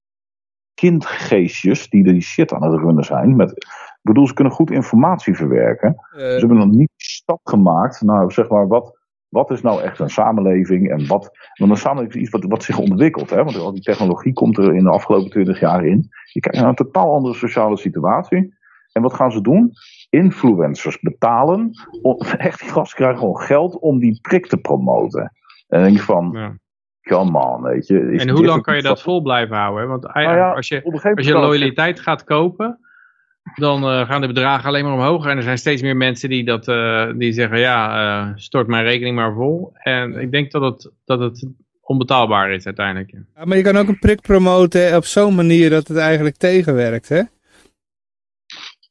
kindgeestjes die die shit aan het runnen zijn. Met, ik bedoel, ze kunnen goed informatie verwerken. Eh, Ze hebben nog niet stap gemaakt. Nou, zeg maar, wat, wat is nou echt een samenleving? En wat. Want een samenleving is iets wat, wat zich ontwikkelt. Hè? Want al die technologie komt er in de afgelopen 20 jaar in. Je kijkt naar een totaal andere sociale situatie. En wat gaan ze doen? Influencers betalen. Om, echt, die gasten krijgen gewoon geld om die prik te promoten. En dan denk je van, Ja. come on, weet je. Is En hoe lang kan je dat vol blijven houden? hè? Want ja, Nou ja, als je, als je loyaliteit gaat kopen, dan eh, gaan de bedragen alleen maar omhoog. En er zijn steeds meer mensen die, dat, eh, die zeggen, ja, eh, stort mijn rekening maar vol. En ik denk dat het, dat het onbetaalbaar is uiteindelijk. ja, maar je kan ook een prik promoten op zo'n manier dat het eigenlijk tegenwerkt, hè?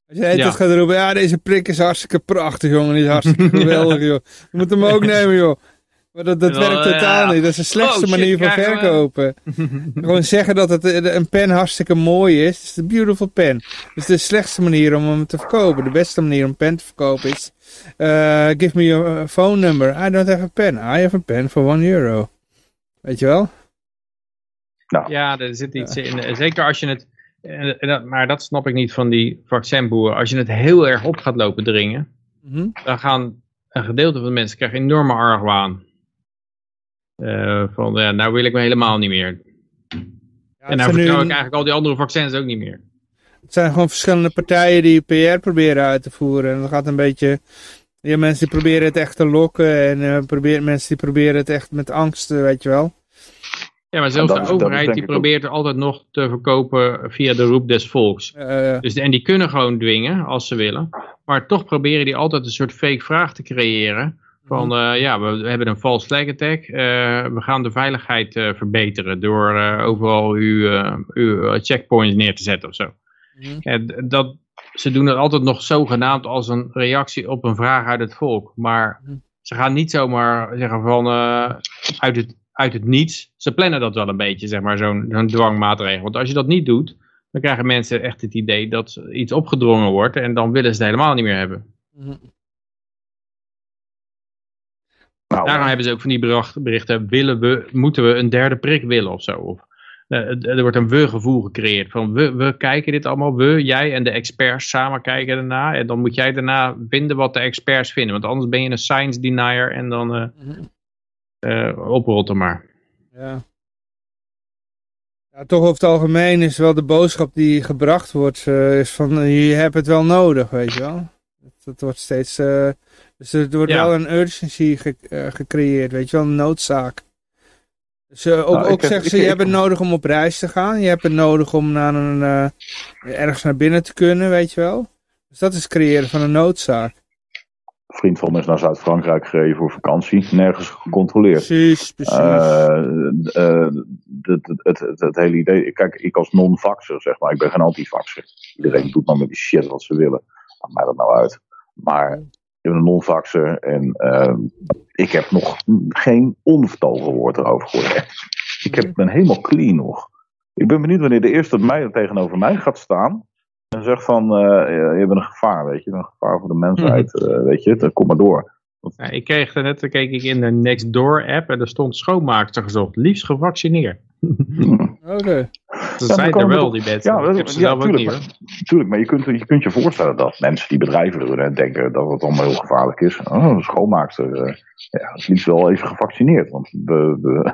Als jij Ja. gaat roepen, ja, deze prik is hartstikke prachtig, jongen. Die is hartstikke geweldig, joh. Je moet hem ook nemen, joh. Maar dat, dat werkt eh, totaal niet. Dat is de slechtste oh shit, manier van verkopen. Gewoon zeggen dat het, eh, een pen hartstikke mooi is. Het is een beautiful pen. Dus de slechtste manier om hem te verkopen. De beste manier om een pen te verkopen is... eh, give me your phone number. I don't have a pen. I have a pen for one euro. Weet je wel? Ja, er zit iets in. eh, Zeker als je het. Maar dat snap ik niet van die vaccinboeren. Als je het heel erg op gaat lopen dringen. Mhm. Dan gaan een gedeelte van de mensen krijgen enorme argwaan. Eh, van ja, nou wil ik me helemaal niet meer. Ja, en nou nu, vertrouw ik eigenlijk al die andere vaccins ook niet meer. het zijn gewoon verschillende partijen die PR proberen uit te voeren. En dat gaat een beetje... Ja, mensen die proberen het echt te lokken. En eh, proberen, mensen die proberen het echt met angst, eh, weet je wel. Ja, maar zelfs dat de overheid die probeert er altijd nog te verkopen via de roep des volks. Dus, en die kunnen gewoon dwingen als ze willen. Maar toch proberen die altijd een soort fake vraag te creëren. Van eh, ja, we hebben een false flag attack. eh, we gaan de veiligheid eh, verbeteren door overal uw, uw checkpoints neer te zetten of zo. Mhm. Dat, ze doen het altijd nog zogenaamd als een reactie op een vraag uit het volk. Maar Mhm. ze gaan niet zomaar zeggen van uit, het, uit het niets. Ze plannen dat wel een beetje, zeg maar, zo'n zo'n dwangmaatregel. Want als je dat niet doet, dan krijgen mensen echt het idee dat iets opgedrongen wordt. En dan willen ze het helemaal niet meer hebben. mhm. Nou, Daarom hebben ze ook van die bericht- berichten, willen we, moeten we een derde prik willen of zo. Of, eh, er wordt een we-gevoel gecreëerd. Van we, we kijken dit allemaal, we, jij en de experts samen kijken erna. En dan moet jij daarna vinden wat de experts vinden. Want anders ben je een science denier en dan eh Mhm. eh, oprot er maar. Ja. ja. Toch over het algemeen is wel de boodschap die gebracht wordt, eh, is van eh, je hebt het wel nodig, weet je wel. Het, het wordt steeds, eh, dus er wordt Ja. wel een urgency ge- eh, gecreëerd, weet je wel, een noodzaak. Dus eh, ook, Nou, ook heb- zeggen ik- ze, je ik- hebt het nodig om op reis te gaan, je hebt het nodig om naar een, eh, ergens naar binnen te kunnen, weet je wel. Dus dat is het creëren van een noodzaak. Een vriend van me is naar Zuid-Frankrijk gereden voor vakantie. Nergens gecontroleerd. Precies, precies. Eh, eh, het, het, het, het, het hele idee. Kijk, ik als non-vaxxer, zeg maar, ik ben geen anti-vaxxer. Iedereen doet maar met die shit wat ze willen. Maakt mij dat nou uit. Maar een non-vaxxer en eh, ik heb nog geen onvertogen woord erover gehoord. Ik heb, ben helemaal clean nog. Ik ben benieuwd wanneer de eerste mij tegenover mij gaat staan. En zegt van, eh, je bent een gevaar, weet je. Een gevaar voor de mensheid, eh, weet je. Dan kom maar door. Ja, ik kreeg er net, dan keek ik in de Nextdoor app en er stond schoonmaakster gezocht. Liefst gevaccineerd. Oké. Dat maar zijn er het wel die mensen. Ja, dat- heb ze ja, tuurlijk, niet maar, tuurlijk, maar je kunt, je kunt je voorstellen dat mensen die bedrijven runnen en denken dat het allemaal heel gevaarlijk is. Oh, een schoonmaakster, eh, ja, het liefst wel even gevaccineerd. Want we, we,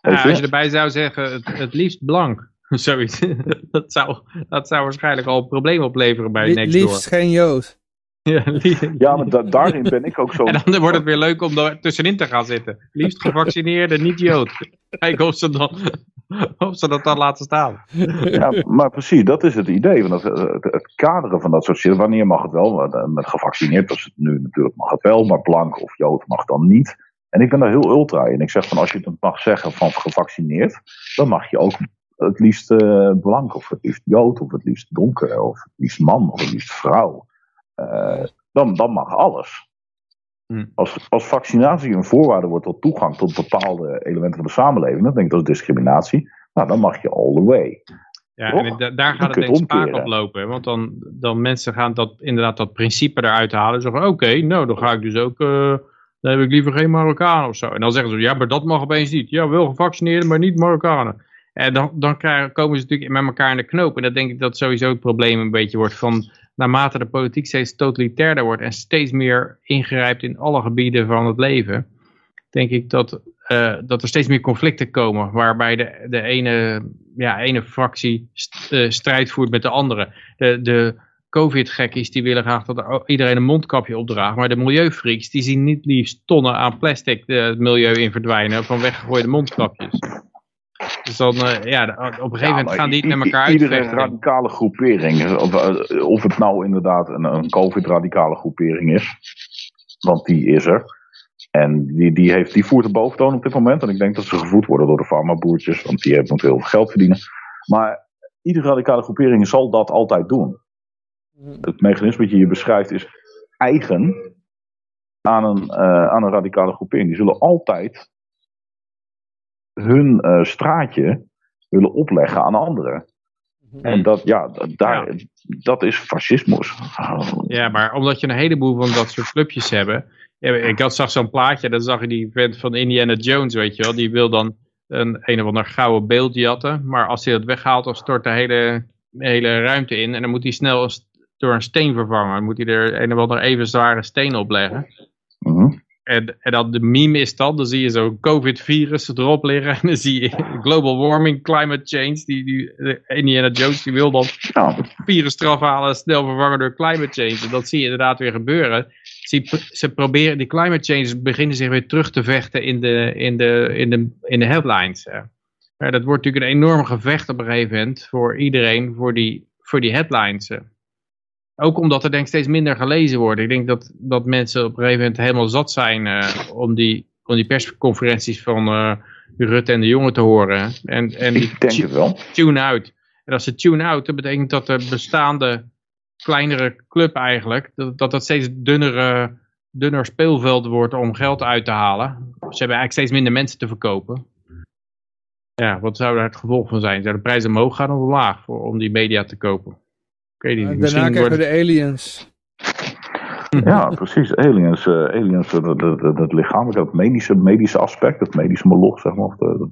weet Ja, je? als je erbij zou zeggen, het, het liefst blank. Zoiets. dat, zou, dat zou waarschijnlijk al een probleem opleveren bij Li- Nextdoor. liefst geen Jood. Ja, ja, maar da- daarin ben ik ook zo. En dan wordt het weer leuk om er tussenin te gaan zitten. Liefst gevaccineerde, niet Jood. Kijk of ze, dan, of ze dat dan laten staan. Ja, maar precies, dat is het idee. Van dat, eh, het, het kaderen van dat soort shit. Wanneer mag het wel? Eh, Met gevaccineerd, dus nu natuurlijk mag het wel, maar blank of jood mag dan niet. En ik ben daar heel ultra in. Ik zeg van als je het mag zeggen van gevaccineerd, dan mag je ook het liefst eh, blank of het liefst jood of het liefst donker of het liefst man of het liefst vrouw. Eh, dan, dan mag alles. Hm. Als, als vaccinatie een voorwaarde wordt tot toegang tot bepaalde elementen van de samenleving, dan denk ik dat is discriminatie. Nou, dan mag je all the way. Ja, Toch? en da- daar gaat het spaak omkeren. op lopen. hè. Want dan, dan mensen gaan dat, inderdaad dat principe eruit halen. En zeggen, oké, nou dan ga ik dus ook... eh, dan heb ik liever geen Marokkanen of zo. En dan zeggen ze, ja, maar dat mag opeens niet. Ja, wel gevaccineerden, maar niet Marokkanen. En dan, dan krijgen, komen ze natuurlijk met elkaar in de knoop. En dan denk ik dat sowieso het probleem een beetje wordt van... naarmate de politiek steeds totalitairder wordt... en steeds meer ingrijpt in alle gebieden van het leven... denk ik dat, eh, dat er steeds meer conflicten komen... waarbij de, de ene, ja, ene fractie eh, strijd voert met de andere. De, de covid-gekkies die willen graag dat er iedereen een mondkapje opdraagt... maar de milieufreaks die zien niet liefst tonnen aan plastic eh, het milieu in verdwijnen... van weggegooide mondkapjes. Dus dan, eh, ja, op een gegeven Ja, moment gaan die het i- met elkaar i- Iedere radicale groepering, of, eh, of het nou inderdaad een, een COVID-radicale groepering is, want die is er. En die, die, heeft, die voert de boventoon op dit moment. En ik denk dat ze gevoed worden door de farmaboertjes, want die hebben heel veel geld verdienen. Maar iedere radicale groepering zal dat altijd doen. Het mechanisme dat je hier beschrijft is eigen. aan een, eh, aan een radicale groepering. Die zullen altijd hun eh, straatje willen opleggen aan anderen. En dat, ja, d- daar, dat is fascismus. Ja, maar omdat je een heleboel van dat soort clubjes hebben. Ja, ik had, zag zo'n plaatje, dan zag je die vent van Indiana Jones, weet je wel. Die wil dan een, een of ander gouden beeld jatten. Maar als hij dat weghaalt, dan stort de hele, hele ruimte in. En dan moet hij snel door een steen vervangen. Dan moet hij er een of ander even zware steen opleggen. Mhm. En, en dan de meme is dat, dan zie je zo'n COVID-virus erop liggen. En dan zie je global warming, climate change. Die, die, Indiana Jones die wil dan virus eraf halen en snel vervangen door climate change. En dat zie je inderdaad weer gebeuren. Ze, ze proberen, die climate change beginnen zich weer terug te vechten in de, in de, in de, in de headlines. Ja. Dat wordt natuurlijk een enorm gevecht op een gegeven moment voor iedereen, voor die, voor die headlines. Ook omdat er denk ik steeds minder gelezen wordt. Ik denk dat, dat mensen op een gegeven moment helemaal zat zijn eh, om, die, om die persconferenties van eh, Rutte en de jongen te horen. En, en die ik denk het wel. tune-out. En als ze tune-out, dat betekent dat de bestaande kleinere club eigenlijk, dat dat, dat steeds dunnere, dunner speelveld wordt om geld uit te halen. Ze hebben eigenlijk steeds minder mensen te verkopen. Ja, wat zou daar het gevolg van zijn? Zou de prijs omhoog gaan of omlaag voor, om die media te kopen? Weet niet. Daarna krijgen we de aliens. Ja, precies. Aliens, eh, aliens eh, dat, dat, dat, dat lichamelijke, het medische, medische aspect, het medische moloch, zeg maar. Of de-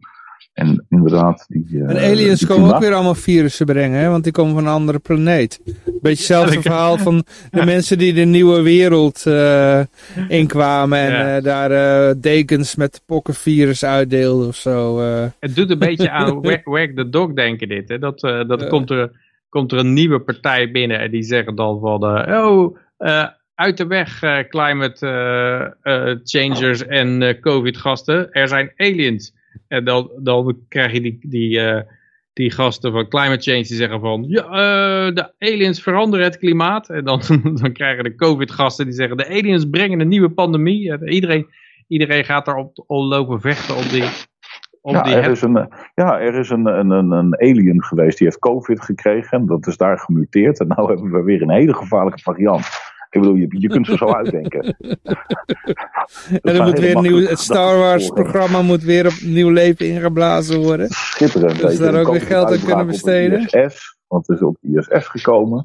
en inderdaad, die. eh, En aliens die komen ook weer allemaal virussen brengen, hè? want die komen van een andere planeet. Beetje hetzelfde verhaal van de mensen die de nieuwe wereld eh, inkwamen en Ja. eh, daar eh, dekens met pokkenvirus uitdeelden of zo. eh. Het doet een beetje aan Wag the Dog denken dit. Hè? Dat, eh, dat komt, er, komt er een nieuwe partij binnen en die zeggen dan van... eh, oh, eh, uit de weg eh, climate changers en eh, covid gasten. Er zijn aliens. En dan, dan krijg je die, die, die gasten van climate change die zeggen van... Ja, de aliens veranderen het klimaat. En dan, dan krijgen de covid gasten die zeggen... De aliens brengen een nieuwe pandemie. En iedereen, iedereen gaat daarop op lopen vechten op die... Op Ja, die er is, een, eh, ja, er is een, een, een, een alien geweest die heeft COVID gekregen. En dat is daar gemuteerd. En nu hebben we weer een hele gevaarlijke variant. Ik bedoel, je, je kunt ze zo uitdenken. En moet weer nieuw, het Star Wars programma moet weer op nieuw leven ingeblazen worden. Schitterend. Dus daar ook weer geld aan kunnen besteden. de ISS, want het is op ISS gekomen.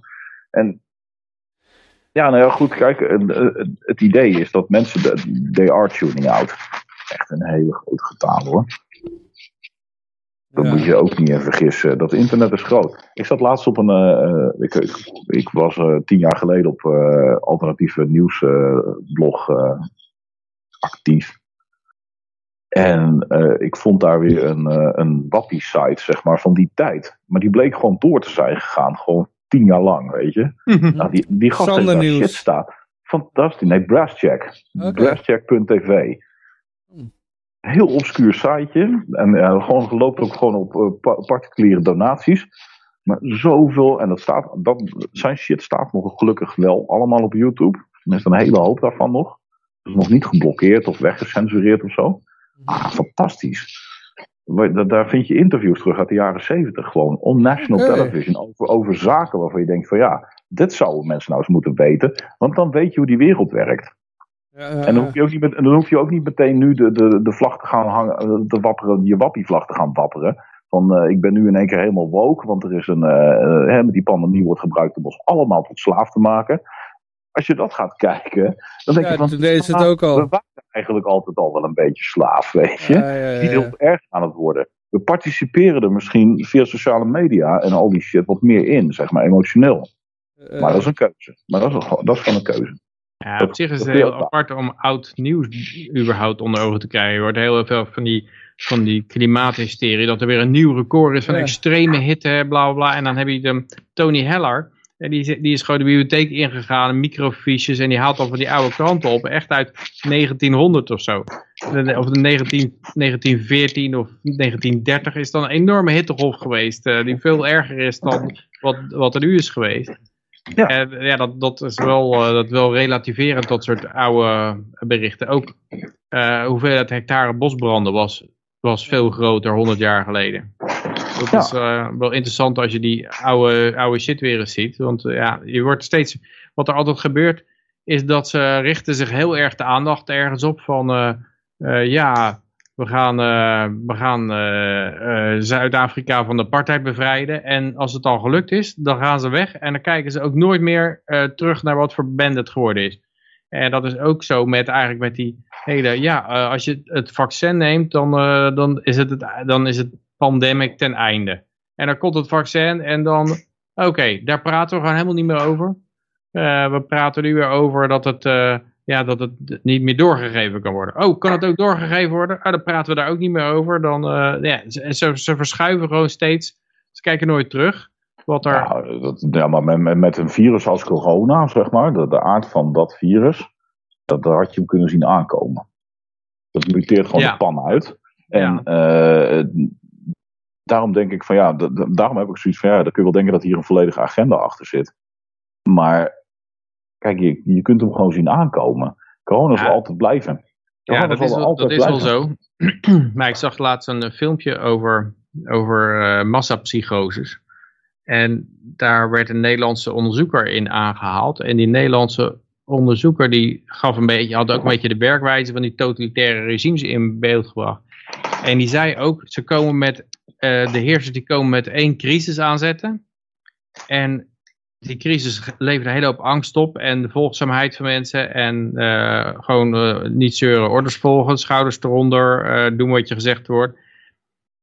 En ja, nou ja, goed, kijk, eh, eh, het idee is dat mensen, de- they are tuning out. Echt een hele grote getal hoor. Dat Ja. moet je ook niet in vergissen. Dat internet is groot. Ik zat laatst op een. eh, ik, ik, ik was eh, tien jaar geleden op eh, alternatieve nieuwsblog actief. En ik vond daar weer een, een wappie-site, zeg maar, van die tijd. Maar die bleek gewoon door te zijn gegaan. Gewoon tien jaar lang, weet je. Nou, die, die gast heeft daar shit staat. Fantastisch. Nee, Brasscheck. Oké. Brasscheck.tv. Heel obscuur siteje. En eh, gewoon loopt ook gewoon op eh, pa- particuliere donaties. Maar zoveel, en dat staat, dat, zijn shit staat nog gelukkig wel allemaal op YouTube. Tenminste, een hele hoop daarvan nog. Dus nog niet geblokkeerd of weggecensureerd of zo. Ah, fantastisch. Daar vind je interviews terug uit de jaren zeventig. Gewoon on national television. Over, over zaken waarvan je denkt van ja, dit zouden mensen nou eens moeten weten. Want dan weet je hoe die wereld werkt. En dan hoef je ook niet, met, en dan hoef je ook niet meteen nu de, de, de vlag te gaan hangen, eh, te wapperen, je wappievlag te gaan wapperen. Van eh, ik ben nu in één keer helemaal woke, want er is een, eh, eh, hè, met die pandemie wordt gebruikt om ons allemaal tot slaaf te maken. Als je dat gaat kijken, dan denk Ja, je van, toen het ook al. we waren eigenlijk altijd al wel een beetje slaaf, weet je. Ja, ja, Niet heel erg aan het worden. We participeren er misschien via sociale media en al die shit wat meer in, zeg maar, emotioneel. Eh, Maar dat is een keuze. Maar dat is, dat is gewoon een keuze. Ja, op zich is het heel apart om oud nieuws überhaupt onder ogen te krijgen. Je hoort heel veel van die, van die klimaathysterie, dat er weer een nieuw record is van Ja. extreme hitte, bla bla bla. En dan heb je de, Tony Heller, en die, is- die is gewoon de bibliotheek ingegaan, microfiches, en die haalt dan van die oude kranten op, echt uit 1900 of zo. Of de 19, 1914 of 1930 is dan een enorme hittegolf geweest, eh, die veel erger is dan wat, wat er nu is geweest. Ja. En ja, dat, dat is wel, eh, dat wel relativerend, dat soort oude berichten. Ook eh hoeveelheid hectare bosbranden was, was veel groter 100 jaar geleden. Dat Ja. is eh, wel interessant als je die oude, oude shit weer eens ziet. Want ja, je wordt steeds, wat er altijd gebeurt, is dat ze richten zich heel erg de aandacht ergens op van, ja, we gaan, eh, we gaan eh, eh, Zuid-Afrika van de apartheid bevrijden. En als het al gelukt is, dan gaan ze weg. En dan kijken ze ook nooit meer terug naar wat voor het geworden is. En dat is ook zo met eigenlijk met die hele, ja, als je het vaccin neemt, dan, dan, is het het, dan is het pandemic ten einde. En dan komt het vaccin en dan, oké, daar praten we gewoon helemaal niet meer over. We praten nu weer over dat het, ja, dat het niet meer doorgegeven kan worden. Oh, kan het ook doorgegeven worden? Ah, dan praten we daar ook niet meer over. Dan, eh, ja, ze, ze, verschuiven gewoon steeds. Ze kijken nooit terug. Wat er, Ja, dat, ja maar met, met, met een virus als corona, zeg maar, de, de aard van dat virus, dat, daar had je hem kunnen zien aankomen. Dat muteert gewoon Ja. de pan uit. En eh, daarom denk ik van ja, da- da- daarom heb ik zoiets van ja, dan kun je wel denken dat hier een volledige agenda achter zit. Maar kijk, je, je kunt hem gewoon zien aankomen. Corona Ja. zal altijd blijven. Ja, dat is, wel, dat is wel zo. maar ik zag laatst een eh, filmpje over, over eh, massapsychoses. En daar werd een Nederlandse onderzoeker in aangehaald. En die Nederlandse onderzoeker die gaf een beetje, had ook een beetje de werkwijze van die totalitaire regimes in beeld gebracht. En die zei ook, ze komen met, eh, de heersers die komen met één crisis aanzetten. En die crisis levert een hele hoop angst op en de volgzaamheid van mensen en eh, gewoon eh, niet zeuren, orders volgen, schouders eronder, eh, doen wat je gezegd wordt.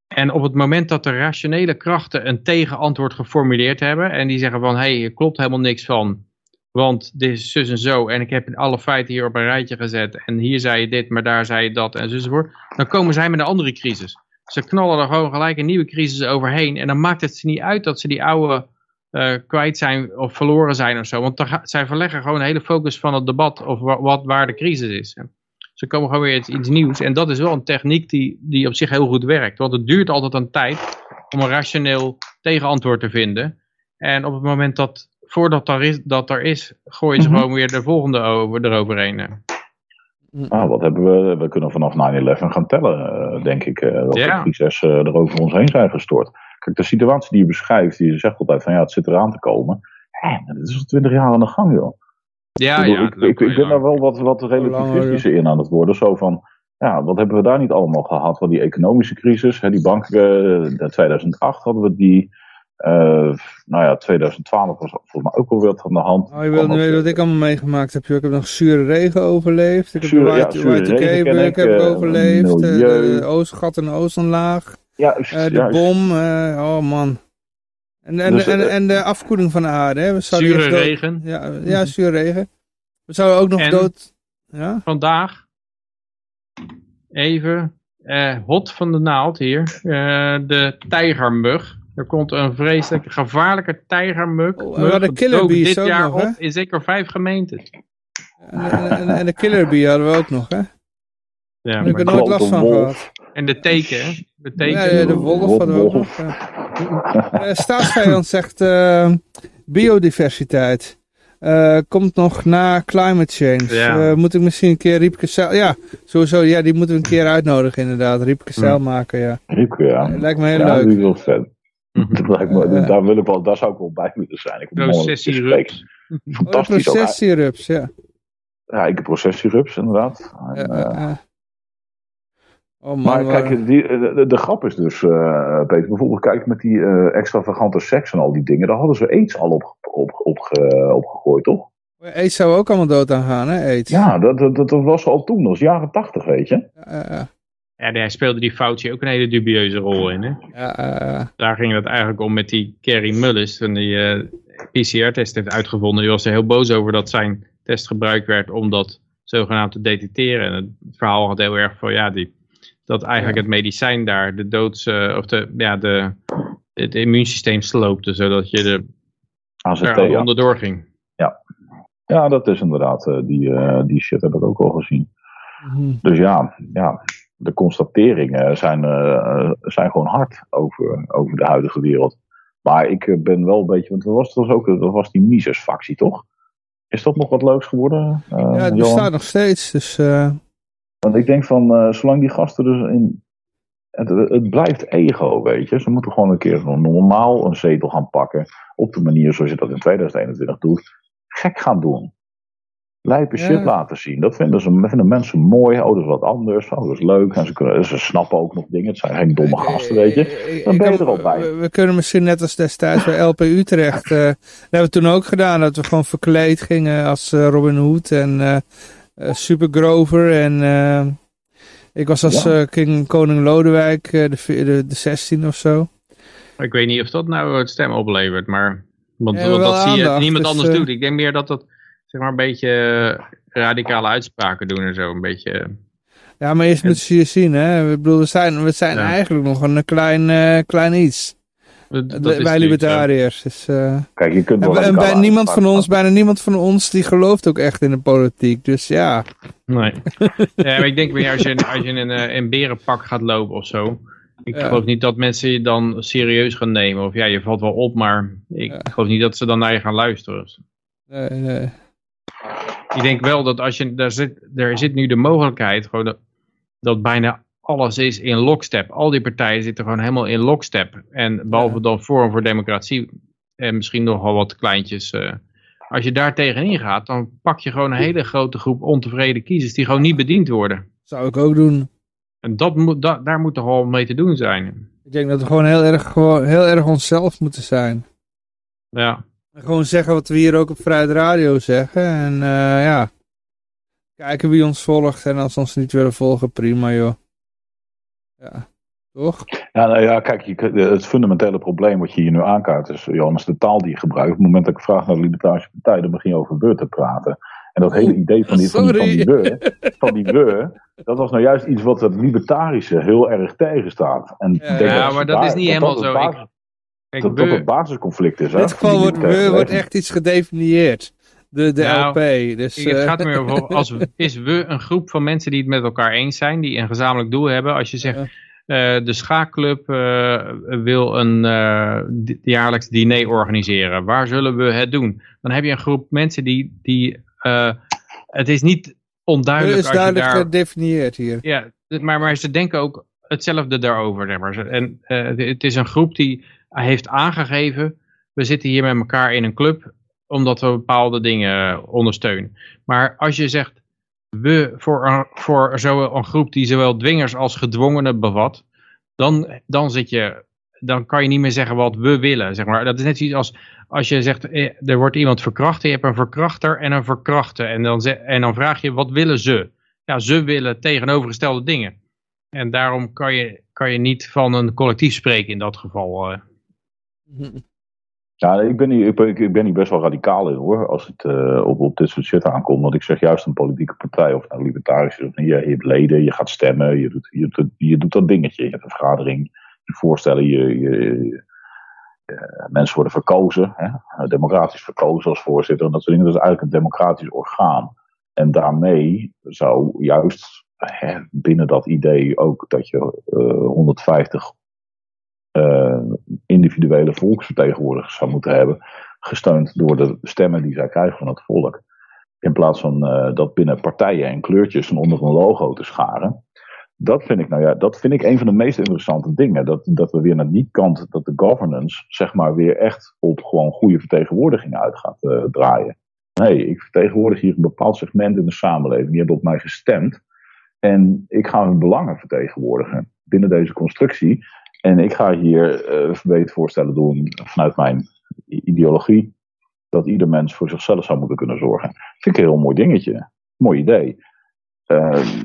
En op het moment dat de rationele krachten een tegenantwoord geformuleerd hebben en die zeggen van, hé, hey, er klopt helemaal niks van, want dit is zus en zo en ik heb alle feiten hier op een rijtje gezet en hier zei je dit, maar daar zei je dat en enzovoort, dan komen zij met een andere crisis. Ze knallen er gewoon gelijk een nieuwe crisis overheen en dan maakt het ze niet uit dat ze die oude eh, kwijt zijn of verloren zijn of zo. Want zij verleggen gewoon de hele focus van het debat of wa- wat, waar de crisis is. Ze komen gewoon weer iets, iets nieuws. En dat is wel een techniek die, die op zich heel goed werkt. Want het duurt altijd een tijd om een rationeel tegenantwoord te vinden. En op het moment dat, voordat er is, dat er is gooien ze Mhm. gewoon weer de volgende over, eroverheen. Nou, wat hebben we? We kunnen vanaf 9-11 gaan tellen, eh, denk ik. Ja. crises eh, er over ons heen zijn gestort. Kijk, de situatie die je beschrijft, die zegt altijd van ja, het zit eraan te komen. Hé, maar dat is al 20 jaar aan de gang, joh. Ja, ik, ja. ik, ik, ben daar wel wat, wat relativistischer in aan het worden. Zo van, ja, wat hebben we daar niet allemaal gehad? Van die economische crisis, hè, die banken, in 2008 hadden we die. Eh, nou ja, 2012 was volgens mij ook wel wat aan de hand. Oh, je wil nu weten wat ik allemaal meegemaakt heb. Ik heb nog zure regen overleefd. Ik heb Zure- de ja, white, zure white regen ik, heb ik overleefd. eh, milieu. de oostgat en de oostenlaag. Juist, eh, de juist. bom. eh, oh man. En, en, Dus, en, eh, en de afkoeling van de aarde. Hè. We zouden Zure dood- regen. Ja, ja, zure regen. We zouden ook nog En? dood... Ja? vandaag even eh, hot van de naald hier. eh, de tijgermug. Er komt een vreselijke gevaarlijke tijgermug. Oh, en we hadden mug, killer dook bees dit ook jaar nog, op in zeker vijf gemeenten. En, en, en, de killer bee hadden we ook nog, hè? Ja, Daar heb ik er nooit last van gehad. En de teken, hè? De Ja, teken. ja, de wolf nog. ja. Eh, staatsvijand zegt eh, biodiversiteit. Eh, komt nog na climate change. Ja. Eh, moet ik misschien een keer Riepke Zeil... Ja, sowieso. Ja, die moeten we een keer uitnodigen inderdaad. Riepke Zeil maken, ja. Riepke, ja. Lijkt me heel ja, leuk. wel vet. Mhm. Dat lijkt me- daar, wil ik wel, daar zou ik wel bij willen zijn. Ik Processierups. Oh, de Fantastisch ook. processierups, ja. Ja, ik heb processierups, inderdaad. En, Ja, eh, ja, ja. Oh man, maar kijk, die, de, de, grap is dus, eh, Peter, bijvoorbeeld kijk met die eh, extravagante seks en al die dingen, daar hadden ze aids al op, op, op, opgegooid, toch? AIDS zou ook allemaal dood aan gaan, hè? AIDS. Ja, dat, dat, dat was al toen, dat was jaren tachtig, weet je. Ja, ja, Ja, daar speelde die Fauci ook een hele dubieuze rol in. Hè? Daar ging het eigenlijk om met die Kerry Mullis. Toen die eh, PCR-test heeft uitgevonden. Die was er heel boos over dat zijn test gebruikt werd om dat zogenaamd te detecteren. En het verhaal had heel erg van ja, die, dat eigenlijk Ja. het medicijn daar de doods, eh, of de, ja, de, het immuunsysteem sloopte. Zodat je er AZT, er ja. onderdoor ging. ja, dat is inderdaad, eh, die, eh, die shit heb ik ook al gezien. Mhm. Dus ja, ja de constateringen zijn, eh, zijn gewoon hard over, over de huidige wereld. Maar ik ben wel een beetje, want dat was, dat was ook dat was die Mises-factie, toch? Is dat nog wat leuks geworden? eh, Ja, Johan? bestaat nog steeds, dus... eh, Want ik denk van, eh, zolang die gasten dus in... Het, het blijft ego, weet je. Ze moeten gewoon een keer normaal een zetel gaan pakken. Op de manier zoals je dat in 2021 doet. Gek gaan doen. lijpe shit Ja. laten zien. Dat vinden, ze, vinden mensen mooi. Oh, dat is wat anders. Oh, dat is leuk. En ze, kunnen, ze snappen ook nog dingen. Het zijn geen domme gasten, weet je. Eh, Dan ik ben je er al bij. We, we kunnen misschien net als destijds bij LP Utrecht. eh, dat hebben we toen ook gedaan. Dat we gewoon verkleed gingen als eh, Robin Hood en eh, eh, Super Grover. En eh, ik was als Ja. eh, King Koning Lodewijk, eh, de, vi- de, de 16 of zo. Ik weet niet of dat nou het stem oplevert, maar want, Ja, dat zie je niemand dus, anders eh, doet. Ik denk meer dat dat zeg maar een beetje eh, radicale uitspraken doen en zo. Een beetje, eh, Ja, maar eerst En- moet je zien, hè. Ik bedoel, we zijn, we zijn Ja. eigenlijk nog een klein, eh, klein iets. Is wij zo. libertariërs. Dus, eh, Kijk, je kunt wel en bij niemand van ons, bijna niemand van ons, die gelooft ook echt in de politiek. Dus ja. Nee. ja, maar ik denk als je, als je in een eh, in berenpak gaat lopen of zo. Ik Ja. geloof niet dat mensen je dan serieus gaan nemen. Of ja, je valt wel op, maar ik Ja. geloof niet dat ze dan naar je gaan luisteren. Nee, nee. Ik denk wel dat als je, daar zit, er zit nu de mogelijkheid gewoon dat, dat bijna alles is in lockstep. Al die partijen zitten gewoon helemaal in lockstep. En behalve Ja. dan Forum voor Democratie en misschien nogal wat kleintjes. eh, als je daar tegenin gaat, dan pak je gewoon een hele grote groep ontevreden kiezers die gewoon niet bediend worden. Zou ik ook doen. En dat moet, da- daar moet toch wel mee te doen zijn. Ik denk dat we gewoon heel erg, gewoon heel erg onszelf moeten zijn. Ja, En gewoon zeggen wat we hier ook op Vrijheid Radio zeggen. En eh, ja, kijken wie ons volgt. En als ze ons niet willen volgen, prima joh. Ja, toch? Ja, nou ja, kijk, je, kunt- het fundamentele probleem wat je hier nu aankaart is, Johannes, de taal die je gebruikt. Op het moment dat ik vraag naar de Libertarische Partij, dan begin je over we te praten. En dat hele idee van die, van, die- van die we, van die we, dat was nou juist iets wat het libertarische heel erg tegenstaat. En ik denk Ja, ja maar dat daar- is niet helemaal zo. basis- Ik, kijk, dat, het basisconflict is. In dit geval wordt, we, wordt echt iets gedefinieerd. De, de Nou, LP. Dus, Het eh, gaat meer over, als, is we een groep van mensen die het met elkaar eens zijn, die een gezamenlijk doel hebben. Als je zegt, eh, de schaakclub eh, wil een eh, di- jaarlijks diner organiseren. Waar zullen we het doen? Dan heb je een groep mensen die, die eh, het is niet Het onduidelijk is als je duidelijk daar... gedefinieerd hier. Ja, maar, maar ze denken ook hetzelfde daarover. Zeg maar. En eh, het is een groep die heeft aangegeven, we zitten hier met elkaar in een club, omdat we bepaalde dingen ondersteunen. Maar als je zegt, we voor, een- voor zo'n groep die zowel dwingers als gedwongenen bevat, dan, dan, zit je, dan kan je niet meer zeggen wat we willen. Zeg maar. Dat is net zoiets als als je zegt, eh, er wordt iemand verkracht, je hebt een verkrachter en een verkrachte. En dan, en dan vraag je, wat willen ze? Ja, ze willen tegenovergestelde dingen. En daarom kan je, kan je niet van een collectief spreken in dat geval. Ja, ik ben, hier, ik, ben, ik ben best wel radicaal in hoor, als het eh, op, op dit soort shit aankomt. Want ik zeg juist een politieke partij, of het nou of niet, je, hebt leden, je gaat stemmen, je doet, je, doet, je doet dat dingetje. Je hebt een vergadering, je voorstellen, je, je, eh, mensen worden verkozen, hè, eh, democratisch verkozen als voorzitter en dat soort dingen. Dat is eigenlijk een democratisch orgaan. En daarmee zou juist hè, binnen dat idee ook dat je eh, 150 eh, individuele volksvertegenwoordigers zou moeten hebben, gesteund door de stemmen die zij krijgen van het volk. In plaats van eh, dat binnen partijen en kleurtjes en onder een logo te scharen. Dat vind ik, nou ja, dat vind ik een van de meest interessante dingen. Dat, dat we weer naar die kant, dat de governance, zeg maar, weer echt op gewoon goede vertegenwoordiging uit gaat eh, draaien. Nee, ik vertegenwoordig hier een bepaald segment in de samenleving. Die hebben op mij gestemd. En ik ga hun belangen vertegenwoordigen binnen deze constructie. En ik ga hier eh verbetervoorstellen doen vanuit mijn ideologie. Dat ieder mens voor zichzelf zou moeten kunnen zorgen. Vind ik een heel mooi dingetje. Mooi idee. Ehm,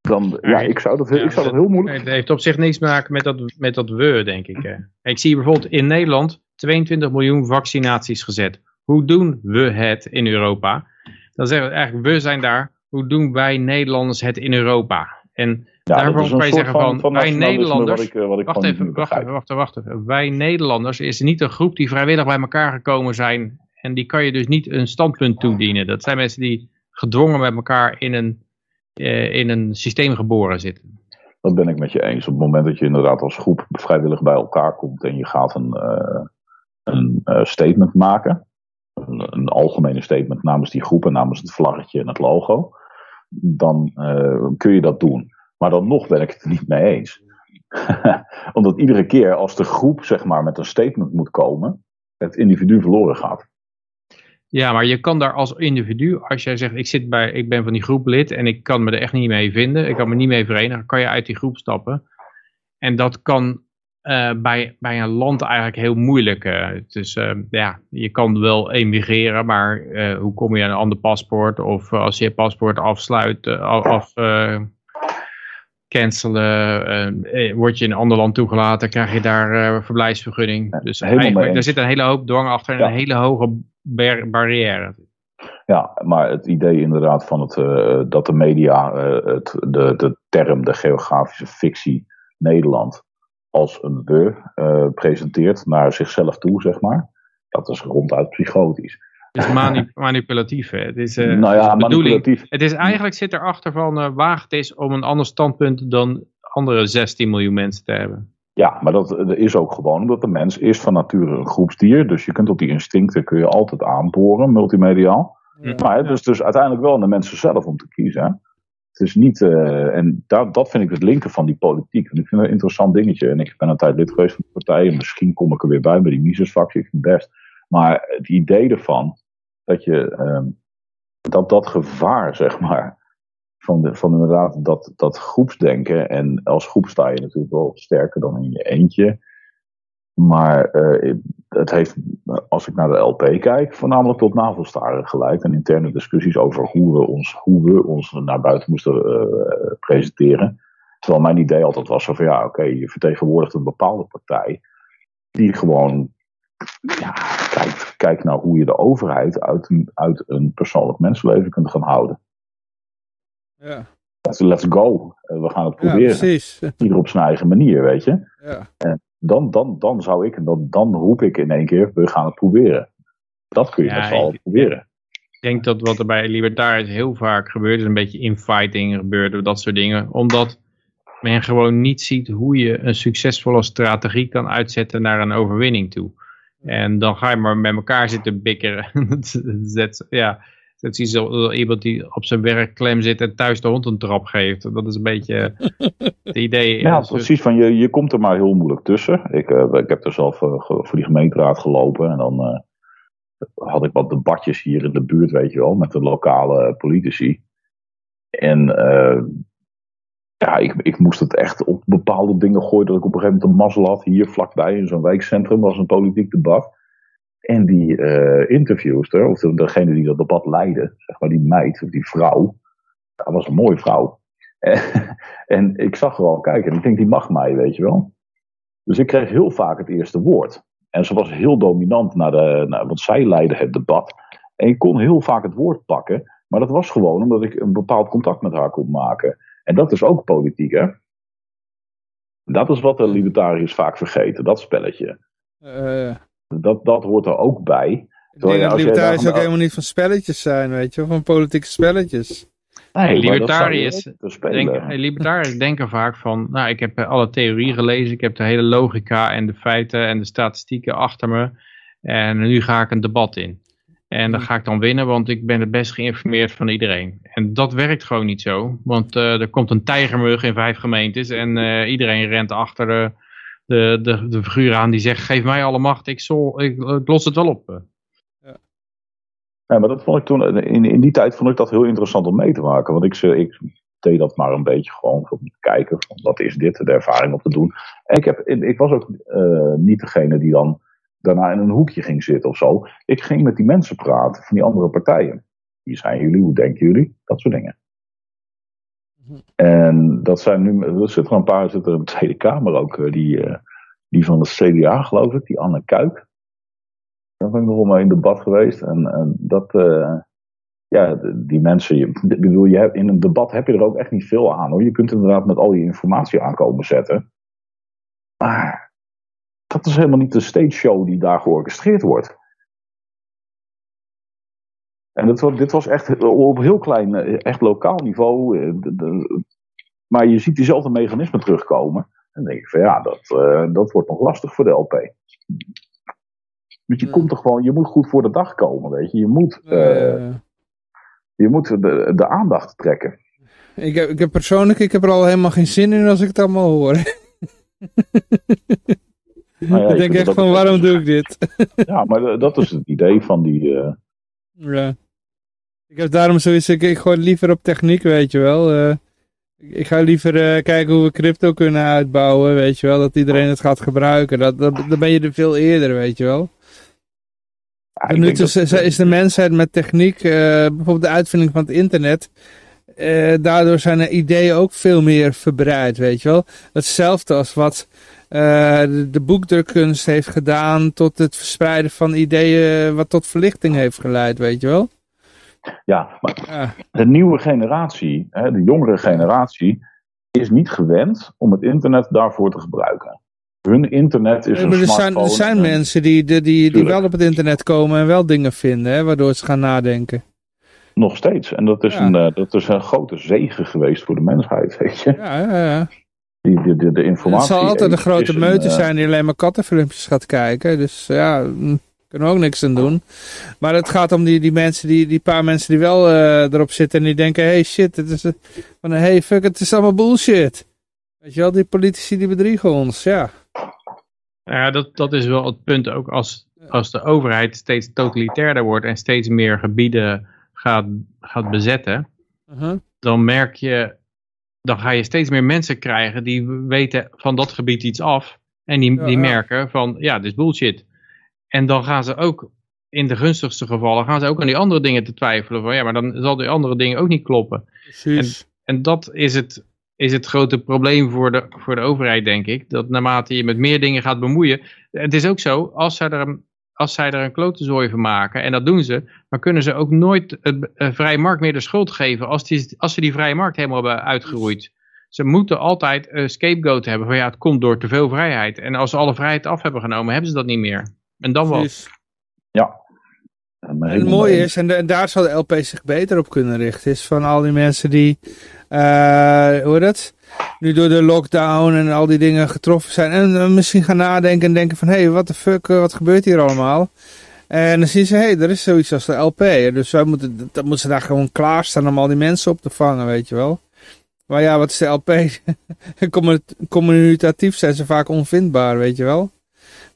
dan, ja, ik zou dat, heel- Ja, ik zou dat heel moeilijk Het heeft op zich niks te maken met dat, met dat we, denk ik. eh. Ik zie bijvoorbeeld in Nederland 22 miljoen vaccinaties gezet. Hoe doen we het in Europa? Dan zeggen we eigenlijk, we zijn daar. Hoe doen wij Nederlanders het in Europa? En Ja, een kan je zeggen van, wij Nederlanders... Wat ik, eh, wat ik Wacht even, wacht even, wacht even, wacht even. Wij Nederlanders is niet een groep die vrijwillig bij elkaar gekomen zijn. En die kan je dus niet een standpunt toedienen. Dat zijn mensen die gedwongen met elkaar in een, eh, in een systeem geboren zitten. Dat ben ik met je eens. Op het moment dat je inderdaad als groep vrijwillig bij elkaar komt en je gaat een, eh, een statement maken. Een, een algemene statement namens die groep en namens het vlaggetje en het logo. Dan kun je dat doen. Maar dan nog ben ik het er niet mee eens. Omdat iedere keer als de groep zeg maar met een statement moet komen, het individu verloren gaat. Ja, maar je kan daar als individu, als jij zegt, ik, zit bij, ik ben van die groep lid en ik kan me er echt niet mee vinden, ik kan me niet mee verenigen, kan je uit die groep stappen. En dat kan uh, bij, bij een land eigenlijk heel moeilijk. Dus ja, je kan wel emigreren, maar hoe kom je aan een ander paspoort? Of als je je paspoort afsluit, af, cancelen, word je in een ander land toegelaten, krijg je daar verblijfsvergunning. dus eigenlijk, daar zit een hele hoop dwang achter en ja. een hele hoge bar barrière. Ja, maar het idee inderdaad van het, dat de media het, de, de term, de geografische fictie Nederland als een we uh, presenteert naar zichzelf toe, zeg maar. Dat is ronduit psychotisch. Het is manip manipulatief. Hè? Het is, uh, nou ja, manipulatief. Het is eigenlijk zit erachter van uh, waagd is om een ander standpunt dan andere 16 miljoen mensen te hebben. Ja, maar dat, dat is ook gewoon omdat de mens is van nature een groepsdier. Dus je kunt op die instincten kun je altijd aanboren, multimediaal. Ja. Maar het is dus uiteindelijk wel aan de mensen zelf om te kiezen. Hè? Het is niet, uh, en daar, dat vind ik het linker van die politiek. En ik vind het een interessant dingetje. En ik ben een tijd lid geweest van de partij. En misschien kom ik er weer bij, bij die Mises-fractie. Ik vind het best. Maar het idee ervan, dat je, uh, dat dat gevaar, zeg maar, van, de, van inderdaad dat, dat groepsdenken. En als groep sta je natuurlijk wel sterker dan in je eentje. Maar uh, het heeft, als ik naar de LP kijk, voornamelijk tot navelstaren geleid. En interne discussies over hoe we ons, hoe we ons naar buiten moesten uh, presenteren. Terwijl mijn idee altijd was van ja, oké, je vertegenwoordigt een bepaalde partij. Die gewoon ja, kijkt, kijkt naar hoe je de overheid uit een, uit een persoonlijk mensenleven kunt gaan houden. Ja. Let's go. We gaan het proberen. Ja, precies. Ieder op zijn eigen manier, weet je. Ja. En dan, dan, dan zou ik, en dan, dan roep ik in één keer, we gaan het proberen. Dat kun je ja, met z'n allen proberen. Ik denk dat wat er bij Libertariërs heel vaak gebeurt, is een beetje infighting gebeurt, dat soort dingen. Omdat men gewoon niet ziet hoe je een succesvolle strategie kan uitzetten naar een overwinning toe. En dan ga je maar met elkaar zitten bikkeren. ja, dat is zo iemand die op zijn werk klem zit en thuis de hond een trap geeft. Dat is een beetje het idee. Ja, precies. Van je, je komt er maar heel moeilijk tussen. Ik, uh, ik heb er zelf uh, voor die gemeenteraad gelopen. En dan uh, had ik wat debatjes hier in de buurt, weet je wel, met de lokale politici. En ja, ik, ik moest het echt op bepaalde dingen gooien. Dat ik op een gegeven moment een mazzel had. Hier vlakbij in zo'n wijkcentrum was een politiek debat. En die uh, interviewster, of degene die dat debat leidde, zeg maar die meid, of die vrouw, dat was een mooie vrouw. en ik zag er al kijken en ik denk, die mag mij, weet je wel. Dus ik kreeg heel vaak het eerste woord. En ze was heel dominant, naar de, want zij leidde het debat. En ik kon heel vaak het woord pakken, maar dat was gewoon omdat ik een bepaald contact met haar kon maken. En dat is ook politiek, hè? Dat is wat de libertariërs vaak vergeten, dat spelletje. Uh, dat, dat hoort er ook bij. Ik denk dat libertariërs ook helemaal niet van spelletjes zijn, weet je, van politieke spelletjes. Nee, libertariërs, denken, libertariërs denken vaak van, nou ik heb alle theorieën gelezen, ik heb de hele logica en de feiten en de statistieken achter me. En nu ga ik een debat in. En dan ga ik dan winnen, want ik ben het best geïnformeerd van iedereen. En dat werkt gewoon niet zo. Want uh, er komt een tijgermug in vijf gemeentes en uh, iedereen rent achter uh, de, de, de figuur aan die zegt, geef mij alle macht, ik, zal, ik, ik los het wel op. Ja. ja, maar dat vond ik toen, in, in die tijd vond ik dat heel interessant om mee te maken. Want ik, ik deed dat maar een beetje gewoon om te kijken, van, wat is dit, de ervaring op te doen. En ik, heb, ik was ook uh, niet degene die dan daarna in een hoekje ging zitten of zo. Ik ging met die mensen praten van die andere partijen. Wie zijn jullie, hoe denken jullie? Dat soort dingen. En dat zijn nu, er zitten er een paar, zit er in de Tweede Kamer ook, eh, die, uh, die van de CDA geloof ik, die Anne Kuik. Daar ben ik nog wel mee in debat geweest. En, en dat, uh, ja, die mensen, je, bedoel, je hebt, in een debat heb je er ook echt niet veel aan hoor. Je kunt inderdaad met al die informatie aankomen zetten. Maar dat is helemaal niet de stage show die daar georchestreerd wordt. En dit, dit was echt op heel klein, eh, echt lokaal niveau. Eh, maar je ziet diezelfde mechanismen terugkomen. En dan denk ik van ja, dat, uh, dat wordt nog lastig voor de LP. Want je komt er gewoon, je moet goed voor de dag komen, weet je. Je moet, uh, je moet de, de aandacht trekken. Ik heb, ik heb persoonlijk, ik heb er al helemaal geen zin in als ik het allemaal hoor. Nou ja, ik denk echt van, waarom doe ik dit? ja, maar dat is het idee van die, uh, Ja. Ik heb daarom zoiets, ik, ik gooi liever op techniek, weet je wel. Eh, ik, ik ga liever eh, kijken hoe we crypto kunnen uitbouwen, weet je wel. Dat iedereen het gaat gebruiken. Dat, dat, dan ben je er veel eerder, weet je wel. Ja, nu is, dat- is de mensheid met techniek, eh, bijvoorbeeld de uitvinding van het internet, eh, daardoor zijn de ideeën ook veel meer verbreid, weet je wel. Hetzelfde als wat eh, de, de boekdrukkunst heeft gedaan tot het verspreiden van ideeën wat tot verlichting heeft geleid, weet je wel. Ja, maar Ja, de nieuwe generatie, hè, de jongere generatie, is niet gewend om het internet daarvoor te gebruiken. Hun internet is een er zijn, er zijn en- mensen die, die, die, wel op het internet komen en wel dingen vinden, hè, waardoor ze gaan nadenken. Nog steeds. En dat is, Ja. een, eh, dat is een grote zegen geweest voor de mensheid, weet je. Ja, ja, ja. Die, die, de, de Het informatie. zal altijd een is grote een, meute eh, zijn die alleen maar kattenfilmpjes gaat kijken. Dus ja, mm, kunnen we ook niks aan doen. Maar het gaat om die, die mensen, die, die paar mensen die wel eh, erop zitten en die denken, hey shit, het is, van hey fuck, het is allemaal bullshit. Weet je wel, die politici die bedriegen ons, ja. Ja, dat, dat is wel het punt ook als, als de overheid steeds totalitairder wordt en steeds meer gebieden gaat, gaat bezetten. Uh-huh. Dan merk je, dan ga je steeds meer mensen krijgen die weten van dat gebied iets af. En die, Ja, die merken van, ja, dit is bullshit. En dan gaan ze ook, in de gunstigste gevallen, gaan ze ook aan die andere dingen te twijfelen. Van ja, maar dan zal die andere dingen ook niet kloppen. Precies. En dat is het, is het grote probleem voor de, voor de overheid, denk ik. Dat naarmate je met meer dingen gaat bemoeien. Het is ook zo, als zij er een, als zij er een klotenzooi van maken, en dat doen ze, dan kunnen ze ook nooit het eh, vrije markt meer de schuld geven als, die, als ze die vrije markt helemaal hebben uitgeroeid. Ze moeten altijd een scapegoat hebben van ja, het komt door te veel vrijheid. En als ze alle vrijheid af hebben genomen, hebben ze dat niet meer. En dan wat? Ja. En het mooie is, en, de- en daar zou de LP zich beter op kunnen richten, is van al die mensen die, eh, hoe heet dat? Nu door de lockdown en al die dingen getroffen zijn. En misschien gaan nadenken en denken van, hé, hey, wat de fuck, eh, wat gebeurt hier allemaal? En dan zien ze, hé, hey, er is zoiets als de LP. Dus wij moeten, dan moeten ze daar gewoon klaarstaan om al die mensen op te vangen, weet je wel. Maar ja, wat is de LP? Commu- Communicatief zijn ze vaak onvindbaar, weet je wel.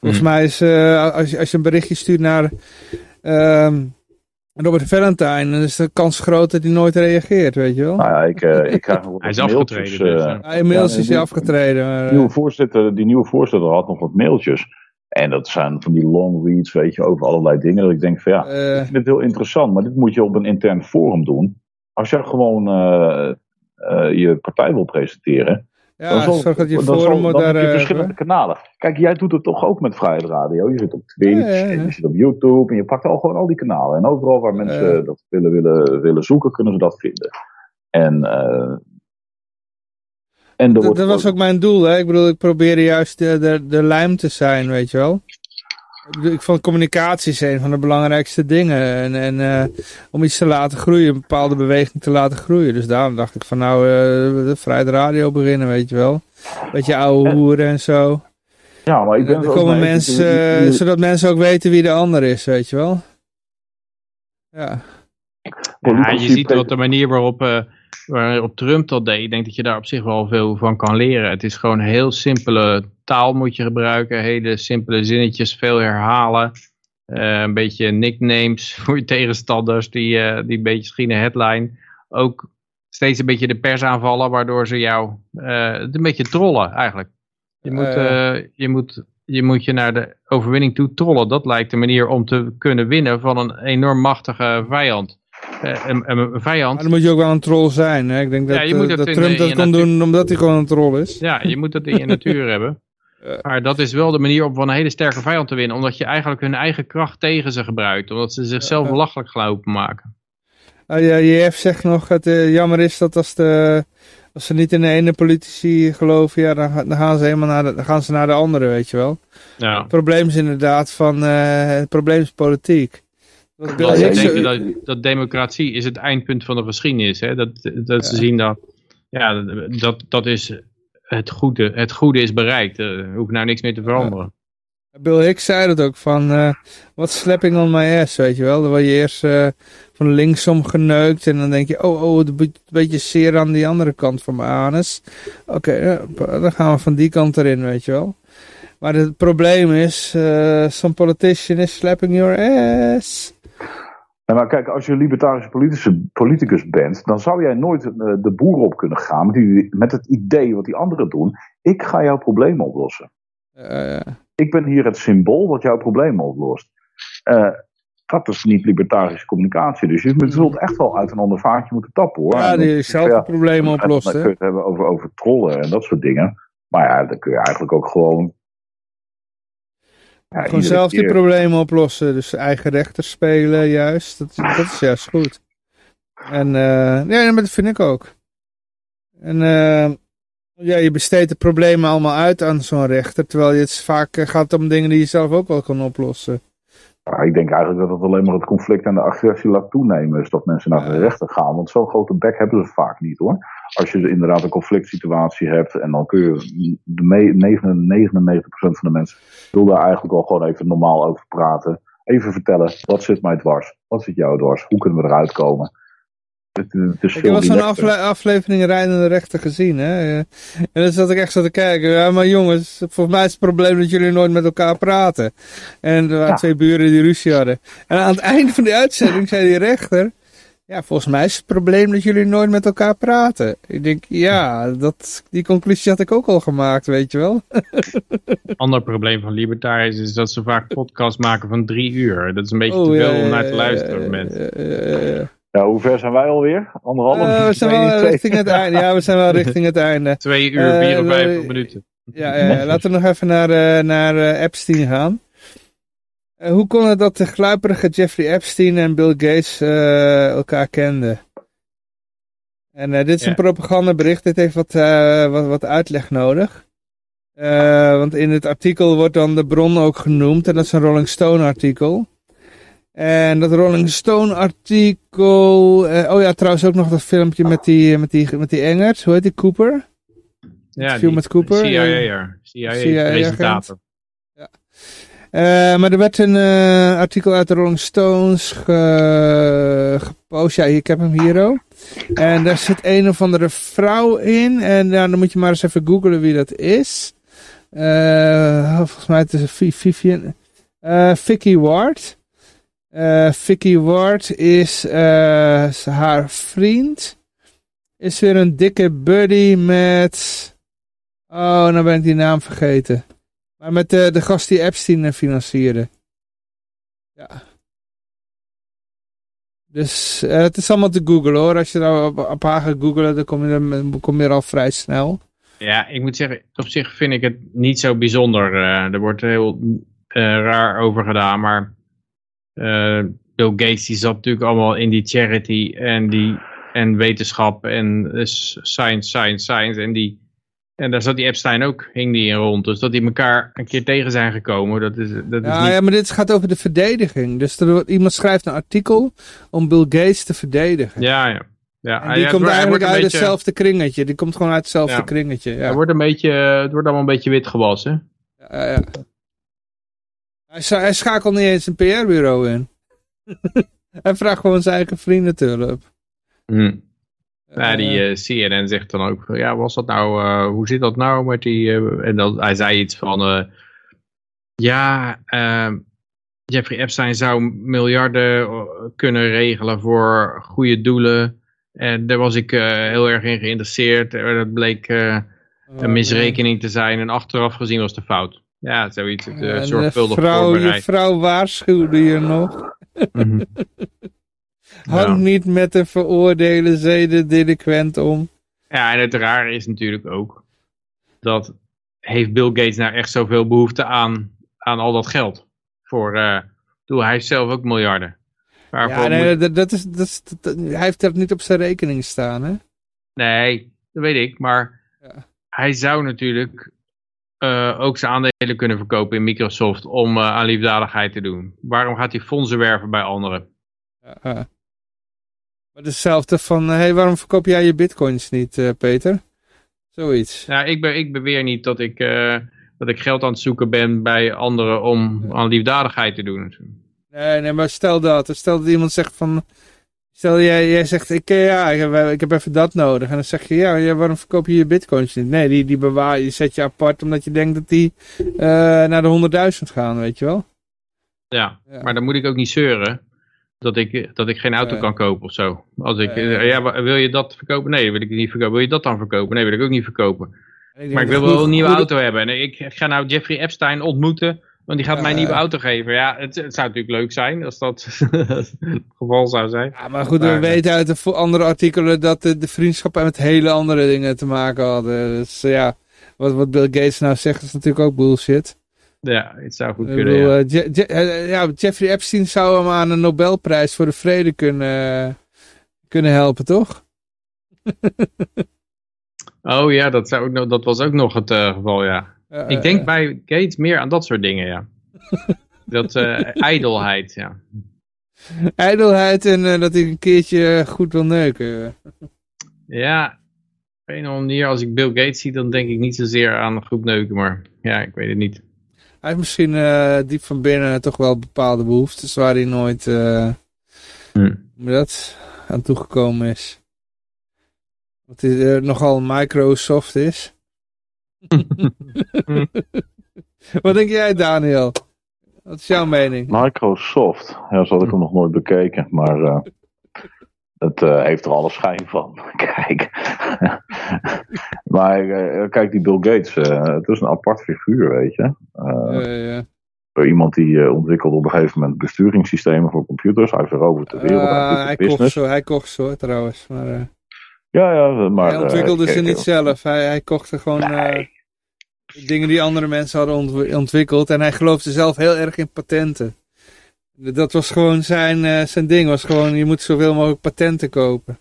Volgens Hmm. mij is, eh, als, je, als je een berichtje stuurt naar ehm, Robert Valentine, dan is de kans groot dat hij nooit reageert, weet je wel. Nou ja, ik, eh, ik krijg nog wat Hij is mailtjes, afgetreden, dus, eh, ja. Inmiddels ja, is hij afgetreden. Maar, Die eh, nieuwe, voorzitter, die nieuwe voorzitter had nog wat mailtjes. En dat zijn van die long reads, weet je, over allerlei dingen. Dat ik denk van ja, eh, ik vind het heel interessant, maar dit moet je op een intern forum doen. Als jij gewoon eh, eh, je partij wil presenteren, dan ja, zal- zorg dat je dan forum zal- dan daar... heb je verschillende kanalen. Kijk, jij doet het toch ook met Vrijheid Radio. Je zit op Twitch, Ja, ja, ja. en je zit op YouTube en je pakt al gewoon al die kanalen. En overal waar mensen dat willen, willen, willen zoeken, kunnen ze dat vinden. En, en dat, wordt dat was ook mijn doel, hè. Ik bedoel, ik probeerde juist de, de, de lijm te zijn, weet je wel. Ik, vond communicatie is een van de belangrijkste dingen. En, en eh, om iets te laten groeien, een bepaalde beweging te laten groeien. Dus daarom dacht ik van nou, eh de Vrijheid Radio beginnen, weet je wel. Beetje ouwe hoeren en zo. Ja, maar ik ben Er komen mensen, eh, zodat mensen ook weten wie de ander is, weet je wel. Ja, Ja, je ziet wat de manier waarop, eh, waarop Trump dat deed. Ik denk dat je daar op zich wel veel van kan leren. Het is gewoon heel simpele taal moet je gebruiken. Hele simpele zinnetjes, veel herhalen. Eh, een beetje nicknames voor je tegenstanders die, eh, die een beetje schienen headline. Ook steeds een beetje de pers aanvallen, waardoor ze jou eh, het een beetje trollen eigenlijk. Je moet, je, moet, je moet je naar de overwinning toe trollen. Dat lijkt de manier om te kunnen winnen van een enorm machtige vijand. Eh, een, een vijand maar dan moet je ook wel een troll zijn. Hè? Ik denk dat, Ja, je moet het dat in Trump de- dat kon doen omdat hij gewoon een troll is. Ja, je moet dat in je natuur hebben. Maar dat is wel de manier om van een hele sterke vijand te winnen. Omdat je eigenlijk hun eigen kracht tegen ze gebruikt. Omdat ze zichzelf belachelijk gaan openmaken. Ah, ja, JF zegt nog, het eh, jammer is dat als, de, als ze niet in de ene politici geloven, ja, dan, dan, gaan ze helemaal naar de, dan gaan ze naar de andere, weet je wel. Ja. Het probleem is inderdaad van, het probleem is politiek. Bill Dat, Hicks- denken dat, dat democratie is het eindpunt van de geschiedenis. Hè? Dat, dat ze zien dat, ja, dat, dat is het goede. Het goede is bereikt. Er hoeft nou niks meer te veranderen. Bill Hicks zei dat ook van, eh wat slapping on my ass, weet je wel. Dan word je eerst eh, van linksom geneukt en dan denk je, oh, oh, een be- beetje zeer aan die andere kant van mijn anus. Oké, dan gaan we van die kant erin, weet je wel. Maar het probleem is, eh some politician is slapping your ass. Ja, maar kijk, als je libertarische politicus, politicus bent, dan zou jij nooit eh, de boer op kunnen gaan met, die, met het idee wat die anderen doen. Ik ga jouw problemen oplossen. Ik ben hier het symbool wat jouw problemen oplost. Eh, dat is niet libertarische communicatie. Dus je zult echt wel uit een ander vaatje moeten tappen hoor. ja, die zelf de ja, problemen Dan kun je het hebben over, over trollen en dat soort dingen. Maar ja, dan kun je eigenlijk ook gewoon. Ja, Gewoon zelf die problemen oplossen. Dus eigen rechter spelen, juist. Dat, dat is juist goed. En eh ja, dat vind ik ook. En eh, ja, je besteedt de problemen allemaal uit aan zo'n rechter. Terwijl je het vaak eh, gaat om dingen die je zelf ook wel kan oplossen. Ja, ik denk eigenlijk dat het alleen maar het conflict en de agressie laat toenemen. Dus dat mensen naar de rechter gaan. Want zo'n grote bek hebben ze vaak niet hoor. Als je inderdaad een conflict situatie hebt. En dan kun je. De me- 99% van de mensen wil daar eigenlijk al gewoon even normaal over praten. Even vertellen. Wat zit mij dwars? Wat zit jou dwars? Hoe kunnen we eruit komen? Het, het is Ik heb wel zo'n afle aflevering Rijdende Rechter gezien. Hè? Eh, En dan zat ik echt zo te kijken. Ja, maar jongens, volgens mij is het probleem dat jullie nooit met elkaar praten. En er waren Ja. twee buren die ruzie hadden. En aan het einde van die uitzending zei die rechter... Ja, volgens mij is het probleem dat jullie nooit met elkaar praten. Ik denk, ja, dat, die conclusie had ik ook al gemaakt, weet je wel. ander probleem van libertariërs is dat ze vaak podcasts maken van drie uur. Dat is een beetje Oh, te ja, veel om naar te luisteren. ja, mensen. ja, ja, ja. Ja, hoe ver zijn wij alweer? Anderhalf? Eh, we zijn wel twee- richting het einde. Ja, we zijn wel richting het einde. Twee uur, Eh, 54 eh, minuten. Ja, ja, ja. laten we nog even naar, eh, naar eh, Epstein gaan. Eh, hoe kon het dat de gluiperige Jeffrey Epstein en Bill Gates eh, elkaar kenden? En eh, dit is Ja. een propagandabericht. Dit heeft wat, wat, wat uitleg nodig. Want in het artikel wordt dan de bron ook genoemd. En dat is een Rolling Stone artikel. En dat Rolling Stone artikel... oh ja, trouwens ook nog dat filmpje met die, met die, met die Engert. Hoe heet die? Cooper? Ja, viel met Cooper, CIA'er. CIA-presentator. Eh, maar er werd een eh, artikel uit de Rolling Stones ge- gepost. Ja, ik heb hem hier ook. En daar zit een of andere vrouw in. En ja, dan moet je maar eens even googlen wie dat is. Eh, volgens mij het is Vi- Vivian. eh Vicky Ward. Eh Vicky Ward is eh, haar vriend. Is weer een dikke buddy met... Oh, nou ben ik die naam vergeten. Maar met de, de gast die Epstein eh, financierde. Ja. Dus eh, het is allemaal te googlen hoor. Als je nou op, op haar gaat googlen, dan kom je, er, al vrij snel. Ja, ik moet zeggen, op zich vind ik het niet zo bijzonder. Eh, er wordt heel eh, raar over gedaan, maar eh, Bill Gates die zat natuurlijk allemaal in die charity en, die, en wetenschap en eh, science, science, science. En, die, en daar zat die Epstein ook, hing die in rond. Dus dat die elkaar een keer tegen zijn gekomen, dat is, dat is Ja, niet... ja, maar dit gaat over de verdediging. Dus er, iemand schrijft een artikel om Bill Gates te verdedigen. Ja, ja. ja. En die komt wordt- eigenlijk uit beetje- hetzelfde kringetje. Die komt gewoon uit hetzelfde Ja. kringetje. Ja. Het wordt, een beetje, het wordt allemaal een beetje wit gewassen. Ja, ja. Hij schakelt niet eens een PR-bureau in. hij vraagt gewoon zijn eigen vrienden te hulp. Hm. Ja, Eh, die eh, CNN zegt dan ook, ja, was dat nou, eh, hoe zit dat nou met die, eh, en dan, hij zei iets van, eh, ja, eh, Jeffrey Epstein zou miljarden eh, kunnen regelen voor goede doelen. En daar was ik eh, heel erg in geïnteresseerd. Eh, Dat bleek eh, een misrekening te zijn en achteraf gezien was de fout. Ja, zoiets, het, eh, zorgvuldig vrouw, voorbereid. je vrouw waarschuwde je nog. Mhm. Hang Ja. niet met de veroordelen zedendelinquent om. Ja, en het rare is natuurlijk ook dat heeft Bill Gates nou echt zoveel behoefte aan, aan al dat geld? Voor, eh doe, hij heeft zelf ook miljarden. Waarvoor Ja, nee, moet- dat, is, dat is, dat- hij heeft dat niet op zijn rekening staan, hè? nee, dat weet ik, maar Ja. hij zou natuurlijk eh, ook zijn aandelen kunnen verkopen in Microsoft om eh, aan liefdadigheid te doen. Waarom gaat hij fondsen werven bij anderen? Maar hetzelfde van, hé, hey, waarom verkoop jij je bitcoins niet, eh, Peter? Zoiets. Nou, ik, be, ik beweer niet dat ik, eh, dat ik geld aan het zoeken ben bij anderen om aan liefdadigheid te doen. Nee, nee, maar stel dat. Stel dat iemand zegt van... Stel jij, jij zegt, ik, eh, ja, ik heb, ik heb even dat nodig. En dan zeg je, ja, ja, waarom verkoop je je bitcoins niet? Nee, die, die bewaar je, zet je apart omdat je denkt dat die eh, naar de 100.000 gaan, weet je wel? Ja, Ja. maar dan moet ik ook niet zeuren dat ik, dat ik geen auto kan kopen of zo. Als ik, Ja, wil je dat verkopen? Nee, wil ik niet verkopen. Wil je dat dan verkopen? Nee, wil ik ook niet verkopen. Maar ik wil wel goed- een nieuwe auto hebben. En ik ga nou Jeffrey Epstein ontmoeten, want die gaat mij een nieuwe auto geven. Ja, het, het zou natuurlijk leuk zijn als dat het geval zou zijn. Ja, maar goed, we weten uit de andere artikelen dat de, de vriendschappen met hele andere dingen te maken hadden. Dus ja, wat, wat Bill Gates nou zegt is natuurlijk ook bullshit. Ja, het zou goed kunnen. bedoel, ja. eh, Je- Je- eh, ja, Jeffrey Epstein zou hem aan een Nobelprijs voor de vrede kunnen, kunnen helpen, toch? Oh ja, dat, zou ook dat was ook nog het eh, geval, ja. Eh, Ik denk eh, bij Gates meer aan dat soort dingen, ja. dat eh ijdelheid, ja. Ijdelheid en eh, dat hij een keertje goed wil neuken. Ja, op een of andere manier, als ik Bill Gates zie, dan denk ik niet zozeer aan goed neuken, maar ja, ik weet het niet. Hij heeft misschien eh, diep van binnen toch wel bepaalde behoeftes waar hij nooit hoe moet dat, aan toegekomen is. Wat hij eh, nogal Microsoft is. Wat denk jij, Daniel? Wat is jouw mening? Microsoft, ja, zo had ik hem nog nooit bekeken, maar het eh, heeft er alle schijn van. Kijk. maar eh, kijk, die Bill Gates, eh, het is een apart figuur, weet je. Eh, ja. Iemand die ontwikkelde op een gegeven moment besturingssystemen voor computers. Hij veroverde de wereld, hij Ah, hij, kocht zo, hij kocht zo trouwens. Maar, Ja, ja, maar... hij ontwikkelde ze niet zelf. Hij, hij kocht er gewoon Nee. dingen die andere mensen hadden ontw- ontwikkeld. En hij geloofde zelf heel erg in patenten. Dat was gewoon zijn, eh, zijn ding. Was gewoon, je moet zoveel mogelijk patenten kopen.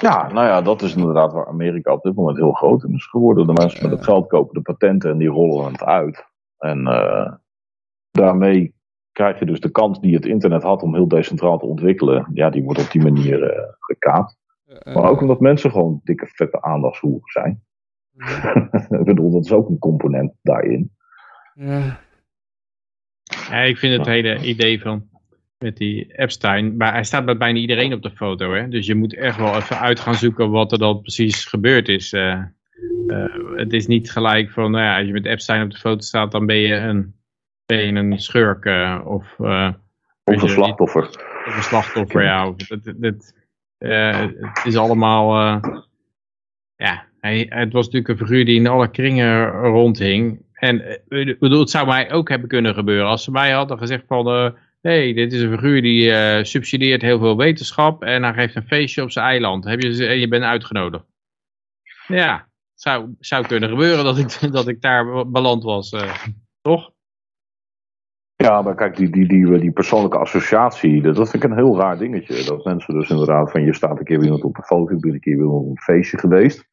Ja, nou ja, dat is inderdaad waar Amerika op dit moment heel groot in is geworden. De mensen met het geld kopen de patenten en die rollen het uit. En eh, daarmee krijg je dus de kans die het internet had om heel decentraal te ontwikkelen. Ja, die wordt op die manier eh gekaapt. Maar ook omdat mensen gewoon dikke vette aandachtshoeren zijn. Ik bedoel, dat is ook een component daarin. ja. Ja, ik vind het hele idee van met die Epstein, maar hij staat bij bijna iedereen op de foto, hè? dus je moet echt wel even uit gaan zoeken wat er dan precies gebeurd is. eh. Eh, het is niet gelijk van, nou ja, als je met Epstein op de foto staat, dan ben je een, ben je een schurk eh, of, Of een slachtoffer. of een slachtoffer, ja. Of, het, het, het, het is allemaal, ja, hij, het was natuurlijk een figuur die in alle kringen rondhing. En eh, bedoel, het zou mij ook hebben kunnen gebeuren als ze mij hadden gezegd van, eh hey, dit is een figuur die eh, subsidieert heel veel wetenschap en hij geeft een feestje op zijn eiland. Heb je, en je bent uitgenodigd. Ja, zou, zou kunnen gebeuren dat ik, dat ik daar beland was, eh, toch? Ja, maar kijk, die, die, die, die persoonlijke associatie, dat, dat vind ik een heel raar dingetje. Dat mensen dus inderdaad van, je staat een keer iemand op een foto, ik ben een keer iemand op een feestje geweest.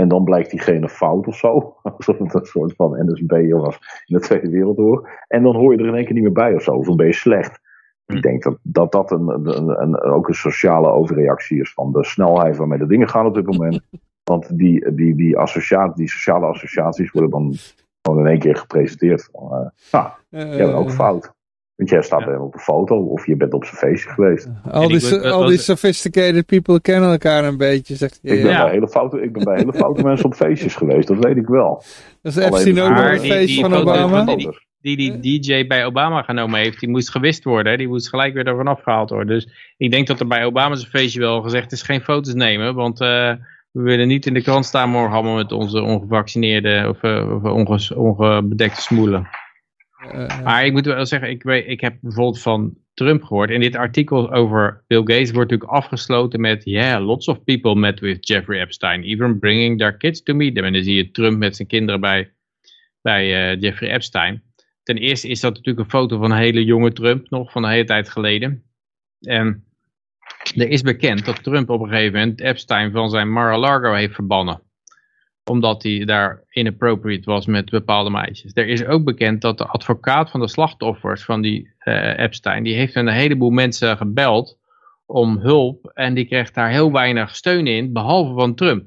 En dan blijkt diegene fout of zo. Alsof het een soort van NSB was in de Tweede Wereldoorlog. En dan hoor je er in één keer niet meer bij of zo. Of dan ben je slecht. Ik denk dat dat, dat een, een, een, ook een sociale overreactie is van de snelheid waarmee de dingen gaan op dit moment. Want die, die, die, associatie, die sociale associaties worden dan gewoon in één keer gepresenteerd. Van, eh, nou, Eh, jij bent ook fout. Want jij staat Ja. bij hem op een foto of je bent op zijn feestje geweest. Al die, so- al die sophisticated people kennen elkaar een beetje, zegt hij. Ik ben, Ja. bij hele foute, ik ben bij hele foute mensen op feestjes geweest, dat weet ik wel. Dat is Epstein ook maar op het die- van Obama. die- die die DJ bij Obama genomen heeft, die moest gewist worden. Hè? Die moest gelijk weer ervan afgehaald worden. Dus ik denk dat er bij Obama's feestje wel gezegd is, geen foto's nemen. Want eh, we willen niet in de krant staan morgen allemaal met onze ongevaccineerde of, eh, of onge- ongebedekte smoelen. Eh, Maar ik moet wel zeggen, ik, weet, ik heb bijvoorbeeld van Trump gehoord. In dit artikel over Bill Gates wordt natuurlijk afgesloten met... Yeah, lots of people met with Jeffrey Epstein. Even bringing their kids to meet them. En dan zie je Trump met zijn kinderen bij, bij eh, Jeffrey Epstein. Ten eerste is dat natuurlijk een foto van een hele jonge Trump nog, van een hele tijd geleden. En er is bekend dat Trump op een gegeven moment Epstein van zijn Mar-a-Lago heeft verbannen omdat hij daar inappropriate was met bepaalde meisjes. Er is ook bekend dat de advocaat van de slachtoffers van die eh, Epstein, die heeft een heleboel mensen gebeld om hulp en die kreeg daar heel weinig steun in, behalve van Trump.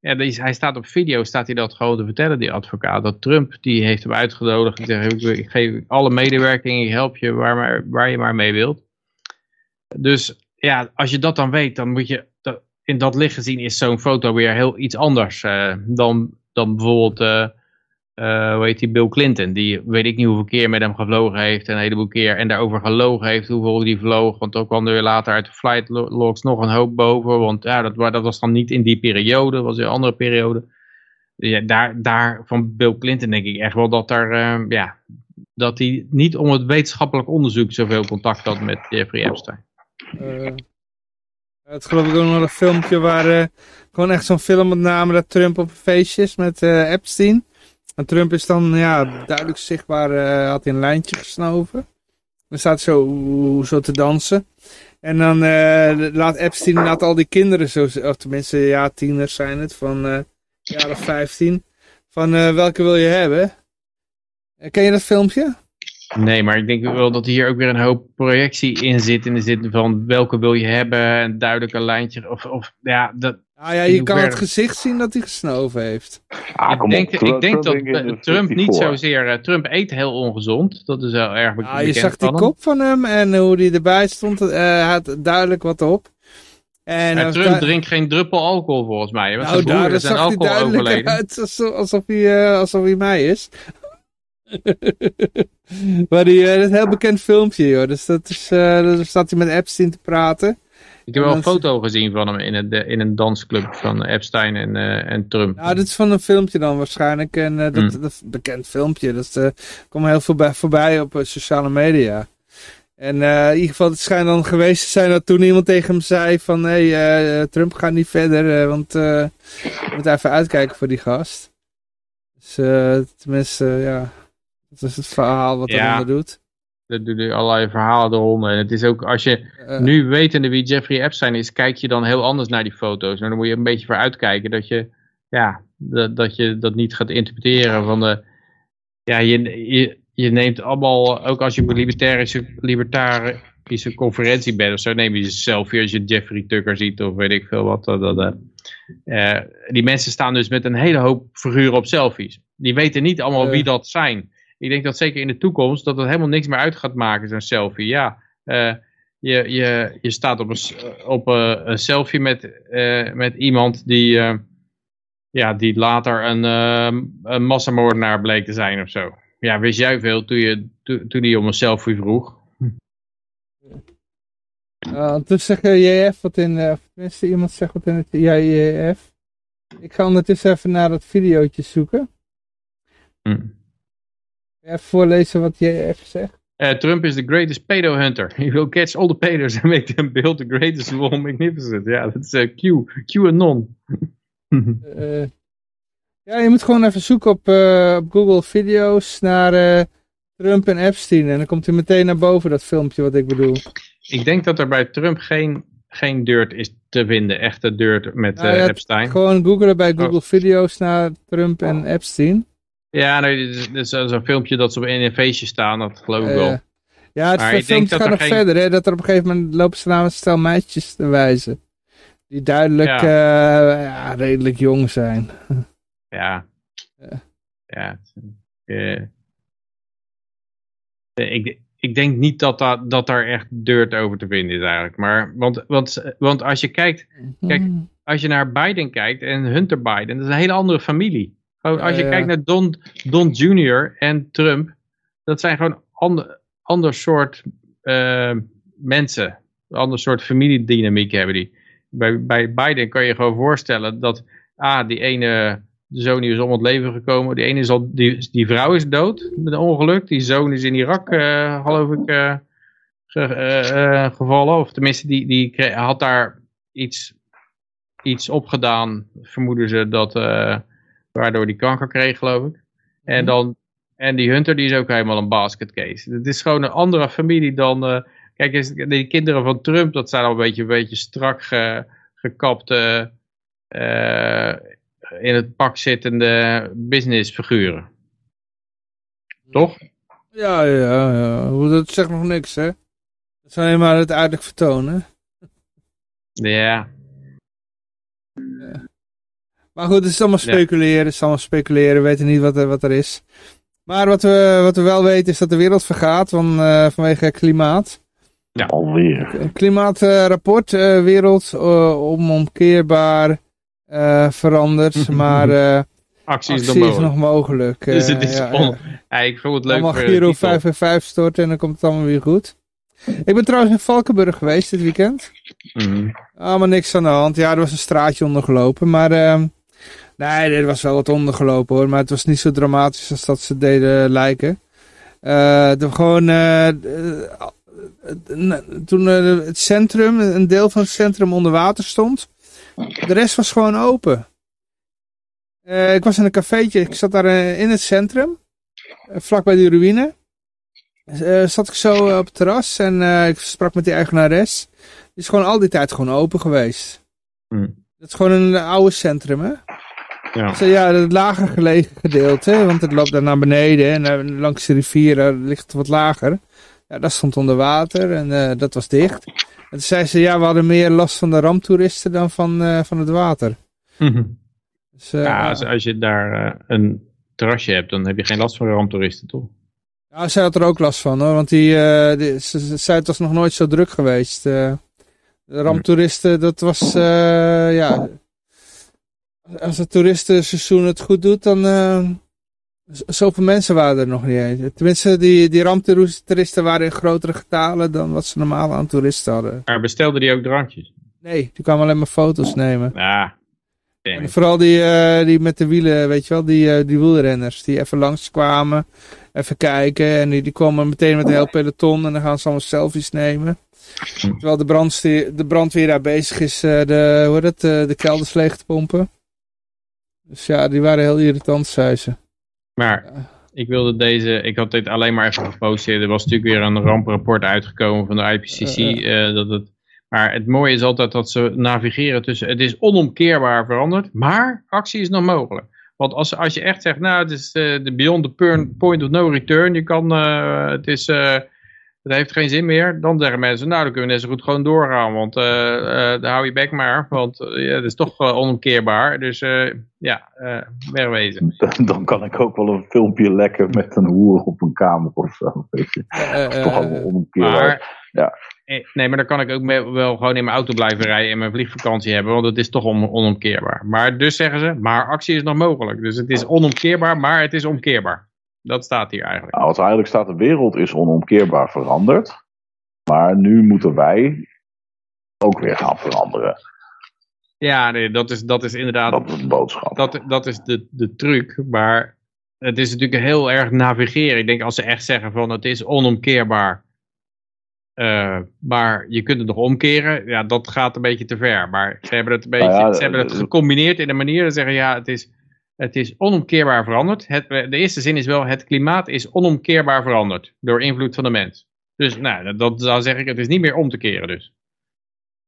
Hij staat op video, staat hij dat gewoon te vertellen, die advocaat. Dat Trump, die heeft hem uitgenodigd. Die zegt, ik geef alle medewerking, ik help je waar, maar, waar je maar mee wilt. Dus ja, als je dat dan weet, dan moet je, dat- in dat licht gezien is zo'n foto weer heel iets anders eh, dan, dan bijvoorbeeld heet die, Bill Clinton. Die weet ik niet hoeveel keer met hem gevlogen heeft. En een heleboel keer. En daarover gelogen heeft hoeveel die vloog. Want ook kwam er weer later uit de flight logs nog een hoop boven. Want ja, dat, dat was dan niet in die periode. Dat was in een andere periode. Daar, daar van Bill Clinton denk ik echt wel dat uh, ja, dat hij niet om het wetenschappelijk onderzoek zoveel contact had met Jeffrey Epstein. Het geloof ik ook nog een filmpje waar uh, gewoon echt zo'n film met name dat Trump op een feestje is met uh, Epstein. En Trump is dan ja, duidelijk zichtbaar, had hij een lijntje gesnoven. Dan staat zo, zo te dansen. En dan laat Epstein laat al die kinderen zo, of tenminste ja tieners zijn het, van jaar of 15. Van welke wil je hebben? Ken je dat filmpje? Nee, maar ik denk wel dat hier ook weer een hoop projectie in zit. In de zin van welke wil je hebben, een duidelijke lijntje. Of, of ja, dat, ah, ja, je kan het gezicht zien dat hij gesnoven heeft. Ah, ik denk, ik denk dat Trump niet zozeer... Uh, Trump eet heel ongezond. Dat is wel erg bekend. Ah, je zag die kop van hem en hoe hij erbij stond. Uh, had duidelijk wat op. En, en Trump drinkt geen druppel alcohol volgens mij. Want nou, daar zag hij duidelijk overleden. uit alsof, alsof, hij, uh, alsof hij mij is. maar die, uh, dat is een heel bekend filmpje, joh. Dus dat is, uh, daar staat hij met Epstein te praten. Ik heb wel een foto gezien van hem in, het, in een dansclub van Epstein en, uh, en Trump. Nou, dit is van een filmpje dan waarschijnlijk. En dat, mm. dat, bekend filmpje. Dat uh, komt heel voorbij, voorbij op sociale media. En in ieder geval, het schijnt dan geweest te zijn dat toen iemand tegen hem zei van... Hé, hey, Trump gaat niet verder, want je moet even uitkijken voor die gast. Dus tenminste, ja... Dat is het verhaal wat ja. eronder doet. Er doen allerlei verhalen eronder. En het is ook, als je nu wetende wie Jeffrey Epstein is, kijk je dan heel anders naar die foto's. Maar dan moet je een beetje voor uitkijken dat je, ja, dat, dat je dat niet gaat interpreteren van de, ja, je, je, je neemt allemaal, ook als je op een libertarische, libertarische conferentie bent of zo, neem je jezelf selfie als je Jeffrey Tucker ziet of weet ik veel wat. Dat, dat, uh, die mensen staan dus met een hele hoop figuren op selfies. Die weten niet allemaal wie dat zijn ik denk dat zeker in de toekomst dat het helemaal niks meer uit gaat maken, zo'n selfie. Ja, uh, je, je, je staat op een, op een, een selfie met, uh, met iemand die, uh, ja, die later een, een massamoordenaar bleek te zijn of zo. Ja, wist jij veel toen, je, to, toen hij om een selfie vroeg? Toen zegt JF wat in, uh, tenminste iemand zegt wat in het JF. Ik ga ondertussen even naar dat videootje zoeken. Mm. Even voorlezen wat je even zegt. Uh, Trump is the greatest pedo hunter. He will catch all the pedos and make them build the greatest wall magnificent. Ja, dat is uh, Q. QAnon. uh, ja, je moet gewoon even zoeken op, op Google video's naar Trump en Epstein. En dan komt hij meteen naar boven, dat filmpje wat ik bedoel. Ik denk dat er bij Trump geen, geen dirt is te vinden. Echte dirt met nou ja, Epstein. Gewoon googlen bij Google oh. video's naar Trump en Epstein. Ja, nee, dit is, zo'n filmpje dat ze op een feestje staan, dat geloof ik wel. ja, het filmpje gaat nog verder, hè, dat er op een gegeven moment lopen ze namens stel meisjes te wijzen. Die duidelijk ja. Ja, redelijk jong zijn. Ja. Ja. ja. Uh, ik, ik denk niet dat, dat, dat daar echt dirt over te vinden is eigenlijk. Maar, want, want, want als je kijkt, kijk, mhm. als je naar Biden kijkt en Hunter Biden, dat is een hele andere familie. Gewoon, als je kijkt naar Don, Don Jr. en Trump, dat zijn gewoon ander, ander soort uh, mensen. Een ander soort familiedynamiek hebben die. Bij, bij Biden kan je gewoon voorstellen dat ah, die ene de zoon die is om het leven gekomen. Die ene is al, die, die vrouw is dood met een ongeluk. Die zoon is in Irak, uh, geloof ik, uh, gevallen. Of tenminste, die, die had daar iets, iets opgedaan, vermoeden ze, dat, Waardoor die kanker kreeg, geloof ik. En mhm. dan en die Hunter die is ook helemaal een basket case. Het is gewoon een andere familie dan... Uh, kijk, die kinderen van Trump, dat zijn al een beetje, een beetje strak ge, gekapte... Uh, in het pak zittende businessfiguren. Toch? Ja, ja, ja. Dat zegt nog niks, hè? Dat zijn maar het uiterlijk vertonen. Ja. Maar goed, het is allemaal speculeren. Het is allemaal speculeren. We weten niet wat er, wat er is. Maar wat we, wat we wel weten is dat de wereld vergaat van, uh, vanwege klimaat. Ja, alweer. Klimaatrapport, uh, wereld uh, onomkeerbaar veranderd. maar Actie is actie nog is mogelijk. nog mogelijk. Dus eh, het is ja, on- ja. Ja, ik vond het leuk Allemaal Giro titel. 5 en 5 storten en dan komt het allemaal weer goed. Ik ben trouwens in Valkenburg geweest dit weekend. Mhm. Allemaal niks aan de hand. Ja, er was een straatje ondergelopen, maar... ehm, nee, er was wel wat ondergelopen hoor, maar het was niet zo dramatisch als dat ze deden lijken. Er gewoon... eh, eh, toen het centrum, een deel van het centrum onder water stond, de rest was gewoon open. Ik was in een cafeetje, ik zat daar in het centrum, eh, vlakbij die ruïne. Zat ik zo op het terras en ik sprak met die eigenares. Die is gewoon al die tijd gewoon open geweest. Hm. Het is gewoon een oude centrum, hè? Ja. Dus, ja, het lager gelegen gedeelte, want het loopt daar naar beneden en langs de rivier eh, ligt het wat lager. Ja, dat stond onder water en eh, dat was dicht. En toen zei ze, ja, we hadden meer last van de ramptoeristen dan van, eh, van het water. Dus, eh, Ja, als, als je daar een terrasje hebt, dan heb je geen last van ramptoeristen, toch? Ja, zij had er ook last van hoor, want die, die, ze, ze zei het was nog nooit zo druk geweest. de ramptoeristen, dat was, ja, als het toeristenseizoen het goed doet, dan, eh, zoveel mensen waren er nog niet eens. Tenminste, die, die ramptoeristen waren in grotere getalen dan wat ze normaal aan toeristen hadden. Maar bestelden die ook drankjes? Nee, die kwamen alleen maar foto's nemen. Ja. Vooral die, eh, die met de wielen, weet je wel, die, eh, die wielrenners, die even langskwamen, even kijken. En die, die komen meteen met een heel peloton en dan gaan ze allemaal selfies nemen. Terwijl de, brandste- de brandweer daar bezig is de, hoe heet het, de kelders leeg te pompen. Dus ja, die waren heel irritant, zei ze. Maar ik wilde deze, ik had dit alleen maar even geposteerd. Er was natuurlijk weer een ramprapport uitgekomen van de IPCC. Eh, eh, dat het, maar het mooie is altijd dat ze navigeren tussen, het is onomkeerbaar veranderd, maar actie is nog mogelijk. Want als, als je echt zegt, nou het is eh, de beyond the point of no return, je kan, eh, het is... het heeft geen zin meer. Dan zeggen mensen, nou dan kunnen we net zo goed gewoon doorgaan. Want dan hou je bek maar. Want eh, ja, het is toch onomkeerbaar. Dus ja, wegwezen. Dan kan ik ook wel een filmpje lekken met een hoer op een kamer of zo. Weet je. Eh, eh, Toch allemaal omkeer. Maar, Ja. nee, maar dan kan ik ook wel gewoon in mijn auto blijven rijden en mijn vliegvakantie hebben. Want het is toch on- onomkeerbaar. Maar dus zeggen ze, maar actie is nog mogelijk. Dus het is onomkeerbaar, maar het is omkeerbaar. Dat staat hier eigenlijk. Nou, wat eigenlijk staat, de wereld is onomkeerbaar veranderd. Maar nu moeten wij ook weer gaan veranderen. Ja, nee, dat, is, dat is inderdaad... Dat is de boodschap. dat, dat is de, de truc. Maar het is natuurlijk heel erg navigeren. Ik denk als ze echt zeggen van het is onomkeerbaar. eh, maar je kunt het nog omkeren. Ja, dat gaat een beetje te ver. Maar ze hebben het, een beetje, Nou ja, ze hebben het eh, gecombineerd in een manier. Dat zeggen ja, het is, het is onomkeerbaar veranderd. Het, de eerste zin is wel het klimaat is onomkeerbaar veranderd. Door invloed van de mens. Dus nou, dat, zou zeg ik, het is niet meer om te keren dus.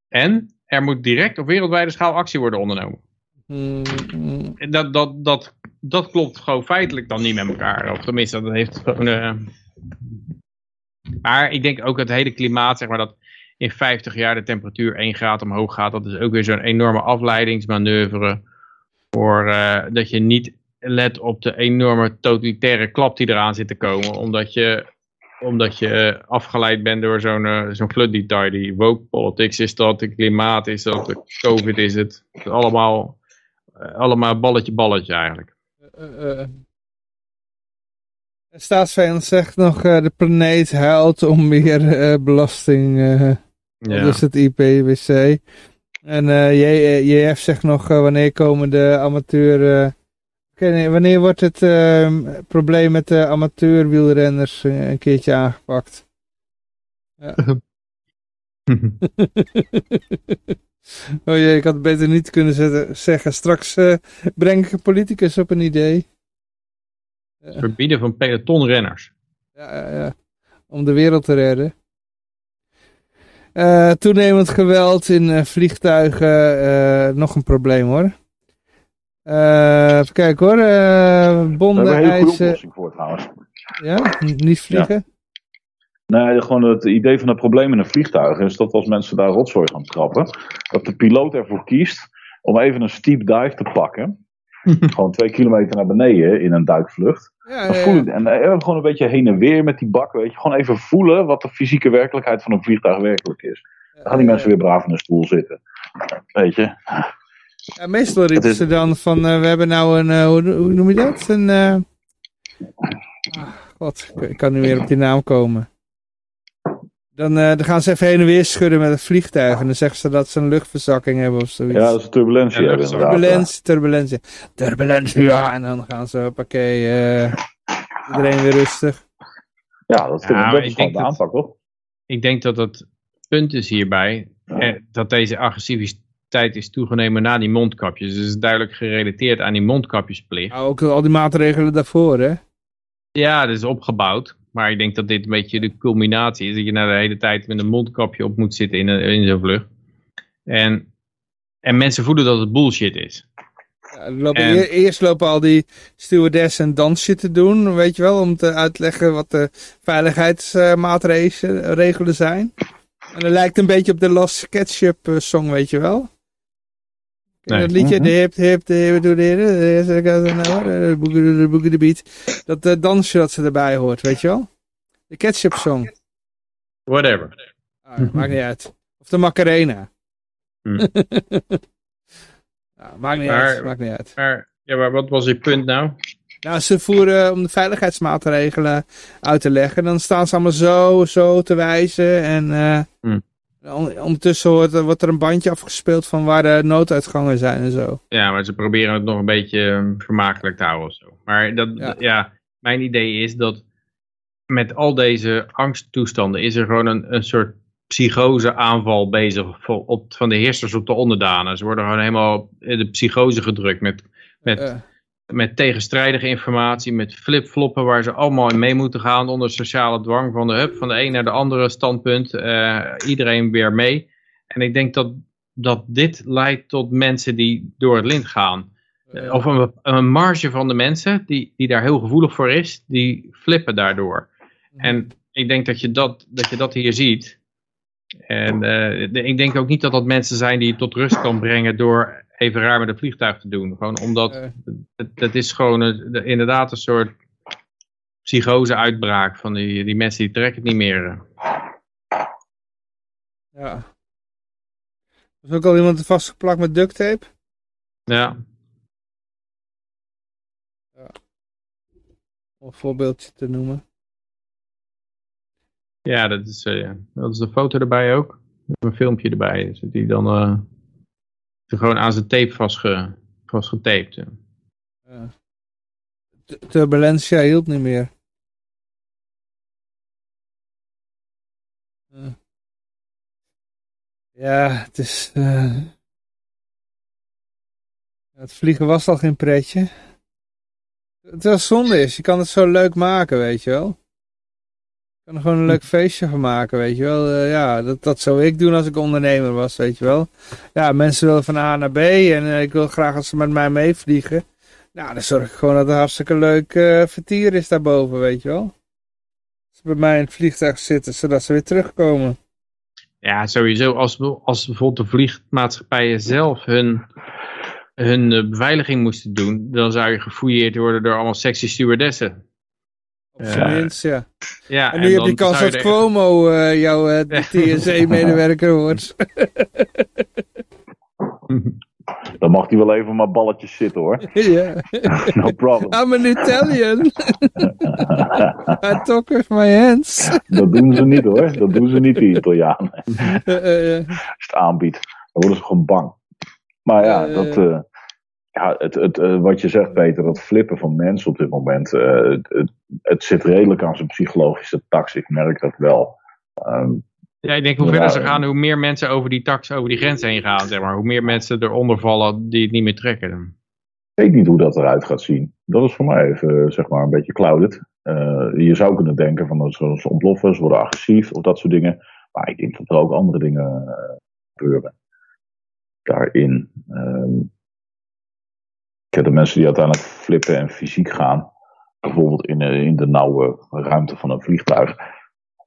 En er moet direct op wereldwijde schaal actie worden ondernomen. mm, mm. En Dat, dat, dat, dat klopt gewoon feitelijk dan niet met elkaar. Of tenminste, dat heeft gewoon... eh, Maar ik denk ook het hele klimaat, zeg maar, dat in 50 jaar de temperatuur 1 graad omhoog gaat. Dat is ook weer zo'n enorme afleidingsmanoeuvre. Voor eh, dat je niet let op de enorme totalitaire klap die eraan zit te komen. Omdat je, omdat je eh, afgeleid bent door zo'n eh, zo'n flood Die woke politics is dat, de klimaat is dat, de covid is het. Het is allemaal, allemaal balletje balletje eigenlijk. Staatsvijand zegt nog, de planeet huilt om meer belasting. Ja. Dus het IPWC. En eh, J- JF zegt nog, eh, wanneer komen de amateur... eh, oké, nee, wanneer wordt het eh, probleem met de amateurwielrenners eh, een keertje aangepakt? Ja. oh jee, ik had het beter niet kunnen zetten, zeggen. Straks eh, breng ik een politicus op een idee. Verbieden van pelotonrenners. Ja, ja, ja. Om de wereld te redden. Eh, toenemend geweld in eh, vliegtuigen. eh, nog een probleem hoor. Even kijken hoor. hebben bonden, we een hele oplossing voor trouwens. Ja, niet vliegen. Nee, gewoon het idee van het probleem in een vliegtuig is dat als mensen daar rotzooi gaan trappen, dat de piloot ervoor kiest om even een steep dive te pakken. gewoon twee kilometer naar beneden in een duikvlucht. Ja, ja, en eh, gewoon een beetje heen en weer met die bak, weet je. Gewoon even voelen wat de fysieke werkelijkheid van een vliegtuig werkelijk is. Dan gaan die mensen weer braaf in een stoel zitten. Weet je. Ja, meestal riepen is- ze dan van, eh, we hebben nou een, eh, hoe, hoe noem je dat? Een, ah, god, ik- ik kan nu weer op die naam komen. Dan, eh, dan gaan ze even heen en weer schudden met een vliegtuig. En dan zeggen ze dat ze een luchtverzakking hebben of zoiets. Ja, dat is turbulentie Ja, turbulentie, turbulentie. Turbulentie, ja. En dan gaan ze, oké, iedereen weer rustig. Ja, dat, Ja, is ik gewoon denk de dat- aanpak, toch? Ik denk dat het punt is hierbij, eh, dat deze agressiviteit is toegenomen na die mondkapjes. Dus het is duidelijk gerelateerd aan die mondkapjesplicht. Ook al die maatregelen daarvoor, hè. Ja, dat is opgebouwd. Maar ik denk dat dit een beetje de culminatie is. Dat je na de hele tijd met een mondkapje op moet zitten in, een- in zo'n vlucht. En, en mensen voelen dat het bullshit is. Ja, lopen En- eer- eerst lopen al die stewardessen een dansje te doen, weet je wel, om te uitleggen wat de veiligheidsmaatregelen zijn. En dat lijkt een beetje op de Lost Ketchup eh, song, weet je wel. Nee. Dat liedje, Mhm. de hip, de hip, de hip, doe de hip, de beat. Dat eh, dansje dat ze erbij hoort, weet je wel. De Ketchup song. Whatever. Ah, maakt niet uit. Of de Macarena. Hm. Ja, maakt niet Maar- uit, maakt niet uit. Maar, ja, maar wat was je punt nou? Nou, ze voeren om de veiligheidsmaatregelen uit te leggen. Dan staan ze allemaal zo, zo te wijzen. En eh, Hmm. On- ondertussen wordt, er- wordt er een bandje afgespeeld van waar de nooduitgangen zijn en zo. Ja, maar ze proberen het nog een beetje um, vermakelijk te houden of zo. Maar dat, Ja. ja. mijn idee is dat met al deze angsttoestanden is er gewoon een, een soort psychoseaanval bezig voor- op, van de heersers op de onderdanen. Ze worden gewoon helemaal in de psychose gedrukt met, met, Eh, met tegenstrijdige informatie, met flipfloppen waar ze allemaal in mee moeten gaan onder sociale dwang van de hup, van de een naar de andere standpunt. eh, iedereen weer mee. En ik denk dat, dat dit leidt tot mensen die door het lint gaan. Of een, een marge van de mensen die, die daar heel gevoelig voor is, die flippen daardoor. En ik denk dat je dat, dat, je dat hier ziet. En eh, ik denk ook niet dat dat mensen zijn die je tot rust kan brengen door even raar met een vliegtuig te doen. Gewoon omdat eh, het, het is gewoon een- de- inderdaad een soort psychose-uitbraak van die, die mensen die trekken het niet meer. ja. Er is ook al iemand vastgeplakt met duct tape. Ja, Om een voorbeeldje te noemen. Ja dat, is, eh, dat is de foto erbij ook. Een filmpje erbij. Die dan eh, gewoon aan zijn tape vastge, vastgetaped. Turbulentia hielp niet meer. Eh. Ja, het is... Het vliegen was al geen pretje. Het was zonde is, je kan het zo leuk maken, weet je wel. Kan er gewoon een leuk feestje van maken, weet je wel. Eh, ja, dat, dat zou ik doen als ik ondernemer was, weet je wel. Ja, mensen willen van A naar B en eh, ik wil graag dat ze met mij meevliegen. Nou, dan zorg ik gewoon dat er hartstikke leuk eh, vertier is daarboven, weet je wel. Ze bij mij in het vliegtuig zitten, zodat ze weer terugkomen. Ja, sowieso. Als, als bijvoorbeeld de vliegmaatschappijen zelf hun, hun beveiliging moesten doen, dan zou je gefouilleerd worden door allemaal sexy stewardessen. Op zijn Ja. minst, ja. Ja, En nu heb je kans dat Cuomo eh, jouw eh, Ja. TSE-medewerker wordt. Dan mag hij wel even maar balletjes zitten hoor. ja. No problem. I'm an Italian. I talk with my hands. Dat doen ze niet hoor. Dat doen ze niet, die Italianen. Eh, eh, eh. Als je het aanbiedt, dan worden ze gewoon bang. Maar ja, Eh, dat, eh, ja het, het, eh, wat je zegt, Peter, dat flippen van mensen op dit moment. eh, het, het, zit redelijk aan zijn psychologische tax. Ik merk dat wel. Ehm, Ja, ik denk hoe verder ze eh, gaan, hoe meer mensen over die tax, over die grens heen gaan, zeg maar. Hoe meer mensen eronder vallen die het niet meer trekken. ik weet niet hoe dat eruit gaat zien. Dat is voor mij even, zeg maar, een beetje clouded. Je zou kunnen denken van dat ze, ze ontploffen, ze worden agressief of dat soort dingen. Maar ik denk dat er ook andere dingen gebeuren. Daarin. Ehm, de mensen die uiteindelijk flippen en fysiek gaan. Bijvoorbeeld in, eh, in de nauwe ruimte van een vliegtuig.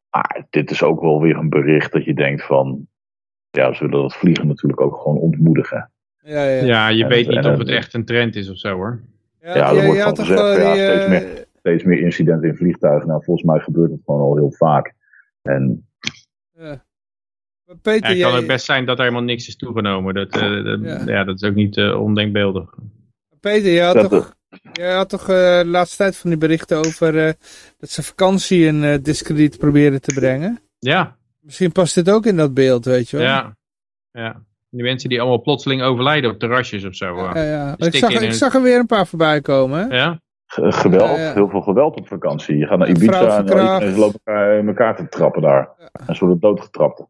Maar dit is ook wel weer een bericht dat je denkt van... Ja, ze willen dat vliegen natuurlijk ook gewoon ontmoedigen. ja, ja. Ja, je En- weet niet en- of het echt een trend is of zo hoor. Ja, Ja, er ja, wordt van gezegd, wel ja, die, steeds eh, meer. Steeds meer incidenten in vliegtuigen. Nou, volgens mij gebeurt het gewoon al heel vaak. En ja. Peter, het kan jij- ook best zijn dat er helemaal niks is toegenomen. Dat, eh, dat- Ja. ja. dat is ook niet eh, ondenkbeeldig. Peter, je had Dat- toch, je had toch eh, de laatste tijd van die berichten over eh, dat ze vakantie in eh, discrediet proberen te brengen? Ja, Misschien past dit ook in dat beeld, weet je wel? ja, ja. Die mensen die allemaal plotseling overlijden op terrasjes of zo. Ja, ja. Ik, zag, ik zag er weer een paar voorbij komen. Hè? Ja, Ge- Geweld, Ja, ja. heel veel geweld op vakantie. Je gaat naar Ibiza en iedereen loopt elkaar in elkaar te trappen daar. En ze worden doodgetrapt.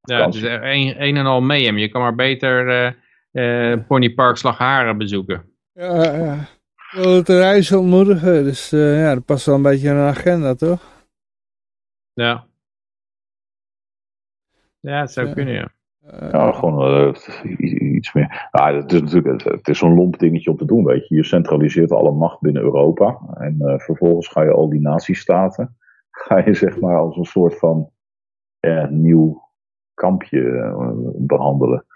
ja het is een, een en al mayhem. Je kan maar beter eh eh Ponypark Slagharen bezoeken. Ja, ja. Ik wil het reizen ontmoedigen, dus eh, ja, dat past wel een beetje in een agenda, toch? Ja. Ja, het zou Ja. kunnen, ja. Eh, Ja, gewoon eh, iets meer. Nou, het is natuurlijk het, is zo'n lomp dingetje om te doen, weet je. Je centraliseert alle macht binnen Europa. En eh, vervolgens ga je al die natiestaten, ga je zeg maar als een soort van eh, nieuw kampje eh, behandelen.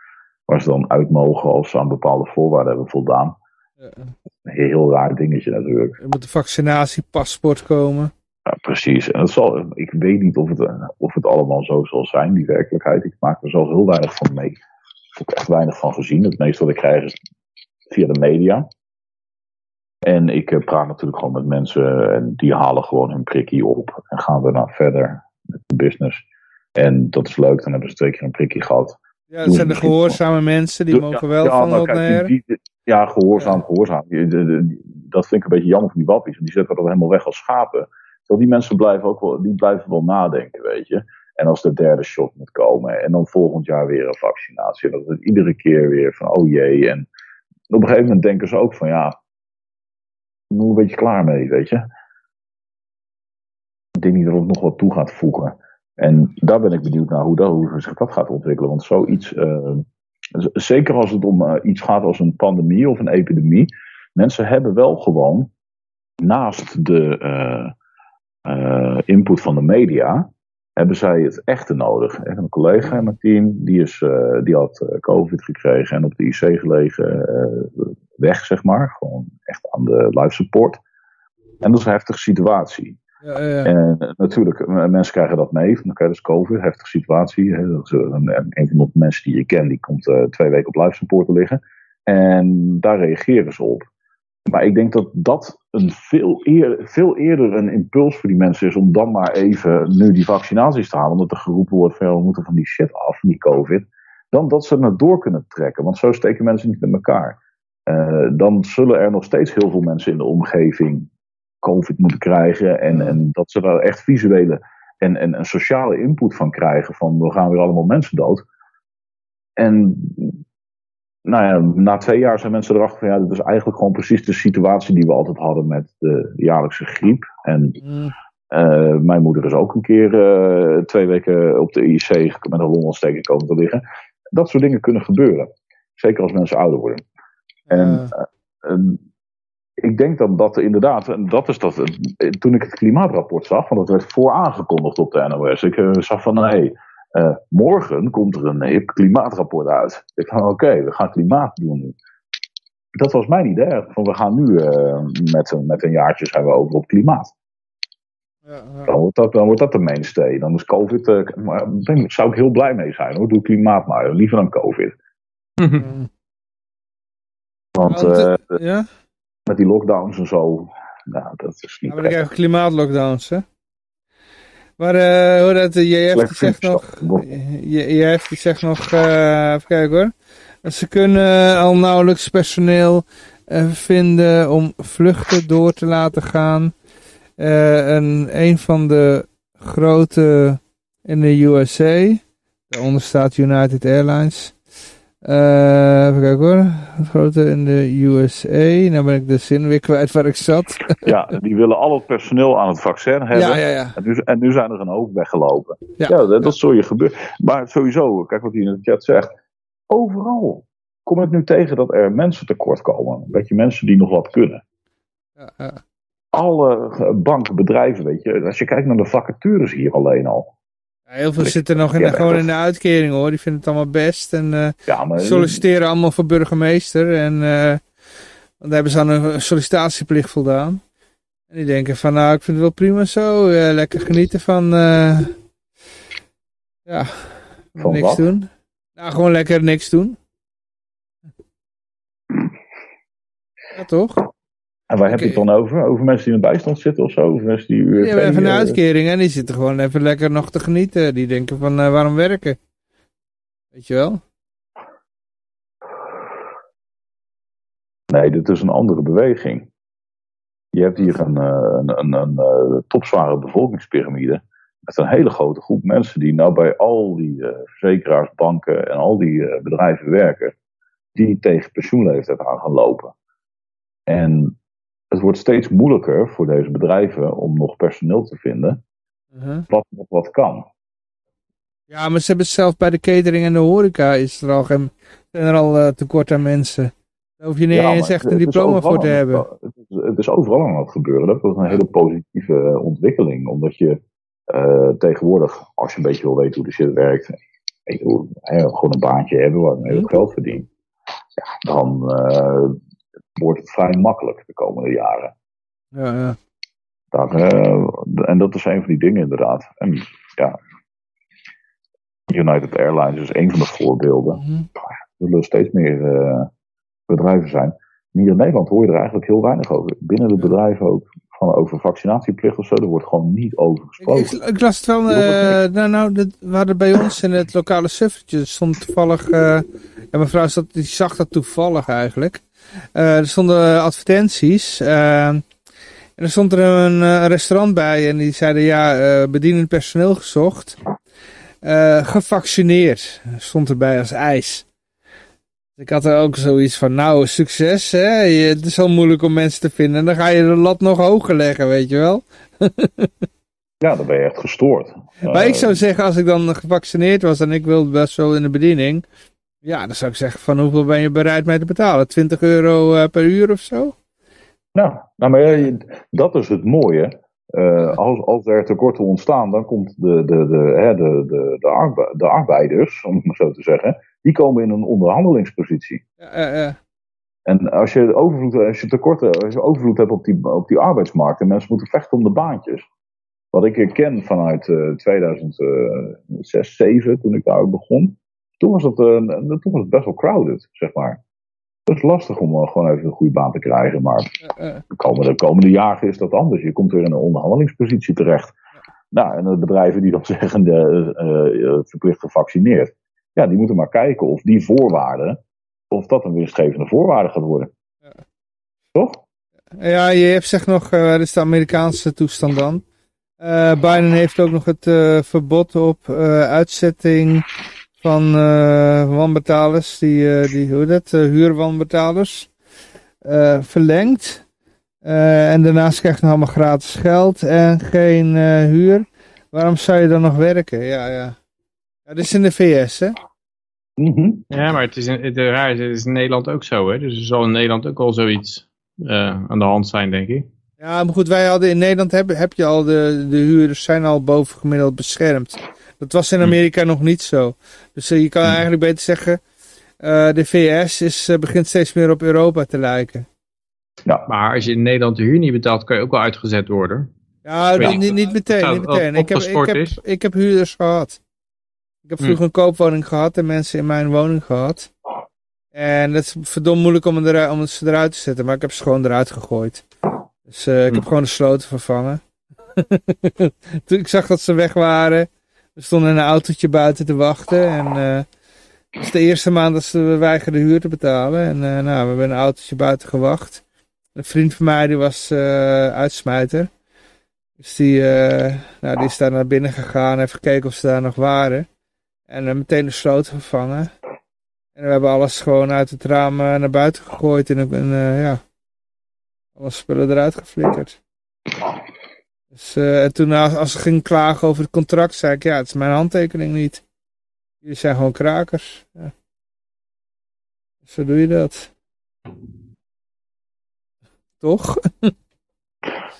Waar ze dan uit mogen als ze aan bepaalde voorwaarden hebben voldaan. Een heel raar dingetje natuurlijk. Er moet een vaccinatiepaspoort komen. Ja, precies. En dat zal, ik weet niet of het, of het allemaal zo zal zijn, die werkelijkheid. Ik maak er zelf heel weinig van mee. Ik heb er echt weinig van gezien. Het meeste wat ik krijg is via de media. En ik eh, praat natuurlijk gewoon met mensen en die halen gewoon hun prikkie op. En gaan daarna verder met de business. En dat is leuk, dan hebben ze twee keer een prikkie gehad. Ja, dat zijn de gehoorzame mensen, die mogen wel ja, van nou, wat kijk, naar. die- die- Ja, gehoorzaam, gehoorzaam. Die- Dat vind ik een beetje jammer van die wappies. Want die zetten dat helemaal weg als schapen. Terwijl die mensen blijven ook wel, die blijven wel nadenken, weet je. En als de derde shot moet komen. En dan volgend jaar weer een vaccinatie. En dat is iedere keer weer van, oh jee. En op een gegeven moment denken ze ook van, ja, ik ben een beetje klaar mee, weet je. Ik denk niet dat het nog wat toe gaat voegen. En daar ben ik benieuwd naar hoe, dat, hoe zich dat gaat ontwikkelen. Want zoiets, eh, zeker als het om eh, iets gaat als een pandemie of een epidemie. Mensen hebben wel gewoon naast de eh, input van de media, hebben zij het echte nodig. Ik heb een collega in mijn team, die, is, die had COVID gekregen en op de IC gelegen, weg zeg maar. Gewoon echt aan de life support. En dat is een heftige situatie. Ja, ja. En eh, natuurlijk, mensen krijgen dat mee. Van, Oké, dat is COVID, heftige situatie. Eh, een, van de mensen die je kent, die komt eh, twee weken op support te liggen. En daar reageren ze op. Maar ik denk dat dat een veel, eer, veel eerder een impuls voor die mensen is om dan maar even nu die vaccinaties te halen. Omdat er geroepen wordt van we moeten van die shit af, van die COVID. Dan dat ze het door kunnen trekken. Want zo steken mensen niet met elkaar. Dan zullen er nog steeds heel veel mensen in de omgeving COVID moeten krijgen. En, en dat ze daar echt visuele en, en een sociale input van krijgen. Van we gaan weer allemaal mensen dood. En nou ja, na twee jaar zijn mensen erachter van ja, dit is eigenlijk gewoon precies de situatie die we altijd hadden met de jaarlijkse griep. En Mm, eh, mijn moeder is ook een keer eh, twee weken op de IC met een longontsteking komen te liggen. Dat soort dingen kunnen gebeuren. Zeker als mensen ouder worden. En ja. Ik denk dan dat er inderdaad, en dat is dat, eh, toen ik het klimaatrapport zag, want dat werd voor aangekondigd op de NOS. Ik eh, zag van, nee, eh, morgen komt er een hip klimaatrapport uit. Ik dacht, oké, we gaan klimaat doen nu. Dat was mijn idee. Van, we gaan nu eh, met, een- met een jaartje zijn we over op klimaat. Ja, ja. Dan wordt dat, dan wordt dat de mainstay. Dan is COVID, maar daar zou ik heel blij mee zijn hoor. Doe klimaat maar, liever dan COVID. Want Want, ja? Met die lockdowns en zo, nou, dat is niet maar dan krijgen we klimaatlockdowns, hè? Maar eh hoe dat, de JF die Slecht zegt nog. JF die zegt nog, eh even kijken hoor. Ze kunnen al nauwelijks personeel eh, vinden om vluchten door te laten gaan. Eh, en een van de grote in de USA, daaronder staat United Airlines. Eh, even kijken hoor. De grote in de USA. Nou ben ik de zin weer kwijt waar ik zat. Ja, die willen al het personeel aan het vaccin hebben. ja, ja, ja. En, nu, en nu zijn er een hoop weggelopen. Ja. Dat, dat zul je gebeuren. Maar sowieso, kijk wat hij in de chat zegt. Overal kom ik nu tegen dat er mensen tekort komen. Dat je mensen die nog wat kunnen. ja, ja. Alle eh, banken, bedrijven, weet je. Als je kijkt naar de vacatures hier alleen al. Heel veel zitten nog in, gewoon in de uitkering hoor. Die vinden het allemaal best. En eh, Ja, maar solliciteren allemaal voor burgemeester. En want dan hebben ze aan een sollicitatieplicht voldaan. En die denken van nou ik vind het wel prima zo. eh, lekker genieten van... ja, Van niks wat? doen. Nou, gewoon lekker niks doen. Ja, toch? En waar heb je het dan over? Over mensen die in de bijstand zitten of zo? Of mensen die hebben even een eh, uitkering en die zitten gewoon even lekker nog te genieten. Die denken van, eh, waarom werken? Weet je wel? Nee, dit is een andere beweging. Je hebt hier een, eh, een, een, een, topzware bevolkingspyramide. Met een hele grote groep mensen die nou bij al die verzekeraars, banken en al die bedrijven werken. Die tegen pensioenleeftijd aan gaan lopen. En het wordt steeds moeilijker voor deze bedrijven om nog personeel te vinden. Uh-huh. Wat nog wat kan. Ja, maar ze hebben zelf bij de catering en de horeca is er al geen, zijn er al eh, tekort aan mensen. Daar hoef je niet Ja, eens echt een diploma voor te aan hebben. Het is, het is overal aan het gebeuren. Dat is een hele positieve eh, ontwikkeling. Omdat je eh, tegenwoordig, als je een beetje wil weten hoe de shit werkt, je gewoon een baantje hebben waar je heel Mhm. geld verdient, ja, dan wordt het vrij makkelijk de komende jaren. Ja, ja. Daar, eh, en dat is een van die dingen inderdaad. En ja, United Airlines is een van de voorbeelden. Mhm. Er zullen steeds meer eh, bedrijven zijn. Hier in Nederland hoor je er eigenlijk heel weinig over. Binnen de bedrijven ook. Van over vaccinatieplicht of zo. Er wordt gewoon niet over gesproken. ik, ik las het wel, eh, nou, nou dat, we hadden bij ons in het lokale suffertje, stond toevallig, eh ja, mevrouw zat, die zag dat toevallig eigenlijk. Eh, er stonden advertenties, en er stond er een, restaurant bij en die zeiden, ja, bedienend personeel gezocht. Gevaccineerd, stond erbij als eis. Ik had er ook zoiets van, nou, succes, hè. Het is al moeilijk om mensen te vinden. En dan ga je de lat nog hoger leggen, weet je wel. Ja, dan ben je echt gestoord. Maar Eh, ik zou zeggen, als ik dan gevaccineerd was en ik wilde best zo in de bediening. Ja, dan zou ik zeggen van hoeveel ben je bereid mee te betalen? 20 euro eh, per uur of zo? Nou, nou maar je- dat is het mooie. Eh, als, als er tekorten ontstaan, dan komt de, de, de, hè, de, de, de, arbe- de arbeiders, om het maar zo te zeggen, die komen in een onderhandelingspositie. Ja. En als je overvloed, als je tekorten, als je overvloed hebt op die, op die arbeidsmarkt en mensen moeten vechten om de baantjes. Wat ik eh, ken vanuit eh 2006, 2007, toen ik daar ook begon. Toen was, het, eh, toen was het best wel crowded, zeg maar. Het is lastig om eh, gewoon even een goede baan te krijgen. Maar de komende, de komende jaren is dat anders. Je komt weer in een onderhandelingspositie terecht. Nou, en de bedrijven die dan zeggen de, eh, eh, verplicht gevaccineerd. Ja, die moeten maar kijken of die voorwaarden, of dat een winstgevende voorwaarde gaat worden. Ja. Toch? Ja, je hebt zeg nog, eh wat is de Amerikaanse toestand dan? Eh, Biden heeft ook nog het verbod op uitzetting van eh, wanbetalers, die, eh, die hoe dat, eh, huurwanbetalers, eh, verlengd. Eh, en daarnaast krijg je nog allemaal gratis geld en geen eh, huur. Waarom zou je dan nog werken? Ja, ja. ja dit is in de VS, hè? Mhm. Ja, maar het is, in, het, raar is, het is in Nederland ook zo, hè. Dus er zal in Nederland ook al zoiets eh, aan de hand zijn, denk ik. Ja, maar goed, wij hadden in Nederland heb, heb je al de, de huurders zijn al bovengemiddeld beschermd. Dat was in Amerika nog niet zo. Dus eh, je kan eigenlijk beter zeggen, eh, de VS is, eh, begint steeds meer op Europa te lijken. Maar als je in Nederland de huur niet betaalt, kan je ook wel uitgezet worden. Ja, niet, niet meteen, dat niet meteen. Ik heb, ik, heb, ik heb huurders gehad. Ik heb vroeger een koopwoning gehad en mensen in mijn woning gehad. En het is verdomd moeilijk om, eruit, om ze eruit te zetten, maar ik heb ze gewoon eruit gegooid. Dus eh, ik heb gewoon de sloten vervangen. Toen ik zag dat ze weg waren, we stonden in een autootje buiten te wachten. En eh het was de eerste maand dat ze weigerden huur te betalen. En eh, nou, we hebben een autootje buiten gewacht. Een vriend van mij die was eh, uitsmijter. Dus die, nou, die is daar naar binnen gegaan, heeft gekeken of ze daar nog waren. En meteen de sloot vervangen. En we hebben alles gewoon uit het raam naar buiten gegooid en, en eh, ja, alle spullen eruit geflikkerd. Dus, eh, en toen als, als ze ging klagen over het contract, zei ik, ja, het is mijn handtekening niet. Jullie zijn gewoon krakers. Ja. Zo doe je dat. Toch?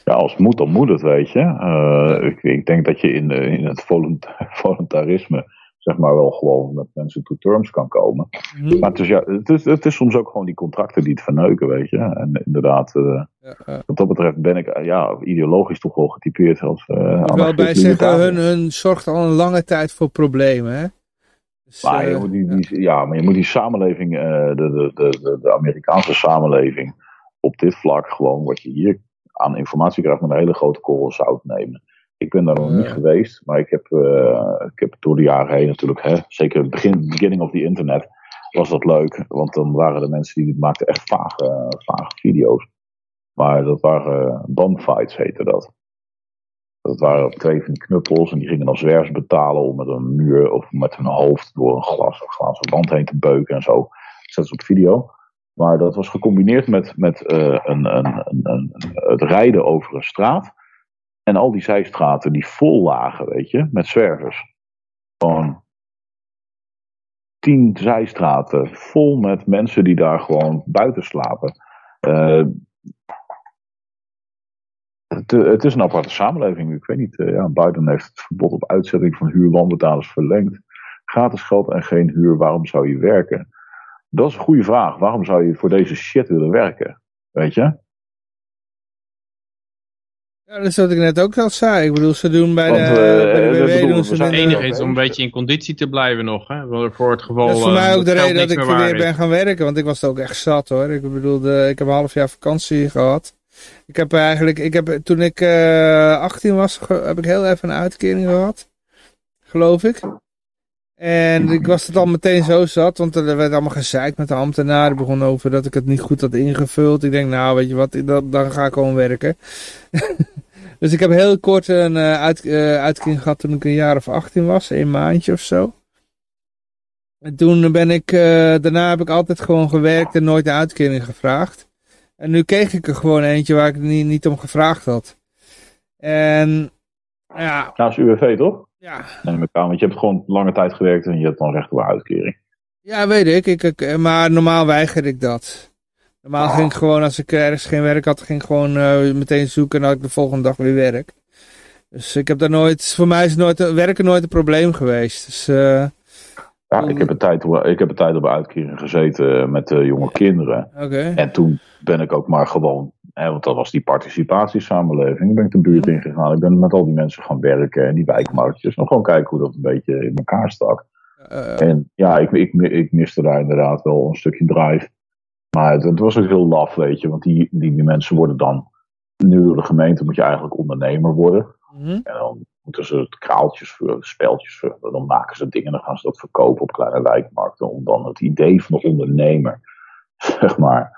Ja, als moet, dan moet het, weet je. Eh, ik, ik denk dat je in, in het volunt- voluntarisme, zeg maar, wel gewoon met mensen to terms kan komen. Mhm. Maar het is, ja, het, is, het is soms ook gewoon die contracten die het verneuken, weet je. En inderdaad, eh, Ja, wat dat betreft ben ik eh, ja, ideologisch toch wel getypeerd als. Ik moet wel bij zeggen, hun, hun zorgt al een lange tijd voor problemen. Hè? Dus, Maar je eh, moet die, ja. die- ja, maar je moet die samenleving, de, de, de, de, de Amerikaanse samenleving, op dit vlak gewoon wat je hier aan informatie krijgt met een hele grote korrel zout nemen. Ik ben daar nog niet geweest, maar ik heb, eh, ik heb door de jaren heen natuurlijk, hè, zeker het begin, beginning of the internet, was dat leuk. Want dan waren de mensen die maakten echt vage, vage video's. Maar dat waren bumfights, heette dat. Dat waren twee van die knuppels en die gingen dan zwervers betalen om met een muur of met hun hoofd door een glas of glazen wand heen te beuken en zo. Zet ze op video. Maar dat was gecombineerd met, met eh, een, een, een, het rijden over een straat. En al die zijstraten die vol lagen, weet je, met zwervers. Gewoon tien zijstraten vol met mensen die daar gewoon buiten slapen. Eh, het, eh, het is een aparte samenleving. Ik weet niet, eh, ja, heeft het verbod op uitzetting van huurlandbetalers verlengd. Gratis geld en geen huur, waarom zou je werken? Dat is een goede vraag. Waarom zou je voor deze shit willen werken? Weet je? Ja, dat is wat ik net ook al zei. Ik bedoel, ze doen bij Want, de, eh, bij de BW doen ze Het enige is om een beetje in conditie te blijven nog. Hè? Voor het geval Dat is voor eh, mij ook de reden dat ik weer ben gaan werken. Want ik was het ook echt zat hoor. Ik bedoel, ik heb een half jaar vakantie gehad. Ik heb eigenlijk, ik heb, toen ik eh 18 was, heb ik heel even een uitkering gehad. Geloof ik. En ik was het al meteen zo zat, want er werd allemaal gezeikt met de ambtenaren. Begon over dat ik het niet goed had ingevuld. Ik denk, nou weet je wat, dan ga ik gewoon werken. dus ik heb heel kort een eh, uit, eh, uitkering gehad toen ik een jaar of 18 was. Een maandje of zo. En toen ben ik, eh, daarna heb ik altijd gewoon gewerkt en nooit een uitkering gevraagd. En nu kreeg ik er gewoon eentje waar ik niet, om gevraagd had. En ja, is UWV toch? Ja, ik aan, want je hebt gewoon lange tijd gewerkt en je hebt dan recht op een uitkering. ja weet ik, ik, ik- maar normaal weiger ik dat. Normaal ging ik gewoon, als ik ergens geen werk had, ging ik gewoon eh, meteen zoeken en had ik de volgende dag weer werk. Dus ik heb daar nooit, voor mij is nooit, werken nooit een probleem geweest. Dus eh, Ja, ik heb een tijd, ik heb een tijd op uitkering gezeten met eh, jonge kinderen. En toen ben ik ook maar gewoon, hè, want dat was die participatiesamenleving, ben ik de buurt ingegaan. Ik ben met al die mensen gaan werken en die wijkmarktjes. En gewoon kijken hoe dat een beetje in elkaar stak. Eh, En ja, ik, ik, ik miste daar inderdaad wel een stukje drive. Maar het, het was ook heel laf, weet je. Want die, die, die mensen worden dan, nu door de gemeente moet je eigenlijk ondernemer worden. mhm. En dan moeten ze het kraaltjes vullen, speltjes vullen. Dan maken ze dingen, dan gaan ze dat verkopen op kleine wijkmarkten. Om dan het idee van de ondernemer, zeg maar.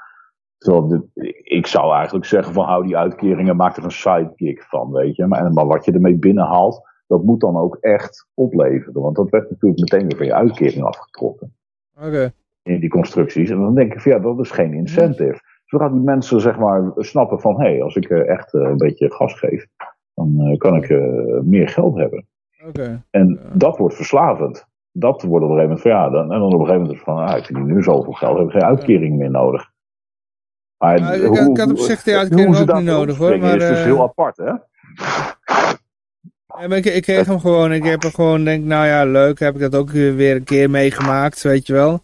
Terwijl ik zou eigenlijk zeggen van hou die uitkeringen, maak er een sidekick van, weet je. Maar, maar wat je ermee binnenhaalt, dat moet dan ook echt opleveren. Want dat werd natuurlijk meteen weer van je uitkering afgetrokken. Oké. In die constructies. En dan denk ik van ja, dat is geen incentive. Zodra die mensen zeg maar snappen van hé, hey, als ik eh, echt eh, een beetje gas geef, dan eh, kan ik meer geld hebben. Oké. En dat wordt verslavend. Dat wordt op een gegeven moment van ja, dan, en dan op een gegeven moment van ah, ik verdien nu zoveel geld, heb ik geen uitkering meer nodig. Maar Nou, ik had- ik had op zich uitkering ze ook niet nodig, hoor, maar, is dus eh, heel apart hè. Ja, ik, ik kreeg hem gewoon. Ik heb er gewoon denk, nou ja, leuk. Heb ik dat ook weer een keer meegemaakt, weet je wel.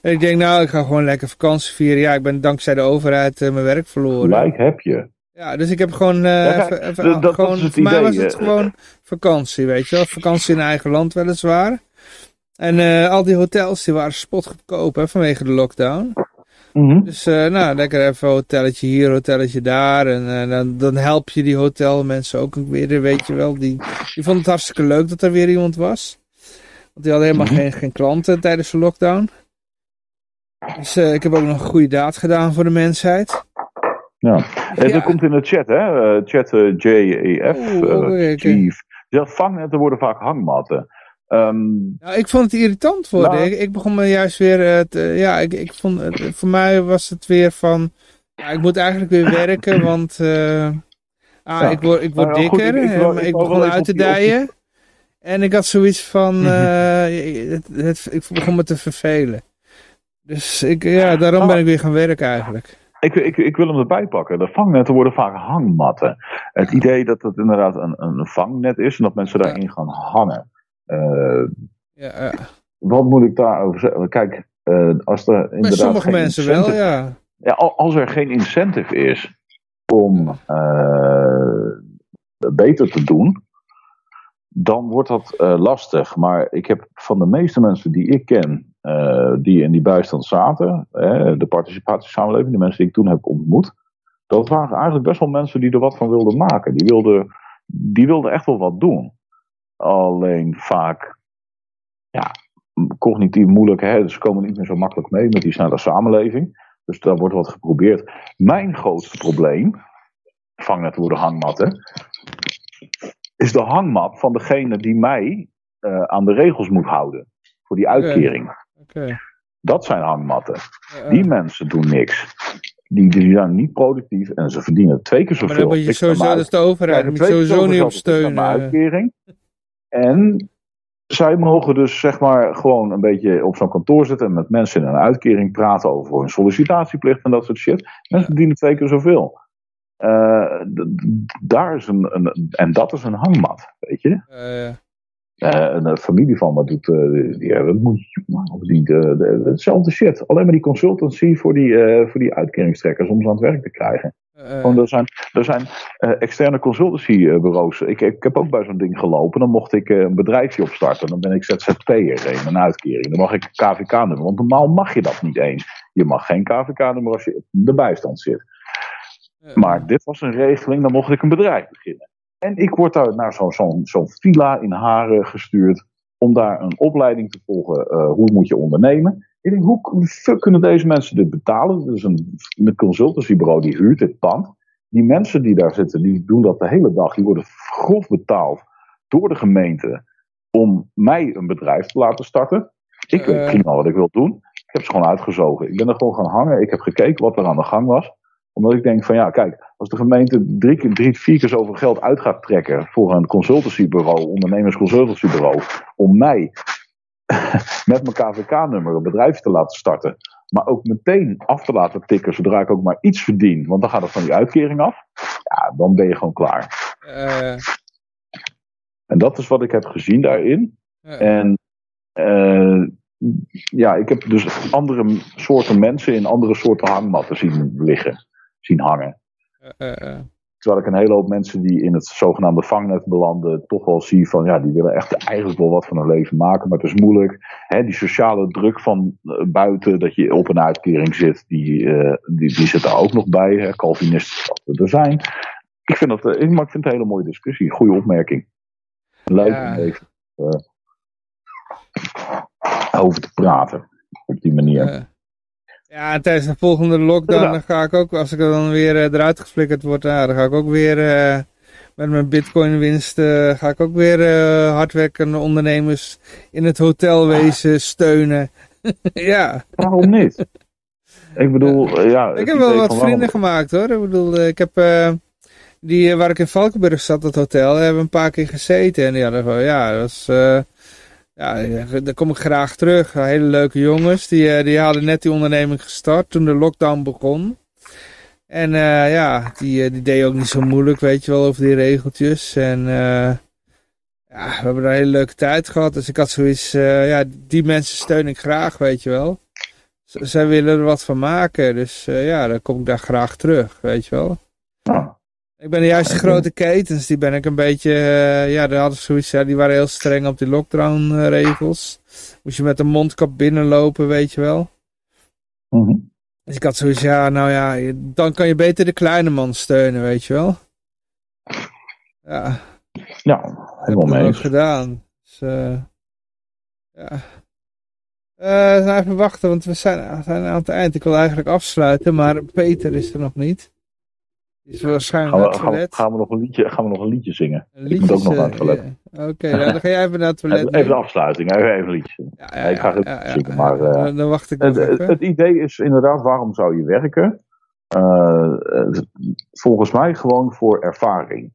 En ik denk, nou, ik ga gewoon lekker vakantie vieren. Ja, ik ben dankzij de overheid eh, mijn werk verloren. Gelijk heb je. Ja, dus ik heb gewoon, eh, Ja, kijk, even- even- dat- dat gewoon is het voor mij was het gewoon vakantie, weet je wel. Vakantie in eigen land weliswaar. En al die hotels die waren spotgoedkoop hè, vanwege de lockdown. Mhm. Dus eh, nou, lekker even hotelletje hier, hotelletje daar. En eh, dan, dan help je die hotelmensen ook weer, weet je wel. Die, die vonden het hartstikke leuk dat er weer iemand was. Want die hadden helemaal Mhm. geen, geen klanten tijdens de lockdown. Dus eh, ik heb ook nog een goede daad gedaan voor de mensheid. Ja. En Ja. dat komt in de chat, hè? Chat eh, JEF. Chief. Ja, vangnetten worden vaak hangmatten. Ehm, Nou, ik vond het irritant worden. Nou. Ik, ik begon me juist weer, eh, te- ja, ik, ik vond, het, voor mij was het weer van, ja, ik moet eigenlijk weer werken, want eh, ah, Ja. ik word, ik word Nou goed, dikker, ik- wou begon uit te dijen. En ik had zoiets van, eh, het, het, ik begon me te vervelen. Dus ik, ja, daarom ben ik weer gaan werken eigenlijk. ik, ik, ik wil hem erbij pakken. De vangnetten worden vaak hangmatten. Het idee dat het inderdaad een, een vangnet is en dat mensen daarin gaan hangen. Eh, Ja, ja. wat moet ik daarover zeggen? Kijk, eh, als er inderdaad Bij sommige geen mensen wel, incentive- ja. Ja, al- als er geen incentive is om eh, beter te doen, dan wordt dat eh, lastig. Maar ik heb van de meeste mensen die ik ken, eh, die in die bijstand zaten, de participatiesamenleving, de mensen die ik toen heb ontmoet, dat waren eigenlijk best wel mensen die er wat van wilden maken. Die wilden, die wilden echt wel wat doen. Alleen vaak, ja, cognitief moeilijk. Hè? Ze komen niet meer zo makkelijk mee met die snelle samenleving. Dus daar wordt wat geprobeerd. Mijn grootste probleem, vangnet worden hangmatten, is de hangmat van degene die mij uh, aan de regels moet houden. Voor die uitkering. Okay. Dat zijn hangmatten. Uh, die mensen doen niks. Die, die zijn niet productief en ze verdienen twee keer zoveel. Maar dan moet je sowieso, dat is de overheid, moet sowieso niet op steunen. uitkering. En zij mogen dus zeg maar gewoon een beetje op zo'n kantoor zitten en met mensen in een uitkering praten over hun sollicitatieplicht en dat soort shit. Mensen verdienen twee keer zoveel. Uh, daar is een, een, en dat is een hangmat, weet je. Uh, uh, een familie van me doet die, dat moet, die, hetzelfde shit. Alleen maar die consultancy voor die, voor die uitkeringstrekkers om ze aan het werk te krijgen. Gewoon, er zijn, er zijn externe consultancybureaus. Ik, ik heb ook bij zo'n ding gelopen. Dan mocht ik een bedrijfje opstarten. Dan ben ik ZZP'er in een uitkering. Dan mag ik een KVK-nummer. Want normaal mag je dat niet eens. Je mag geen KVK-nummer als je in de bijstand zit. Maar dit was een regeling, dan mocht ik een bedrijf beginnen. En ik word daar naar zo'n zo zo villa in Haren gestuurd om daar een opleiding te volgen. Uh, hoe moet je ondernemen? Ik denk, hoe fuck kunnen deze mensen dit betalen? Dus een, een consultancybureau die huurt dit pand. Die mensen die daar zitten, die doen dat de hele dag. Die worden grof betaald door de gemeente om mij een bedrijf te laten starten. Ik weet uh, prima wat ik wil doen. Ik heb ze gewoon uitgezogen. Ik ben er gewoon gaan hangen. Ik heb gekeken wat er aan de gang was omdat ik denk van ja, kijk, als de gemeente drie, keer, drie vier keer zoveel geld uit gaat trekken voor een consultancybureau, ondernemersconsultancybureau, om mij met mijn KVK-nummer een bedrijf te laten starten, maar ook meteen af te laten tikken zodra ik ook maar iets verdien, want dan gaat het van die uitkering af, ja, dan ben je gewoon klaar. Uh... En dat is wat ik heb gezien daarin. Uh... En uh, ja, ik heb dus andere soorten mensen in andere soorten hangmatten zien liggen zien hangen. Terwijl ik een hele hoop mensen die in het zogenaamde vangnet belanden, toch wel zie van ja, die willen echt eigenlijk wel wat van hun leven maken, maar het is moeilijk. Hè, die sociale druk van buiten, dat je op een uitkering zit, die, die, die zit daar ook nog bij. Hè, Calvinisten dat er zijn. Ik vind dat, maar ik vind het een hele mooie discussie, goede opmerking. Leuk ja. om even over te praten op die manier. Ja, tijdens de volgende lockdown dan ga ik ook, als ik dan weer uh, eruit geflikkerd word, dan ga ik ook weer uh, met mijn bitcoin winst, uh, ga ik ook weer hardwerkende ondernemers in het hotelwezen steunen. ja. Waarom niet? Ik bedoel, ja. Ik heb wel wat vrienden gemaakt hoor. Ik bedoel, ik heb, die, waar ik in Valkenburg zat, dat hotel, hebben een paar keer gezeten. En die hadden ja, dat was ja, daar kom ik graag terug. Hele leuke jongens. Die, eh, die hadden net die onderneming gestart toen de lockdown begon. En uh, ja, die, eh, die deed ook niet zo moeilijk, weet je wel, over die regeltjes. En uh, ja, we hebben daar een hele leuke tijd gehad. Dus ik had zoiets, ja, die mensen steun ik graag, weet je wel. Z zij willen er wat van maken. Dus ja, dan kom ik daar graag terug, weet je wel. Ik ben de juiste grote ketens, die ben ik een beetje, uh, ja, daar hadden zoiets, ja, die waren heel streng op die lockdown uh, regels. Moest je met een mondkap binnenlopen, weet je wel. Mm -hmm. Dus ik had zoiets, ja, nou ja, dan kan je beter de kleine man steunen, weet je wel. Ja. Ja, helemaal mee. Dat heb ik gedaan. Dus, uh, ja. Uh, even wachten, want we zijn, we zijn aan het eind. Ik wil eigenlijk afsluiten, maar Peter is er nog niet. Is waarschijnlijk gaan we, gaan, we, gaan, we, nog een liedje, gaan we nog een liedje zingen? Een liedje ik moet ook nog naar het toilet. Oké, nou, dan ga jij even naar het toilet. Even, de afsluiting, even, een liedje Ja, ja, ik ga het zingen, maar... Uh, dan wacht ik het, het, het, idee is inderdaad, waarom zou je werken? Uh, volgens mij gewoon voor ervaring.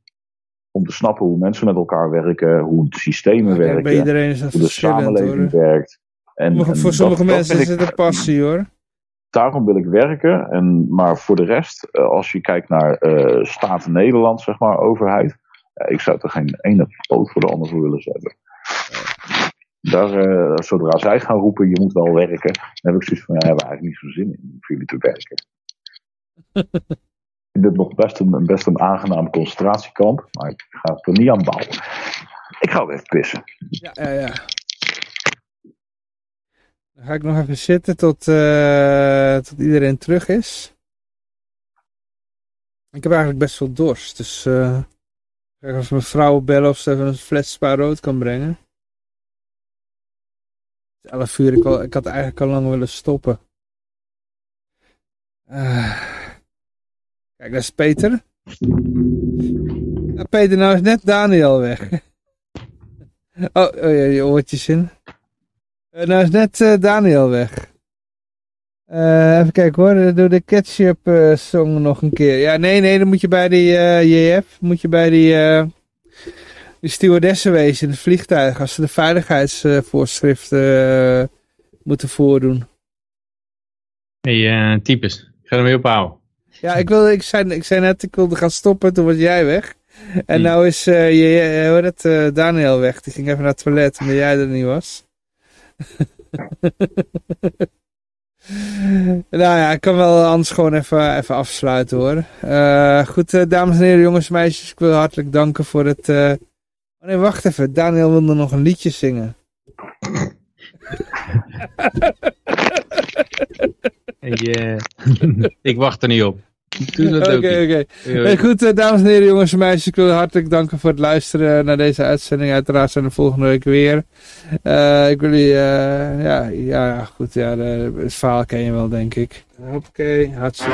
Om te snappen hoe mensen met elkaar werken, hoe systemen werken, hoe de samenleving hoor. werkt. En, voor, en sommige dat, mensen dat is het een passie hoor daarom wil ik werken. En, maar voor de rest, eh, als je kijkt naar uh, staat Nederland, zeg maar, overheid. ik zou er geen ene poot voor de ander voor willen zetten. Daar, uh, zodra zij gaan roepen, je moet wel werken, dan heb ik zoiets van, ja, hebben eigenlijk niet zo'n zin in voor jullie te werken. ik vind dit nog best een, best een aangenaam concentratiekamp, maar ik ga het er niet aan bouwen. Ik ga ook even pissen. Ja, ja, ja. Dan ga ik nog even zitten tot, uh, tot iedereen terug is. Ik heb eigenlijk best wel dorst, dus uh, kijk of mijn vrouw bellen of ze even een fles rood kan brengen. 11 uur, ik, ik had eigenlijk al lang willen stoppen. Uh, kijk, dat is Peter. Peter, nou is net Daniel weg. oh, oh ja, je oortjes in. Uh, nou is net uh, Daniel weg. Uh, even kijken hoor, doe de ketchup uh, song nog een keer. Ja, nee, nee, dan moet je bij die JF, moet je bij die, die stewardessen wezen in het vliegtuig. Als ze de veiligheidsvoorschriften moeten voordoen. Hey, types, ik ga ermee ophouden. Ja, ik, wil, ik, zei, ik zei net, ik wilde gaan stoppen, toen was jij weg. En hmm. nou is je, hoor het, Daniel weg. Die ging even naar het toilet, omdat jij er niet was. nou ja, ik kan wel anders gewoon even, even afsluiten hoor. Uh, goed, uh, dames en heren, jongens en meisjes, ik wil hartelijk danken voor het... Uh... Nee, wacht even, Daniel wilde nog een liedje zingen. hey, ik wacht er niet op. Oké, oké. Goed, uh, dames en heren, jongens en meisjes. Ik wil hartelijk danken voor het luisteren naar deze uitzending. Uiteraard zijn we volgende week weer. Uh, ik wil jullie, uh, ja, ja, goed, ja, de, het verhaal ken je wel, denk ik. Oké, hartstikke.